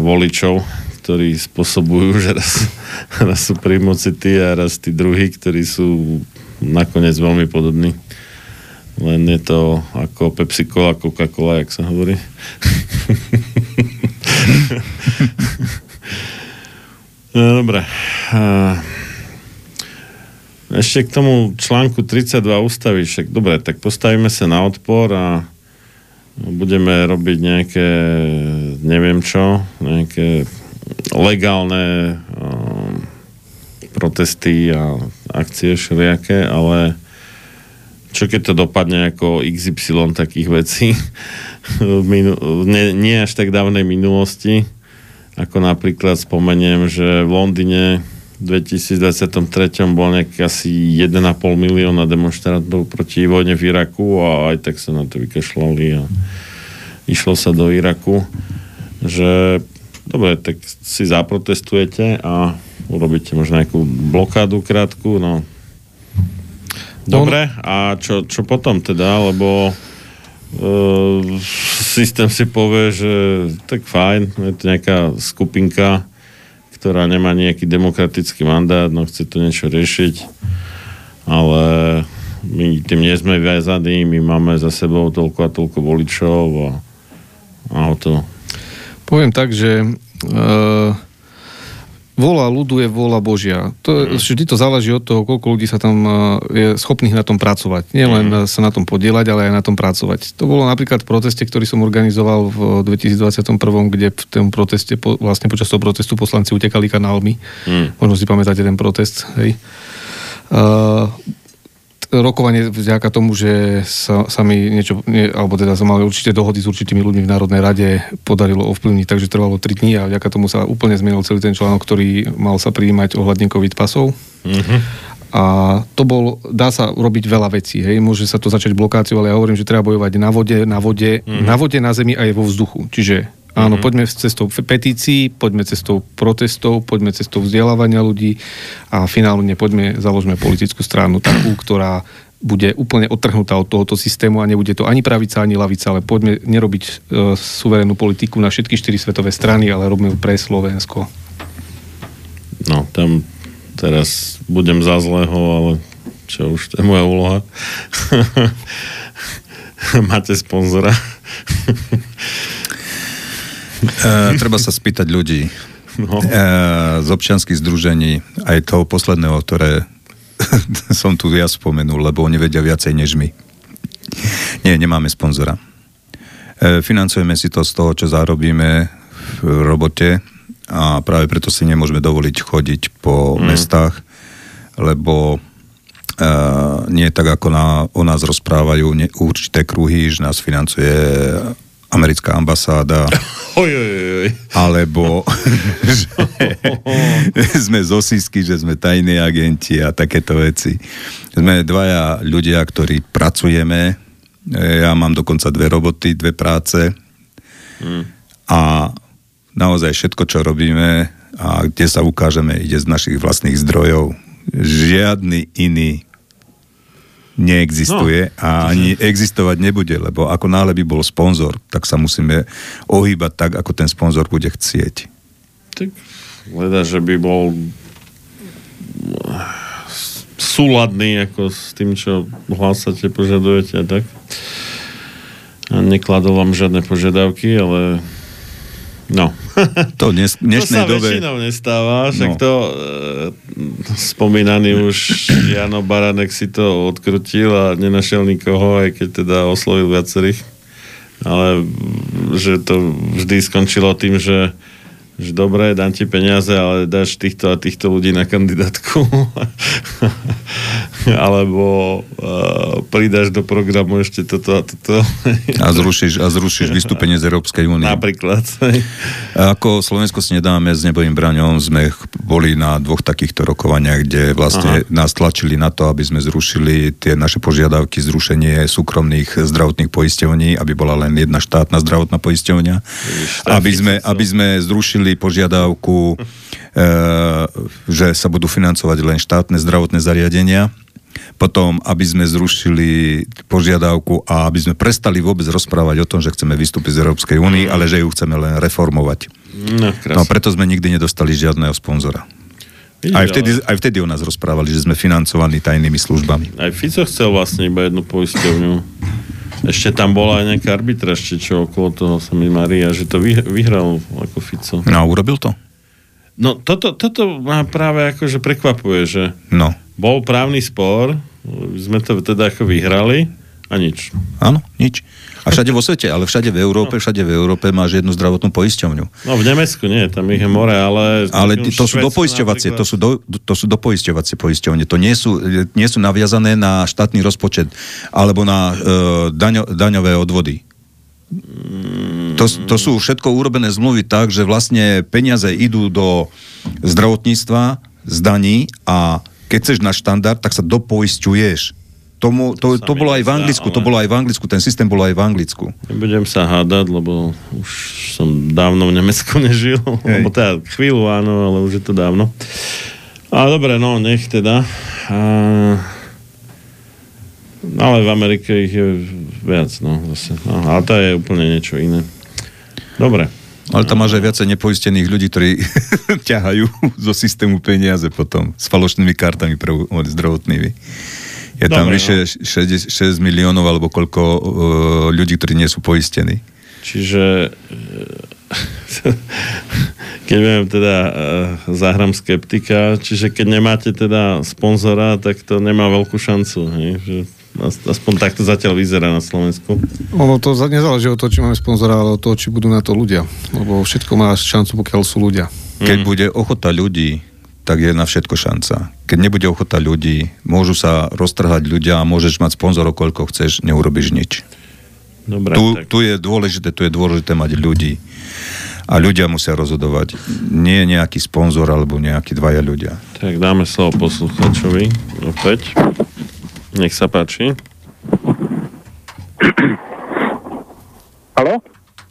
voličov, ktorí spôsobujú, že raz, raz sú pri moci tí a raz tí druhí, ktorí sú nakoniec veľmi podobní. Len je to ako Pepsi Cola, Coca-Cola, jak sa hovorí. no, dobre. Ešte k tomu článku 32 ústavy, však dobre, tak postavíme sa na odpor a budeme robiť nejaké, neviem čo, nejaké legálne um, protesty a akcie všelijaké, ale čo keď to dopadne ako XY takých vecí minu- nie, nie až tak dávnej minulosti, ako napríklad spomeniem, že v Londýne v 2023 bol nejaký asi 1,5 milióna demonstrantov proti vojne v Iraku a aj tak sa na to vykašľali a išlo sa do Iraku, že dobre, tak si zaprotestujete a urobíte možno nejakú blokádu krátku, no. Dobre, a čo, čo potom teda, lebo systém si povie, že tak fajn, je to nejaká skupinka, ktorá nemá nejaký demokratický mandát, no chce to niečo riešiť, ale my tým nie sme viazaní, my máme za sebou toľko a toľko voličov a, a o to. Poviem tak, že uh, Vola ľudu je vola Božia. To, mm. Vždy to záleží od toho, koľko ľudí sa tam je schopných na tom pracovať. Nie len mm. sa na tom podielať, ale aj na tom pracovať. To bolo napríklad v proteste, ktorý som organizoval v 2021, kde v tom proteste, vlastne počas toho protestu poslanci utekali kanálmi. Mm. Možno si pamätáte ten protest. Hej. Uh, rokovanie vďaka tomu, že sa, sa mi niečo, nie, alebo teda som mal určite dohody s určitými ľuďmi v Národnej rade, podarilo ovplyvniť, takže trvalo 3 dní a vďaka tomu sa úplne zmenil celý ten článok, ktorý mal sa prijímať ohľadne COVID pasov. Mm-hmm. A to bol, dá sa robiť veľa vecí, hej, môže sa to začať blokáciou, ale ja hovorím, že treba bojovať na vode, na vode, mm-hmm. na vode, na zemi a aj vo vzduchu. Čiže Áno, mm-hmm. poďme cestou petícií, poďme cestou protestov, poďme cestou vzdelávania ľudí a finálne poďme, založme politickú stranu takú, ktorá bude úplne odtrhnutá od tohoto systému a nebude to ani pravica, ani lavica, ale poďme nerobiť e, suverénnu politiku na všetky štyri svetové strany, ale robíme ju pre Slovensko. No, tam teraz budem za zlého, ale čo už, to je moja úloha. Máte sponzora. E, treba sa spýtať ľudí no. e, z občianských združení, aj toho posledného, ktoré som tu ja spomenul, lebo oni vedia viacej než my. Nie, nemáme sponzora. E, financujeme si to z toho, čo zarobíme v robote a práve preto si nemôžeme dovoliť chodiť po mm. mestách, lebo Uh, nie tak, ako na, o nás rozprávajú ne, určité kruhy, že nás financuje americká ambasáda, oj, oj, oj. alebo že sme z osísky, že sme tajní agenti a takéto veci. Sme dvaja ľudia, ktorí pracujeme, ja mám dokonca dve roboty, dve práce hmm. a naozaj všetko, čo robíme a kde sa ukážeme, ide z našich vlastných zdrojov. Žiadny iný neexistuje no. a ani existovať nebude, lebo ako náhle by bol sponzor, tak sa musíme ohýbať tak, ako ten sponzor bude chcieť. Tak leda, že by bol súladný ako s tým, čo hlásate, požadujete a tak. A nekladol vám žiadne požiadavky, ale no. To dnes, dnešnej to sa dobe... väčšinou nestáva, však no. to e, spomínaný už Jano Baranek si to odkrutil a nenašiel nikoho, aj keď teda oslovil viacerých. Ale že to vždy skončilo tým, že že dobre, dám ti peniaze, ale dáš týchto a týchto ľudí na kandidátku. alebo uh, pridáš do programu ešte toto a toto. A zrušíš, a zrušíš vystúpenie z Európskej únie. Napríklad. Ako Slovensko si nedáme s nebojím braňom, sme boli na dvoch takýchto rokovaniach, kde vlastne Aha. nás tlačili na to, aby sme zrušili tie naše požiadavky, zrušenie súkromných zdravotných poisťovní, aby bola len jedna štátna zdravotná poisťovňa, aby sme, aby sme zrušili požiadavku, e, že sa budú financovať len štátne zdravotné zariadenia, potom, aby sme zrušili požiadavku a aby sme prestali vôbec rozprávať o tom, že chceme vystúpiť z Európskej únie, ale že ju chceme len reformovať. No, no preto sme nikdy nedostali žiadneho sponzora. Vidíš, Aj vtedy, ale- aj vtedy o nás rozprávali, že sme financovaní tajnými službami. Aj Fico chcel vlastne iba jednu poisťovňu. Ešte tam bola aj nejaká arbitráž, či čo okolo toho sa mi Maria, že to vy- vyhral ako Fico. No a urobil to? No toto, toto ma práve akože prekvapuje, že No. bol právny spor, sme to teda ako vyhrali a nič. Áno, nič. A všade vo svete, ale všade v Európe, všade v Európe máš jednu zdravotnú poisťovňu. No v Nemecku nie, tam ich je more, ale... Ale to sú dopoisťovacie, to sú, do, to sú dopoisťovacie poisťovne. To nie sú, nie sú naviazané na štátny rozpočet alebo na uh, daňo, daňové odvody. To, to sú všetko urobené zmluvy tak, že vlastne peniaze idú do zdravotníctva z daní a keď chceš na štandard, tak sa dopoisťuješ. Tomu, to, to bolo aj v Anglicku, to bolo aj v Anglicku, ten systém bol aj v Anglicku. Nebudem sa hádať, lebo už som dávno v Nemecku nežil. Hej. Lebo teda chvíľu áno, ale už je to dávno. A dobre, no, nech teda. A... Ale v Amerike ich je viac, no, zase. No, ale to je úplne niečo iné. Dobre. Ale tam máš aj viacej nepoistených ľudí, ktorí ťahajú zo systému peniaze potom s falošnými kartami pre, zdravotnými. Je tam Dobre, vyše 6, 6 miliónov alebo koľko uh, ľudí, ktorí nie sú poistení. Čiže e, keď viem teda e, zahrám skeptika, čiže keď nemáte teda sponzora, tak to nemá veľkú šancu. Hej? Že as- aspoň takto zatiaľ vyzerá na Slovensku. Ono to nezáleží od toho, či máme sponzora, ale od toho, či budú na to ľudia. Lebo všetko má šancu, pokiaľ sú ľudia. Keď bude ochota ľudí, tak je na všetko šanca. Keď nebude ochota ľudí, môžu sa roztrhať ľudia a môžeš mať sponzorov, koľko chceš, neurobiš nič. Dobre, tu, tak. tu je dôležité, tu je dôležité mať ľudí. A ľudia musia rozhodovať. Nie nejaký sponzor alebo nejakí dvaja ľudia. Tak dáme slovo posluchačovi opäť. Nech sa páči. Haló?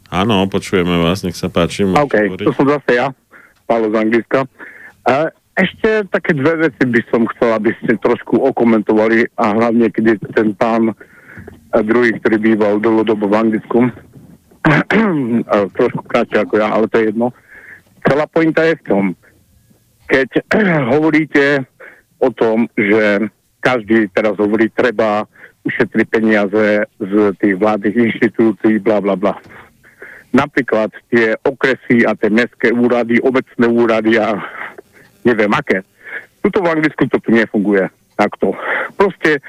Áno, počujeme vás, nech sa páči. OK, hovoriť. to som zase ja, Paolo z Anglicka. Ešte také dve veci by som chcel, aby ste trošku okomentovali a hlavne, keď ten pán a druhý, ktorý býval dlhodobo v Anglicku, trošku kratšie ako ja, ale to je jedno. Celá pointa je v tom, keď hovoríte o tom, že každý teraz hovorí, treba ušetriť peniaze z tých vládnych inštitúcií, bla bla bla napríklad tie okresy a tie mestské úrady, obecné úrady a neviem aké. Tuto v Anglicku to tu nefunguje takto. Proste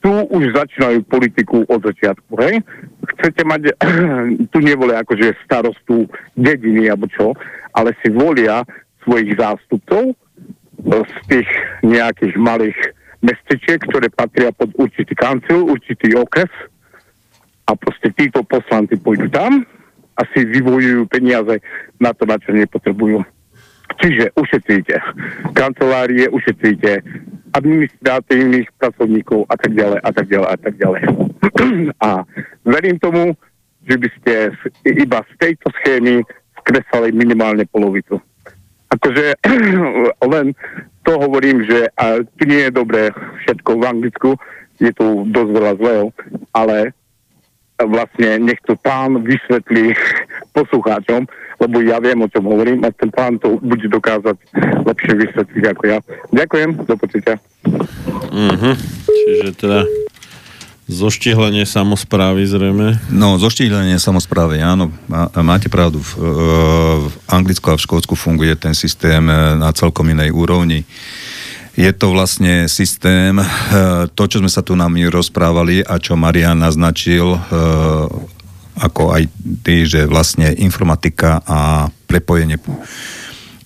tu už začínajú politiku od začiatku, hej? Chcete mať, tu nevolia akože starostu dediny alebo čo, ale si volia svojich zástupcov e, z tých nejakých malých mestečiek, ktoré patria pod určitý kancel, určitý okres a proste títo poslanci pôjdu tam a si vyvojujú peniaze na to, na čo nepotrebujú. Čiže ušetríte kancelárie, ušetríte administratívnych pracovníkov a tak ďalej a tak ďalej a tak ďalej. A verím tomu, že by ste iba z tejto schémy skresali minimálne polovicu. Akože len to hovorím, že a, nie je dobré všetko v Anglicku, je tu dosť veľa zlého, ale vlastne nech to pán vysvetlí poslucháčom, lebo ja viem, o čom hovorím a ten pán to bude dokázať lepšie vysvetliť ako ja. Ďakujem, do počutia. Mhm. Čiže teda zoštihlenie samozprávy zrejme. No, zoštíhlenie samozprávy, áno, má, máte pravdu. V, e, v Anglicku a v Škótsku funguje ten systém e, na celkom inej úrovni. Je to vlastne systém, e, to, čo sme sa tu nám rozprávali a čo Marian naznačil, e, ako aj ty, že vlastne informatika a prepojenie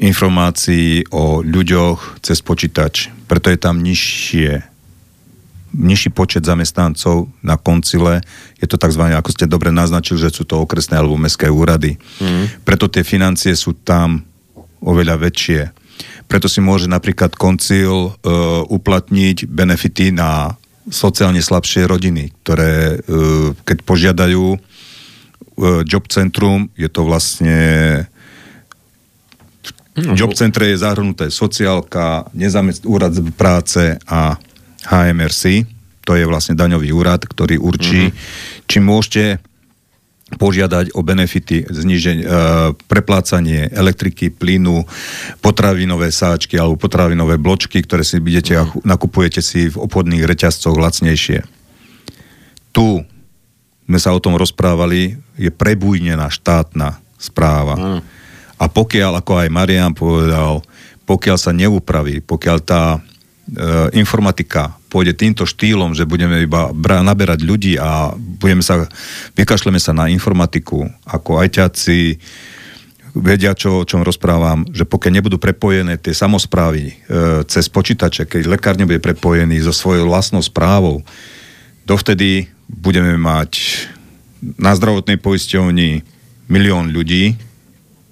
informácií o ľuďoch cez počítač. Preto je tam nižšie nižší počet zamestnancov na koncile. Je to tzv. ako ste dobre naznačili, že sú to okresné alebo mestské úrady. Mm. Preto tie financie sú tam oveľa väčšie. Preto si môže napríklad koncil uh, uplatniť benefity na sociálne slabšie rodiny, ktoré uh, keď požiadajú uh, job centrum, je to vlastne v job centre je zahrnuté sociálka, nezamest- úrad práce a HMRC, to je vlastne daňový úrad, ktorý určí, mm-hmm. či môžete požiadať o benefity, zniženie, e, preplácanie elektriky, plynu, potravinové sáčky alebo potravinové bločky, ktoré si vidíte a nakupujete si v obchodných reťazcoch lacnejšie. Tu sme sa o tom rozprávali, je prebujnená štátna správa. Mm. A pokiaľ, ako aj Marian povedal, pokiaľ sa neupraví, pokiaľ tá informatika pôjde týmto štýlom, že budeme iba naberať ľudí a budeme sa, vykašleme sa na informatiku, ako ajťaci vedia, čo, o čom rozprávam, že pokiaľ nebudú prepojené tie samozprávy e, cez počítače, keď lekár nebude prepojený so svojou vlastnou správou, dovtedy budeme mať na zdravotnej poisťovni milión ľudí,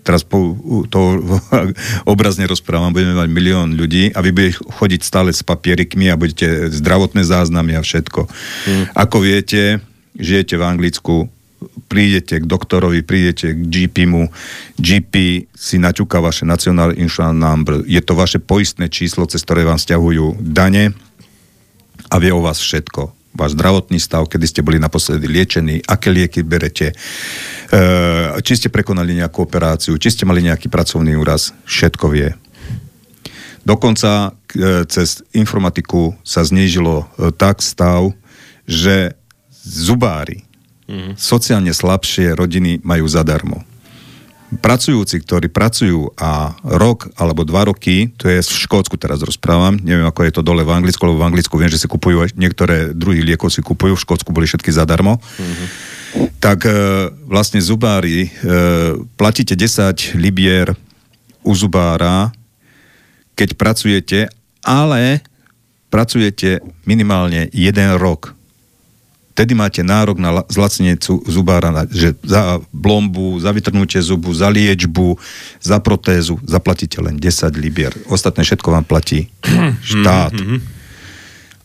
teraz po, to obrazne rozprávam, budeme mať milión ľudí a vy budete chodiť stále s papierikmi a budete zdravotné záznamy a všetko. Mm. Ako viete, žijete v Anglicku, prídete k doktorovi, prídete k GP mu, GP si naťuká vaše National Insurance Number, je to vaše poistné číslo, cez ktoré vám stiahujú dane a vie o vás všetko váš zdravotný stav, kedy ste boli naposledy liečení, aké lieky berete, e, či ste prekonali nejakú operáciu, či ste mali nejaký pracovný úraz, všetko vie. Dokonca e, cez informatiku sa znížilo e, tak stav, že zubári, mm. sociálne slabšie rodiny majú zadarmo pracujúci, ktorí pracujú a rok alebo dva roky, to je v Škótsku teraz rozprávam, neviem ako je to dole v Anglicku, lebo v Anglicku viem, že si kupujú niektoré druhy liekov si kupujú, v Škótsku boli všetky zadarmo. Mm-hmm. Tak e, vlastne zubári, e, platíte 10 libier u zubára, keď pracujete, ale pracujete minimálne jeden rok vtedy máte nárok na zlacnenie zubára, že za blombu, za vytrhnutie zubu, za liečbu, za protézu zaplatíte len 10 libier. Ostatné všetko vám platí štát.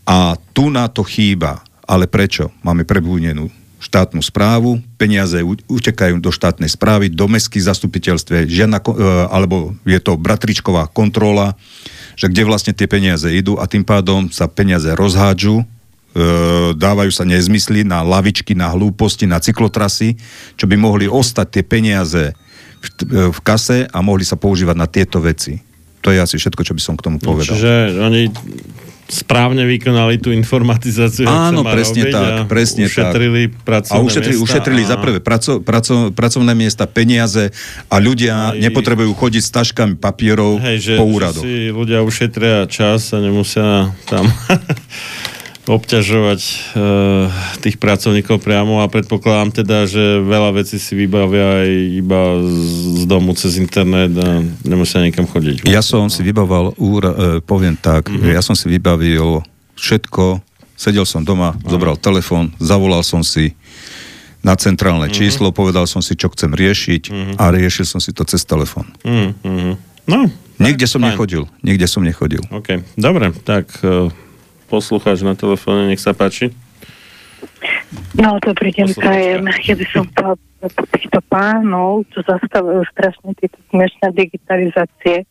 A tu na to chýba. Ale prečo? Máme prebúdenú štátnu správu, peniaze utekajú do štátnej správy, do mestských zastupiteľstve, žiadna, e, alebo je to bratričková kontrola, že kde vlastne tie peniaze idú a tým pádom sa peniaze rozhádžu dávajú sa nezmysly na lavičky, na hlúposti, na cyklotrasy, čo by mohli ostať tie peniaze v, e, v kase a mohli sa používať na tieto veci. To je asi všetko, čo by som k tomu povedal. Čiže oni správne vykonali tú informatizáciu. Áno, presne tak, presne ušetrili tak. pracovné a ušetrili, miesta. ušetrili a... za prvé praco, praco, pracovné miesta, peniaze a ľudia Aj... nepotrebujú chodiť s taškami papierov Hej, že, po úradoch. Že si ľudia ušetria čas a nemusia tam obťažovať e, tých pracovníkov priamo a predpokladám teda, že veľa vecí si vybavia aj iba z, z domu cez internet a nemusia niekam chodiť. Ja som si vybavoval, úra, e, poviem tak, mm-hmm. ja som si vybavil všetko, sedel som doma, mm-hmm. zobral telefón, zavolal som si na centrálne mm-hmm. číslo, povedal som si, čo chcem riešiť mm-hmm. a riešil som si to cez telefón. Mm-hmm. No, Nikde som fajn. nechodil, nikde som nechodil. OK, dobre, tak uh poslucháč na telefóne, nech sa páči. No, dobrý deň, prajem. Ja by som povedal týchto pánov, čo zastavujú strašne tieto smiešné digitalizácie,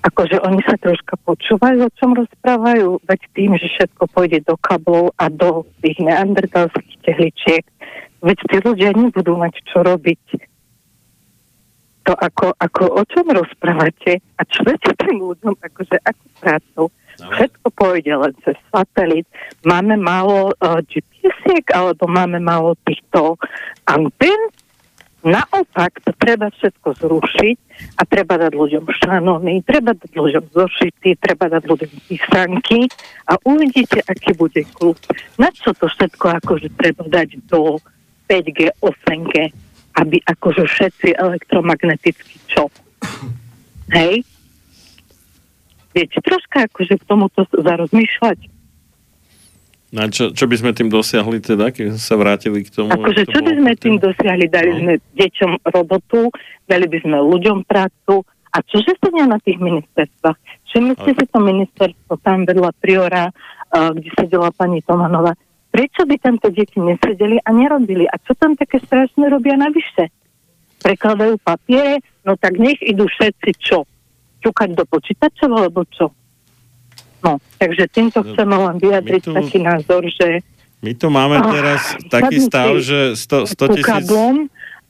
akože oni sa troška počúvajú, o čom rozprávajú, veď tým, že všetko pôjde do kablov a do tých neandertalských tehličiek, veď tí ľudia nebudú mať čo robiť. To ako, ako o čom rozprávate a čo viete tým ľuďom, akože ako Všetko pôjde len cez satelit. Máme málo uh, GPS-iek, alebo máme málo týchto antén. Naopak, to treba všetko zrušiť a treba dať ľuďom šanony, treba dať ľuďom zošity, treba dať ľuďom písanky a uvidíte, aký bude klub. Na čo to všetko akože treba dať do 5G, 8G, aby akože všetci elektromagneticky čo? Hej? Viete, troška akože k tomuto zarozmýšľať. Na čo, čo by sme tým dosiahli teda, keď sa vrátili k tomu? Akože čo by sme tým dosiahli? Dali sme deťom robotu, dali by sme ľuďom prácu. A čože sedia na tých ministerstvách? Všimnite si to ministerstvo tam vedľa Priora, uh, kde sedela pani Tomanová. Prečo by tam tie deti nesedeli a nerobili? A čo tam také strašné robia navyše? Prekladajú papiere? No tak nech idú všetci čo? Čukať do počítačov alebo čo? No, takže týmto chcem len vyjadriť tu- taký názor, že My tu máme Ah, teraz taký stav, že 100, 100 ku tisíc...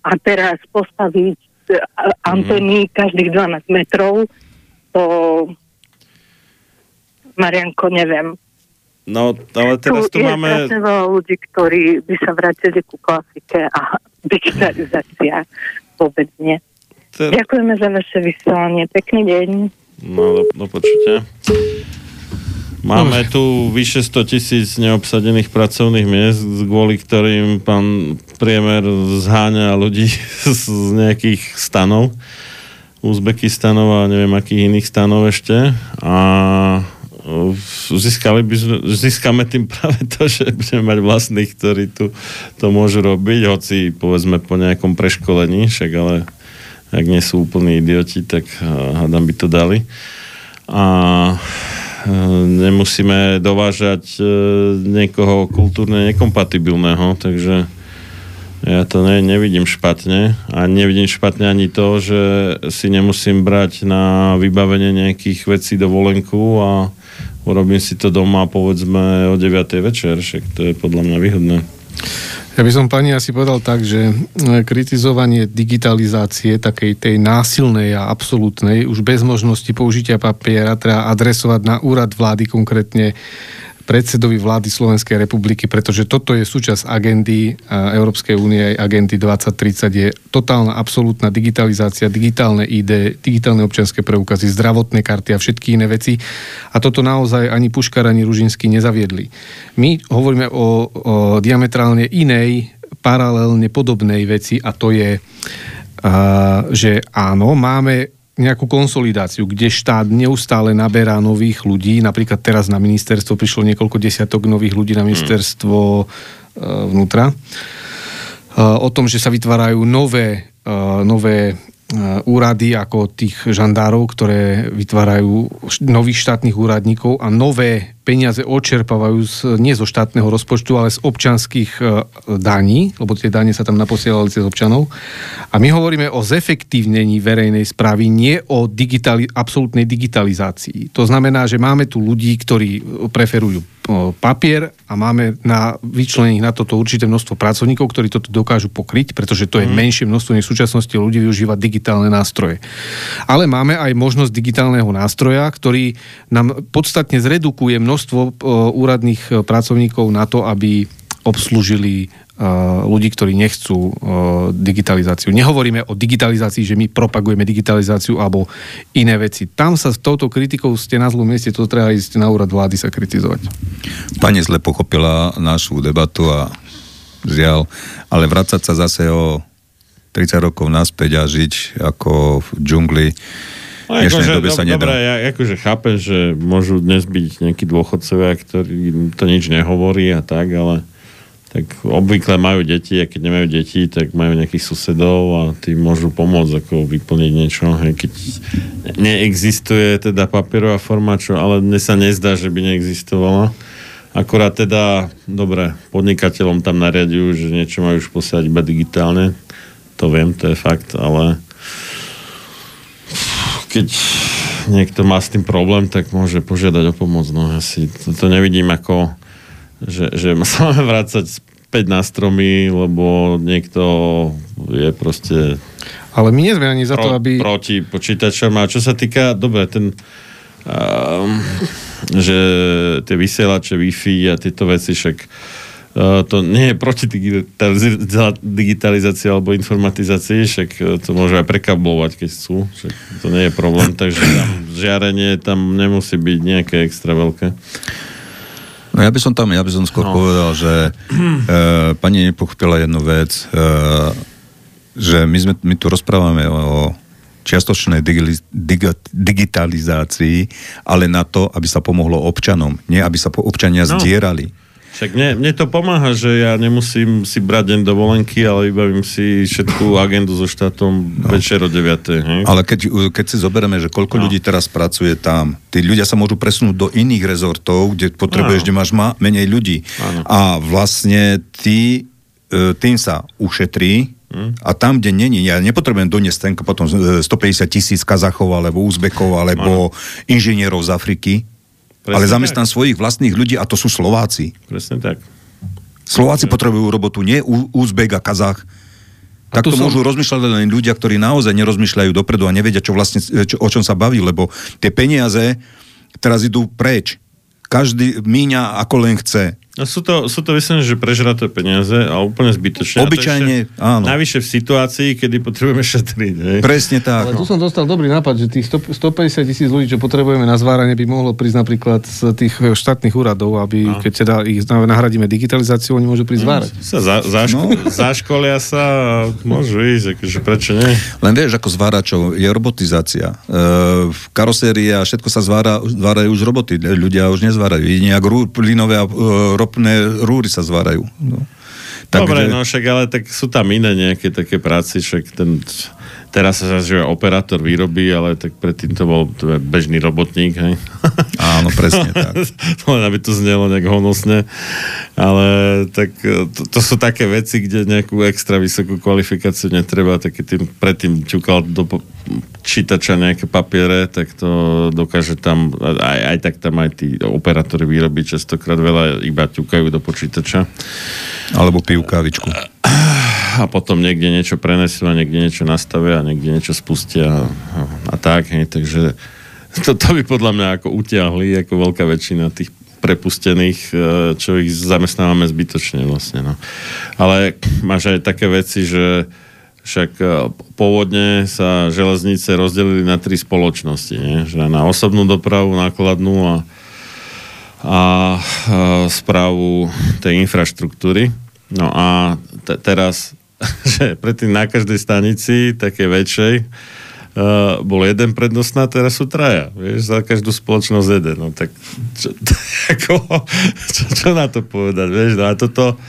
a teraz postaviť e, a- antény každých 12 metrov, to Marianko, neviem. No, ale teraz tu je máme... veľa ľudí, ktorí by sa vrátili ku klasike a digitalizácia vôbec nie. Te- Ďakujeme za vaše vysielanie. Pekný deň. No, do, do počutia. Máme tu vyše 100 tisíc neobsadených pracovných miest, kvôli ktorým pán priemer zháňa ľudí z nejakých stanov. Uzbekistanov a neviem akých iných stanov ešte. A uh, získali by získame tým práve to, že budeme mať vlastných, ktorí tu to môžu robiť, hoci povedzme po nejakom preškolení, však ale ak nie sú úplní idioti, tak uh, hádam by to dali. A uh, nemusíme dovážať uh, niekoho kultúrne nekompatibilného, takže ja to ne, nevidím špatne a nevidím špatne ani to, že si nemusím brať na vybavenie nejakých vecí dovolenku a urobím si to doma povedzme o 9. večer, však to je podľa mňa výhodné. Ja by som pani asi povedal tak, že e, kritizovanie digitalizácie, takej tej násilnej a absolútnej, už bez možnosti použitia papiera, treba adresovať na úrad vlády, konkrétne predsedovi vlády Slovenskej republiky, pretože toto je súčasť agendy Európskej únie agendy 2030 je totálna, absolútna digitalizácia, digitálne ID, digitálne občianske preukazy, zdravotné karty a všetky iné veci. A toto naozaj ani Puškar, ani Ružinsky nezaviedli. My hovoríme o, o diametrálne inej, paralelne podobnej veci a to je, a, že áno, máme nejakú konsolidáciu, kde štát neustále naberá nových ľudí. Napríklad teraz na ministerstvo prišlo niekoľko desiatok nových ľudí na ministerstvo e, vnútra. E, O tom, že sa vytvárajú nové, e, nové úrady ako tých žandárov, ktoré vytvárajú nových štátnych úradníkov a nové peniaze odčerpávajú z, nie zo štátneho rozpočtu, ale z občanských e, daní, lebo tie dane sa tam naposielali cez občanov. A my hovoríme o zefektívnení verejnej správy, nie o digitali- absolútnej digitalizácii. To znamená, že máme tu ľudí, ktorí e, preferujú e, papier a máme na vyčlenených na toto určité množstvo pracovníkov, ktorí toto dokážu pokryť, pretože to je menšie množstvo, než v súčasnosti ľudí využíva digitálne nástroje. Ale máme aj možnosť digitálneho nástroja, ktorý nám podstatne zredukuje množstvo e, úradných e, pracovníkov na to, aby obslúžili e, ľudí, ktorí nechcú digitalizáciu. Nehovoríme o digitalizácii, že my propagujeme digitalizáciu alebo iné veci. Tam sa s touto kritikou ste na zlom mieste, to treba ísť na úrad vlády sa kritizovať. Pani zle pochopila našu debatu a žiaľ, ale vracať sa zase o 30 rokov naspäť a žiť ako v džungli No, v dnešnej akože, dobe sa nedá. Dobre, ja akože chápem, že môžu dnes byť nejakí dôchodcovia, ktorí to nič nehovorí a tak, ale tak obvykle majú deti a keď nemajú deti, tak majú nejakých susedov a tí môžu pomôcť ako vyplniť niečo. Hej, keď neexistuje teda papierová forma, čo, ale mne sa nezdá, že by neexistovala. Akorát teda, dobre, podnikateľom tam nariadujú, že niečo majú už posielať iba digitálne. To viem, to je fakt, ale keď niekto má s tým problém, tak môže požiadať o pomoc. No ja si to, to nevidím ako, že, že sa máme vrácať späť na stromy, lebo niekto je proste Ale my nie sme ani za to, aby... proti počítačom. A čo sa týka, dobre, ten um, že tie vysielače Wi-Fi a tieto veci, však to nie je proti digitaliz- digitalizácii alebo informatizácii, však uh, to môžu aj prekablovať, keď chcú, však to nie je problém, takže tam žiarenie tam nemusí byť nejaké extra veľké. No ja by som tam, ja by som skôr no. povedal, že e, pani nepochopila jednu vec, e, že my, sme, my tu rozprávame o čiastočnej digi- digi- digitalizácii, ale na to, aby sa pomohlo občanom, nie aby sa po občania No. zdierali. Však mne, mne to pomáha, že ja nemusím si brať deň dovolenky, ale vybavím si všetku agendu so štátom no. večer o 9. Hej? Ale keď, keď si zoberieme, že koľko no. ľudí teraz pracuje tam, tí ľudia sa môžu presunúť do iných rezortov, kde potrebuješ, Áno. kde máš ma, menej ľudí. Áno. A vlastne ty, e, tým sa ušetrí Hm? a tam, kde není, ja nepotrebujem doniesť tenka potom e, 150 tisíc Kazachov, alebo Uzbekov, alebo inžinierov z Afriky, Presne ale tak. zamestnám svojich vlastných ľudí a to sú Slováci. Presne tak. Slováci potrebujú robotu, nie U- Uzbek a Kazach. Tak to tu som- môžu rozmýšľať len ľudia, ktorí naozaj nerozmýšľajú dopredu a nevedia, čo vlastne, čo, o čom sa baví, lebo tie peniaze teraz idú preč. Každý míňa ako len chce. No sú to, sú to vyslovene, že prežraté peniaze a úplne zbytočne. A to Obyčajne, ešte áno. Navyše v situácii, kedy potrebujeme šetriť. Hej? Presne tak. Ale tu No. som dostal dobrý nápad, že tých 100 150 tisíc ľudí, čo potrebujeme na zváranie, by mohlo prísť napríklad z tých e, štátnych úradov, aby No. keď teda ich nahradíme digitalizáciou, oni môžu prísť zvárať. Sa za, zaško, no. zaškolia sa a môžu ísť, akože prečo nie? Len vieš, ako zváračov, je robotizácia. E, v karosérii a všetko sa zvára, zvárajú už roboty. Ľudia už nezvárajú. Jedine ak rú, plynové a e, ropné rúry sa zvárajú. No. Dobre, no však ale tak sú tam iné nejaké také práci, však ten, teraz sa že operátor vyrobí, ale tak predtým to bol to bežný robotník, hej? Áno, presne tak. Len aby to znelo nejak honosne, ale tak e, to, to sú také veci, kde nejakú extra vysokú kvalifikáciu netreba, tak keď tým predtým ťukal do čítača nejaké papiere, tak to dokáže tam, aj, aj tak tam aj tí operátori vyrobiť častokrát veľa iba ťukajú do počítača Alebo pijú kávičku. a potom niekde niečo prenesú a niekde niečo nastavia a niekde niečo spustia a, a tak, hej, takže to, by podľa mňa ako utiahli ako veľká väčšina tých prepustených, e, čo ich zamestnávame zbytočne vlastne, no. Ale máš aj také veci, že však e, pôvodne sa železnice rozdelili na tri spoločnosti, nie? že na osobnú dopravu, nákladnú a, a e, správu tej infraštruktúry. No a te- teraz, že predtým na každej stanici, také väčšej, uh, bol jeden prednostná, teraz sú traja. Vieš, za každú spoločnosť jeden. No tak čo, ako, čo, čo na to povedať, vieš? No a toto,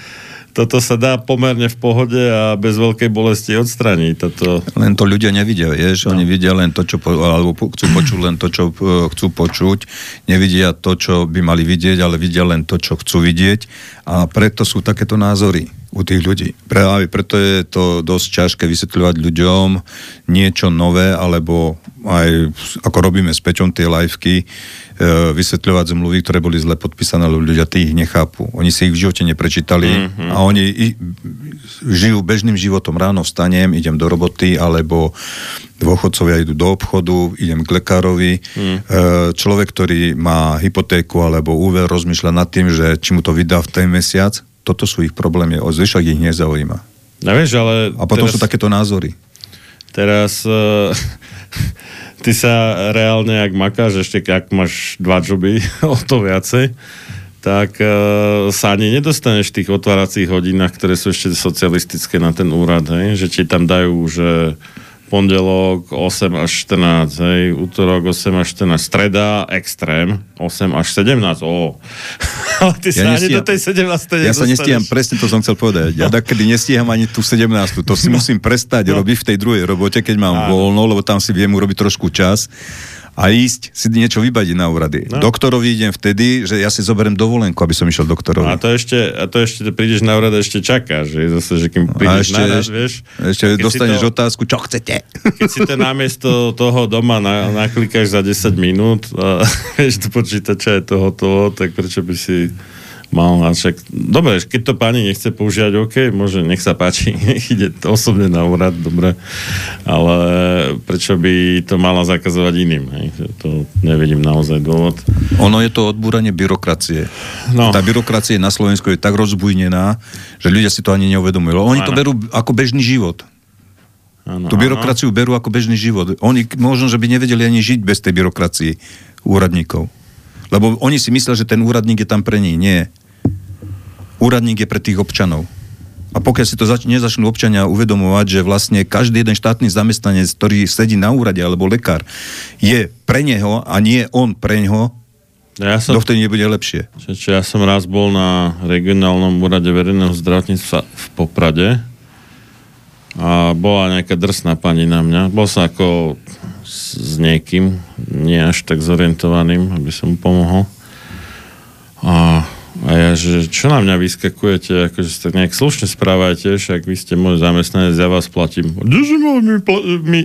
toto sa dá pomerne v pohode a bez veľkej bolesti odstraniť. Toto... Len to ľudia nevidia, vieš, no. oni vidia len to, čo, po, alebo chcú počuť len to, čo eh, chcú počuť, nevidia to, čo by mali vidieť, ale vidia len to, čo chcú vidieť a preto sú takéto názory u tých ľudí. Práve preto je to dosť ťažké vysvetľovať ľuďom niečo nové, alebo aj ako robíme s Pečom tie liveky, e, vysvetľovať zmluvy, ktoré boli zle podpísané, lebo ľudia tí ich nechápu. Oni si ich v živote neprečítali Mhm. a oni žijú bežným životom. Ráno vstanem, idem do roboty, alebo dôchodcovia idú do obchodu, idem k lekárovi. Mm. E, Človek, ktorý má hypotéku alebo úver, rozmýšľa nad tým, že či mu to vydá v ten mesiac. Toto sú ich problémy, o zvyšok ich nezaujíma. No vieš, ale... A potom teraz... sú takéto názory. Teraz uh, ty sa reálne, ak makáš, ešte ak máš dva joby, o to viacej, tak uh, sa ani nedostaneš v tých otváracích hodinách, ktoré sú ešte socialistické na ten úrad, hej? že ti tam dajú, že pondelok 8 až 14, hej, útorok 8 až 14, streda extrém 8 až 17, ó. Ale ty sa ani do tej 17 ja sa nestíham, presne to som chcel povedať. Ja kedy nestíham ani tú 17. To si musím prestať No. robiť v tej druhej robote, keď mám voľno, lebo tam si viem urobiť trošku čas a ísť si niečo vybadiť na úrady. No. Doktorovi idem vtedy, že ja si zoberiem dovolenku, aby som išiel doktorovi. A to ešte, a to ešte prídeš na úrad a ešte čakáš, že zase, že kým prídeš ešte- naraz, ešte- vieš. ešte dostaneš to, otázku, čo chcete. Keď si to namiesto toho doma na, naklikáš za 10 minút a vieš do počítača je to hotovo, tak prečo by si mal a však, dobre, keď to pani nechce používať, OK, môže, nech sa páči, ide to osobne na úrad, dobre, ale prečo by to mala zakazovať iným, hej? to nevidím naozaj dôvod. Ono je to odbúranie byrokracie. No. Tá byrokracia na Slovensku je tak rozbujnená, že ľudia si to ani neuvedomujú. Oni to Áno. berú ako bežný život. Áno, Tú byrokraciu berú ako bežný život. Oni možno, že by nevedeli ani žiť bez tej byrokracii úradníkov. Lebo oni si myslia, že ten úradník je tam pre nich. Nie. Úradník je pre tých občanov. A pokiaľ si to zač- nezačnú občania uvedomovať, že vlastne každý jeden štátny zamestnanec, ktorý sedí na úrade alebo lekár, je pre neho a nie on pre neho, Ja som, Dovtedy nebude lepšie. Čiže, či ja som raz bol na regionálnom úrade verejného zdravotníctva v Poprade a bola nejaká drsná pani na mňa. Bol som ako s, s niekým, nie až tak zorientovaným, aby som mu pomohol. A, a ja, že čo na mňa vyskakujete, akože sa tak nejak slušne správajte, však vy ste môj zamestnanec, ja vás platím. Kdeže má mi, pla- mi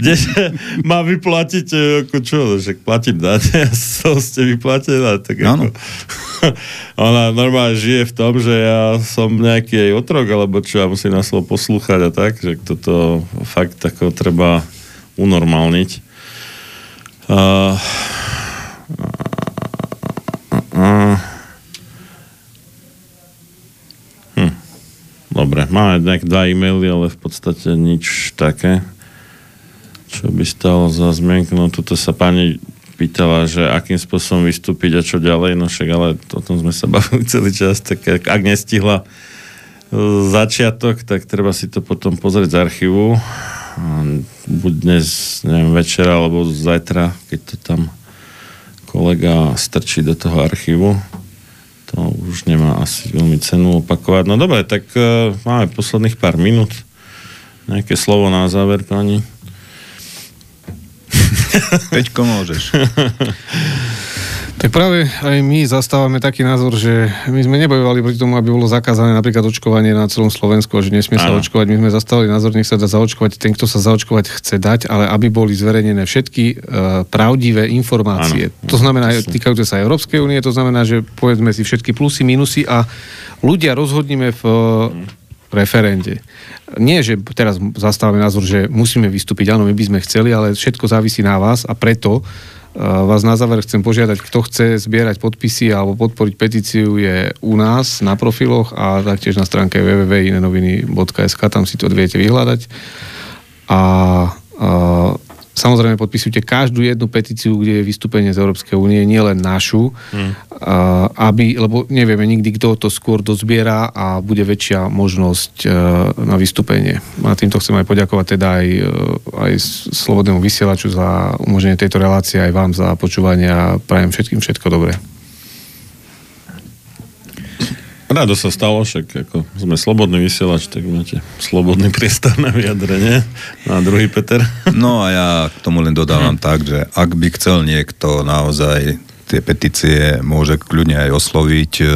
kdeže má vyplatiť, e, ako čo, však platím dáte, ja som ste vyplatená, tak ako... Ona normálne žije v tom, že ja som nejaký jej otrok, alebo čo, ja musím na slovo poslúchať a tak, že toto fakt ako treba unormálniť. Uh, Dobre, máme nejak dva e-maily, ale v podstate nič také, čo by stalo za zmienku. No tuto sa pani pýtala, že akým spôsobom vystúpiť a čo ďalej, no však ale o tom sme sa bavili celý čas, tak ak nestihla e, začiatok, tak treba si to potom pozrieť z archívu. Buď dnes, neviem, večera, alebo zajtra, keď to tam kolega strčí do toho archívu. To už nemá asi veľmi cenu opakovať. No dobre, tak uh, máme posledných pár minút. Nejaké slovo na záver, pani? Peťko, môžeš. Tak práve aj my zastávame taký názor, že my sme nebojovali proti tomu, aby bolo zakázané napríklad očkovanie na celom Slovensku, že nesmie sa očkovať. My sme zastávali názor, nech sa dá zaočkovať ten, kto sa zaočkovať chce dať, ale aby boli zverejnené všetky uh, pravdivé informácie. Áno. To znamená, aj týkajúce sa Európskej únie, to znamená, že povedzme si všetky plusy, minusy a ľudia rozhodneme v uh, referende. Nie, že teraz zastávame názor, že musíme vystúpiť, áno, my by sme chceli, ale všetko závisí na vás a preto vás na záver chcem požiadať, kto chce zbierať podpisy alebo podporiť petíciu je u nás na profiloch a taktiež na stránke www.inenoviny.sk, tam si to viete vyhľadať. A uh, samozrejme podpisujte každú jednu petíciu, kde je vystúpenie z Európskej únie, nielen našu, Hm. a aby, lebo nevieme nikdy, kto to skôr dozbiera a bude väčšia možnosť e, na vystúpenie. A týmto chcem aj poďakovať teda aj, e, aj Slobodnému vysielaču za umožnenie tejto relácie, aj vám za počúvanie a prajem všetkým všetko dobré. Rado sa stalo, však ako sme slobodný vysielač, tak máte slobodný priestor na vyjadrenie. No a druhý Peter. No a ja k tomu len dodávam tak, že ak by chcel niekto naozaj tie petície, môže kľudne aj osloviť e,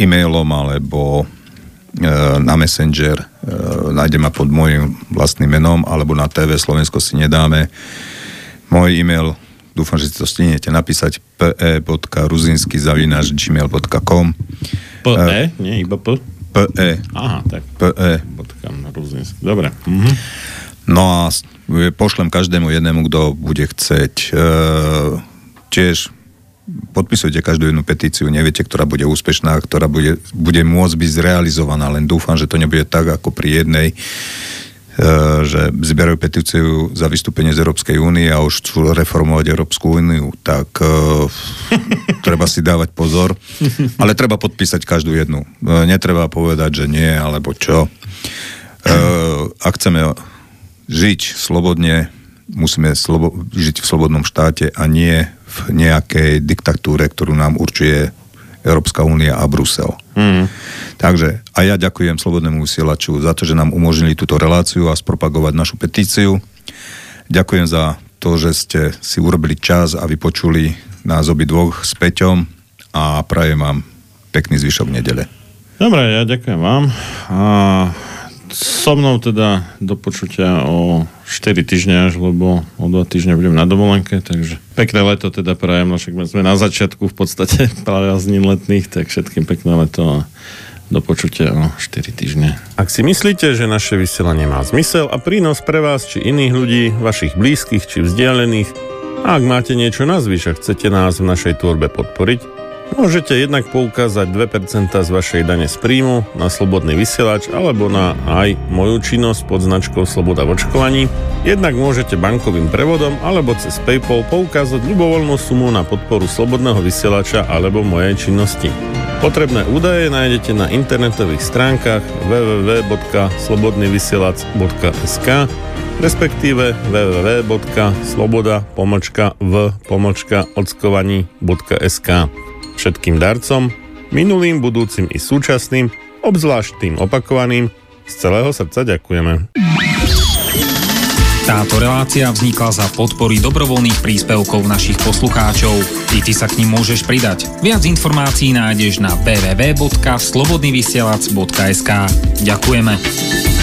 e-mailom alebo e, na Messenger. E, nájde ma pod môjim vlastným menom alebo na TV Slovensko si nedáme. Môj e-mail dúfam, že si to stihnete napísať pe.ruzinsky.gmail.com P.E., nie iba P? PE. Aha, tak. PE. Dobre. Mhm. No a pošlem každému jednému, kto bude chceť. E, tiež podpisujte každú jednu petíciu, neviete, ktorá bude úspešná, ktorá bude, bude môcť byť zrealizovaná, len dúfam, že to nebude tak, ako pri jednej, že zbierajú petíciu za vystúpenie z Európskej únie a už chcú reformovať Európsku úniu, tak e, treba si dávať pozor. Ale treba podpísať každú jednu. E, netreba povedať, že nie, alebo čo. E, ak chceme žiť slobodne, musíme slobo- žiť v slobodnom štáte a nie v nejakej diktatúre, ktorú nám určuje Európska únia a Brusel. Mm. Takže a ja ďakujem Slobodnému vysielaču za to, že nám umožnili túto reláciu a spropagovať našu petíciu. Ďakujem za to, že ste si urobili čas a vypočuli nás obi dvoch s Peťom a prajem vám pekný zvyšok nedele. Dobre, ja ďakujem vám. A so mnou teda do počutia o 4 týždne až, lebo o 2 týždne budem na dovolenke, takže pekné leto teda prajem, no však sme na začiatku v podstate prázdnin letných, tak všetkým pekné leto a do počutia o 4 týždne. Ak si myslíte, že naše vysielanie má zmysel a prínos pre vás či iných ľudí, vašich blízkych či vzdialených, a ak máte niečo na a chcete nás v našej tvorbe podporiť, môžete jednak poukázať 2% z vašej dane z príjmu na slobodný vysielač alebo na aj moju činnosť pod značkou Sloboda v očkovaní. Jednak môžete bankovým prevodom alebo cez PayPal poukázať ľubovoľnú sumu na podporu slobodného vysielača alebo mojej činnosti. Potrebné údaje nájdete na internetových stránkach www.slobodnyvysielac.sk respektíve www.sloboda Všetkým darcom, minulým, budúcim i súčasným, obzvlášť tým opakovaným, z celého srdca ďakujeme. Táto relácia vznikla za podpory dobrovoľných príspevkov našich poslucháčov. I ty sa k ním môžeš pridať. Viac informácií nájdeš na www.slobodnyvysielac.sk Ďakujeme.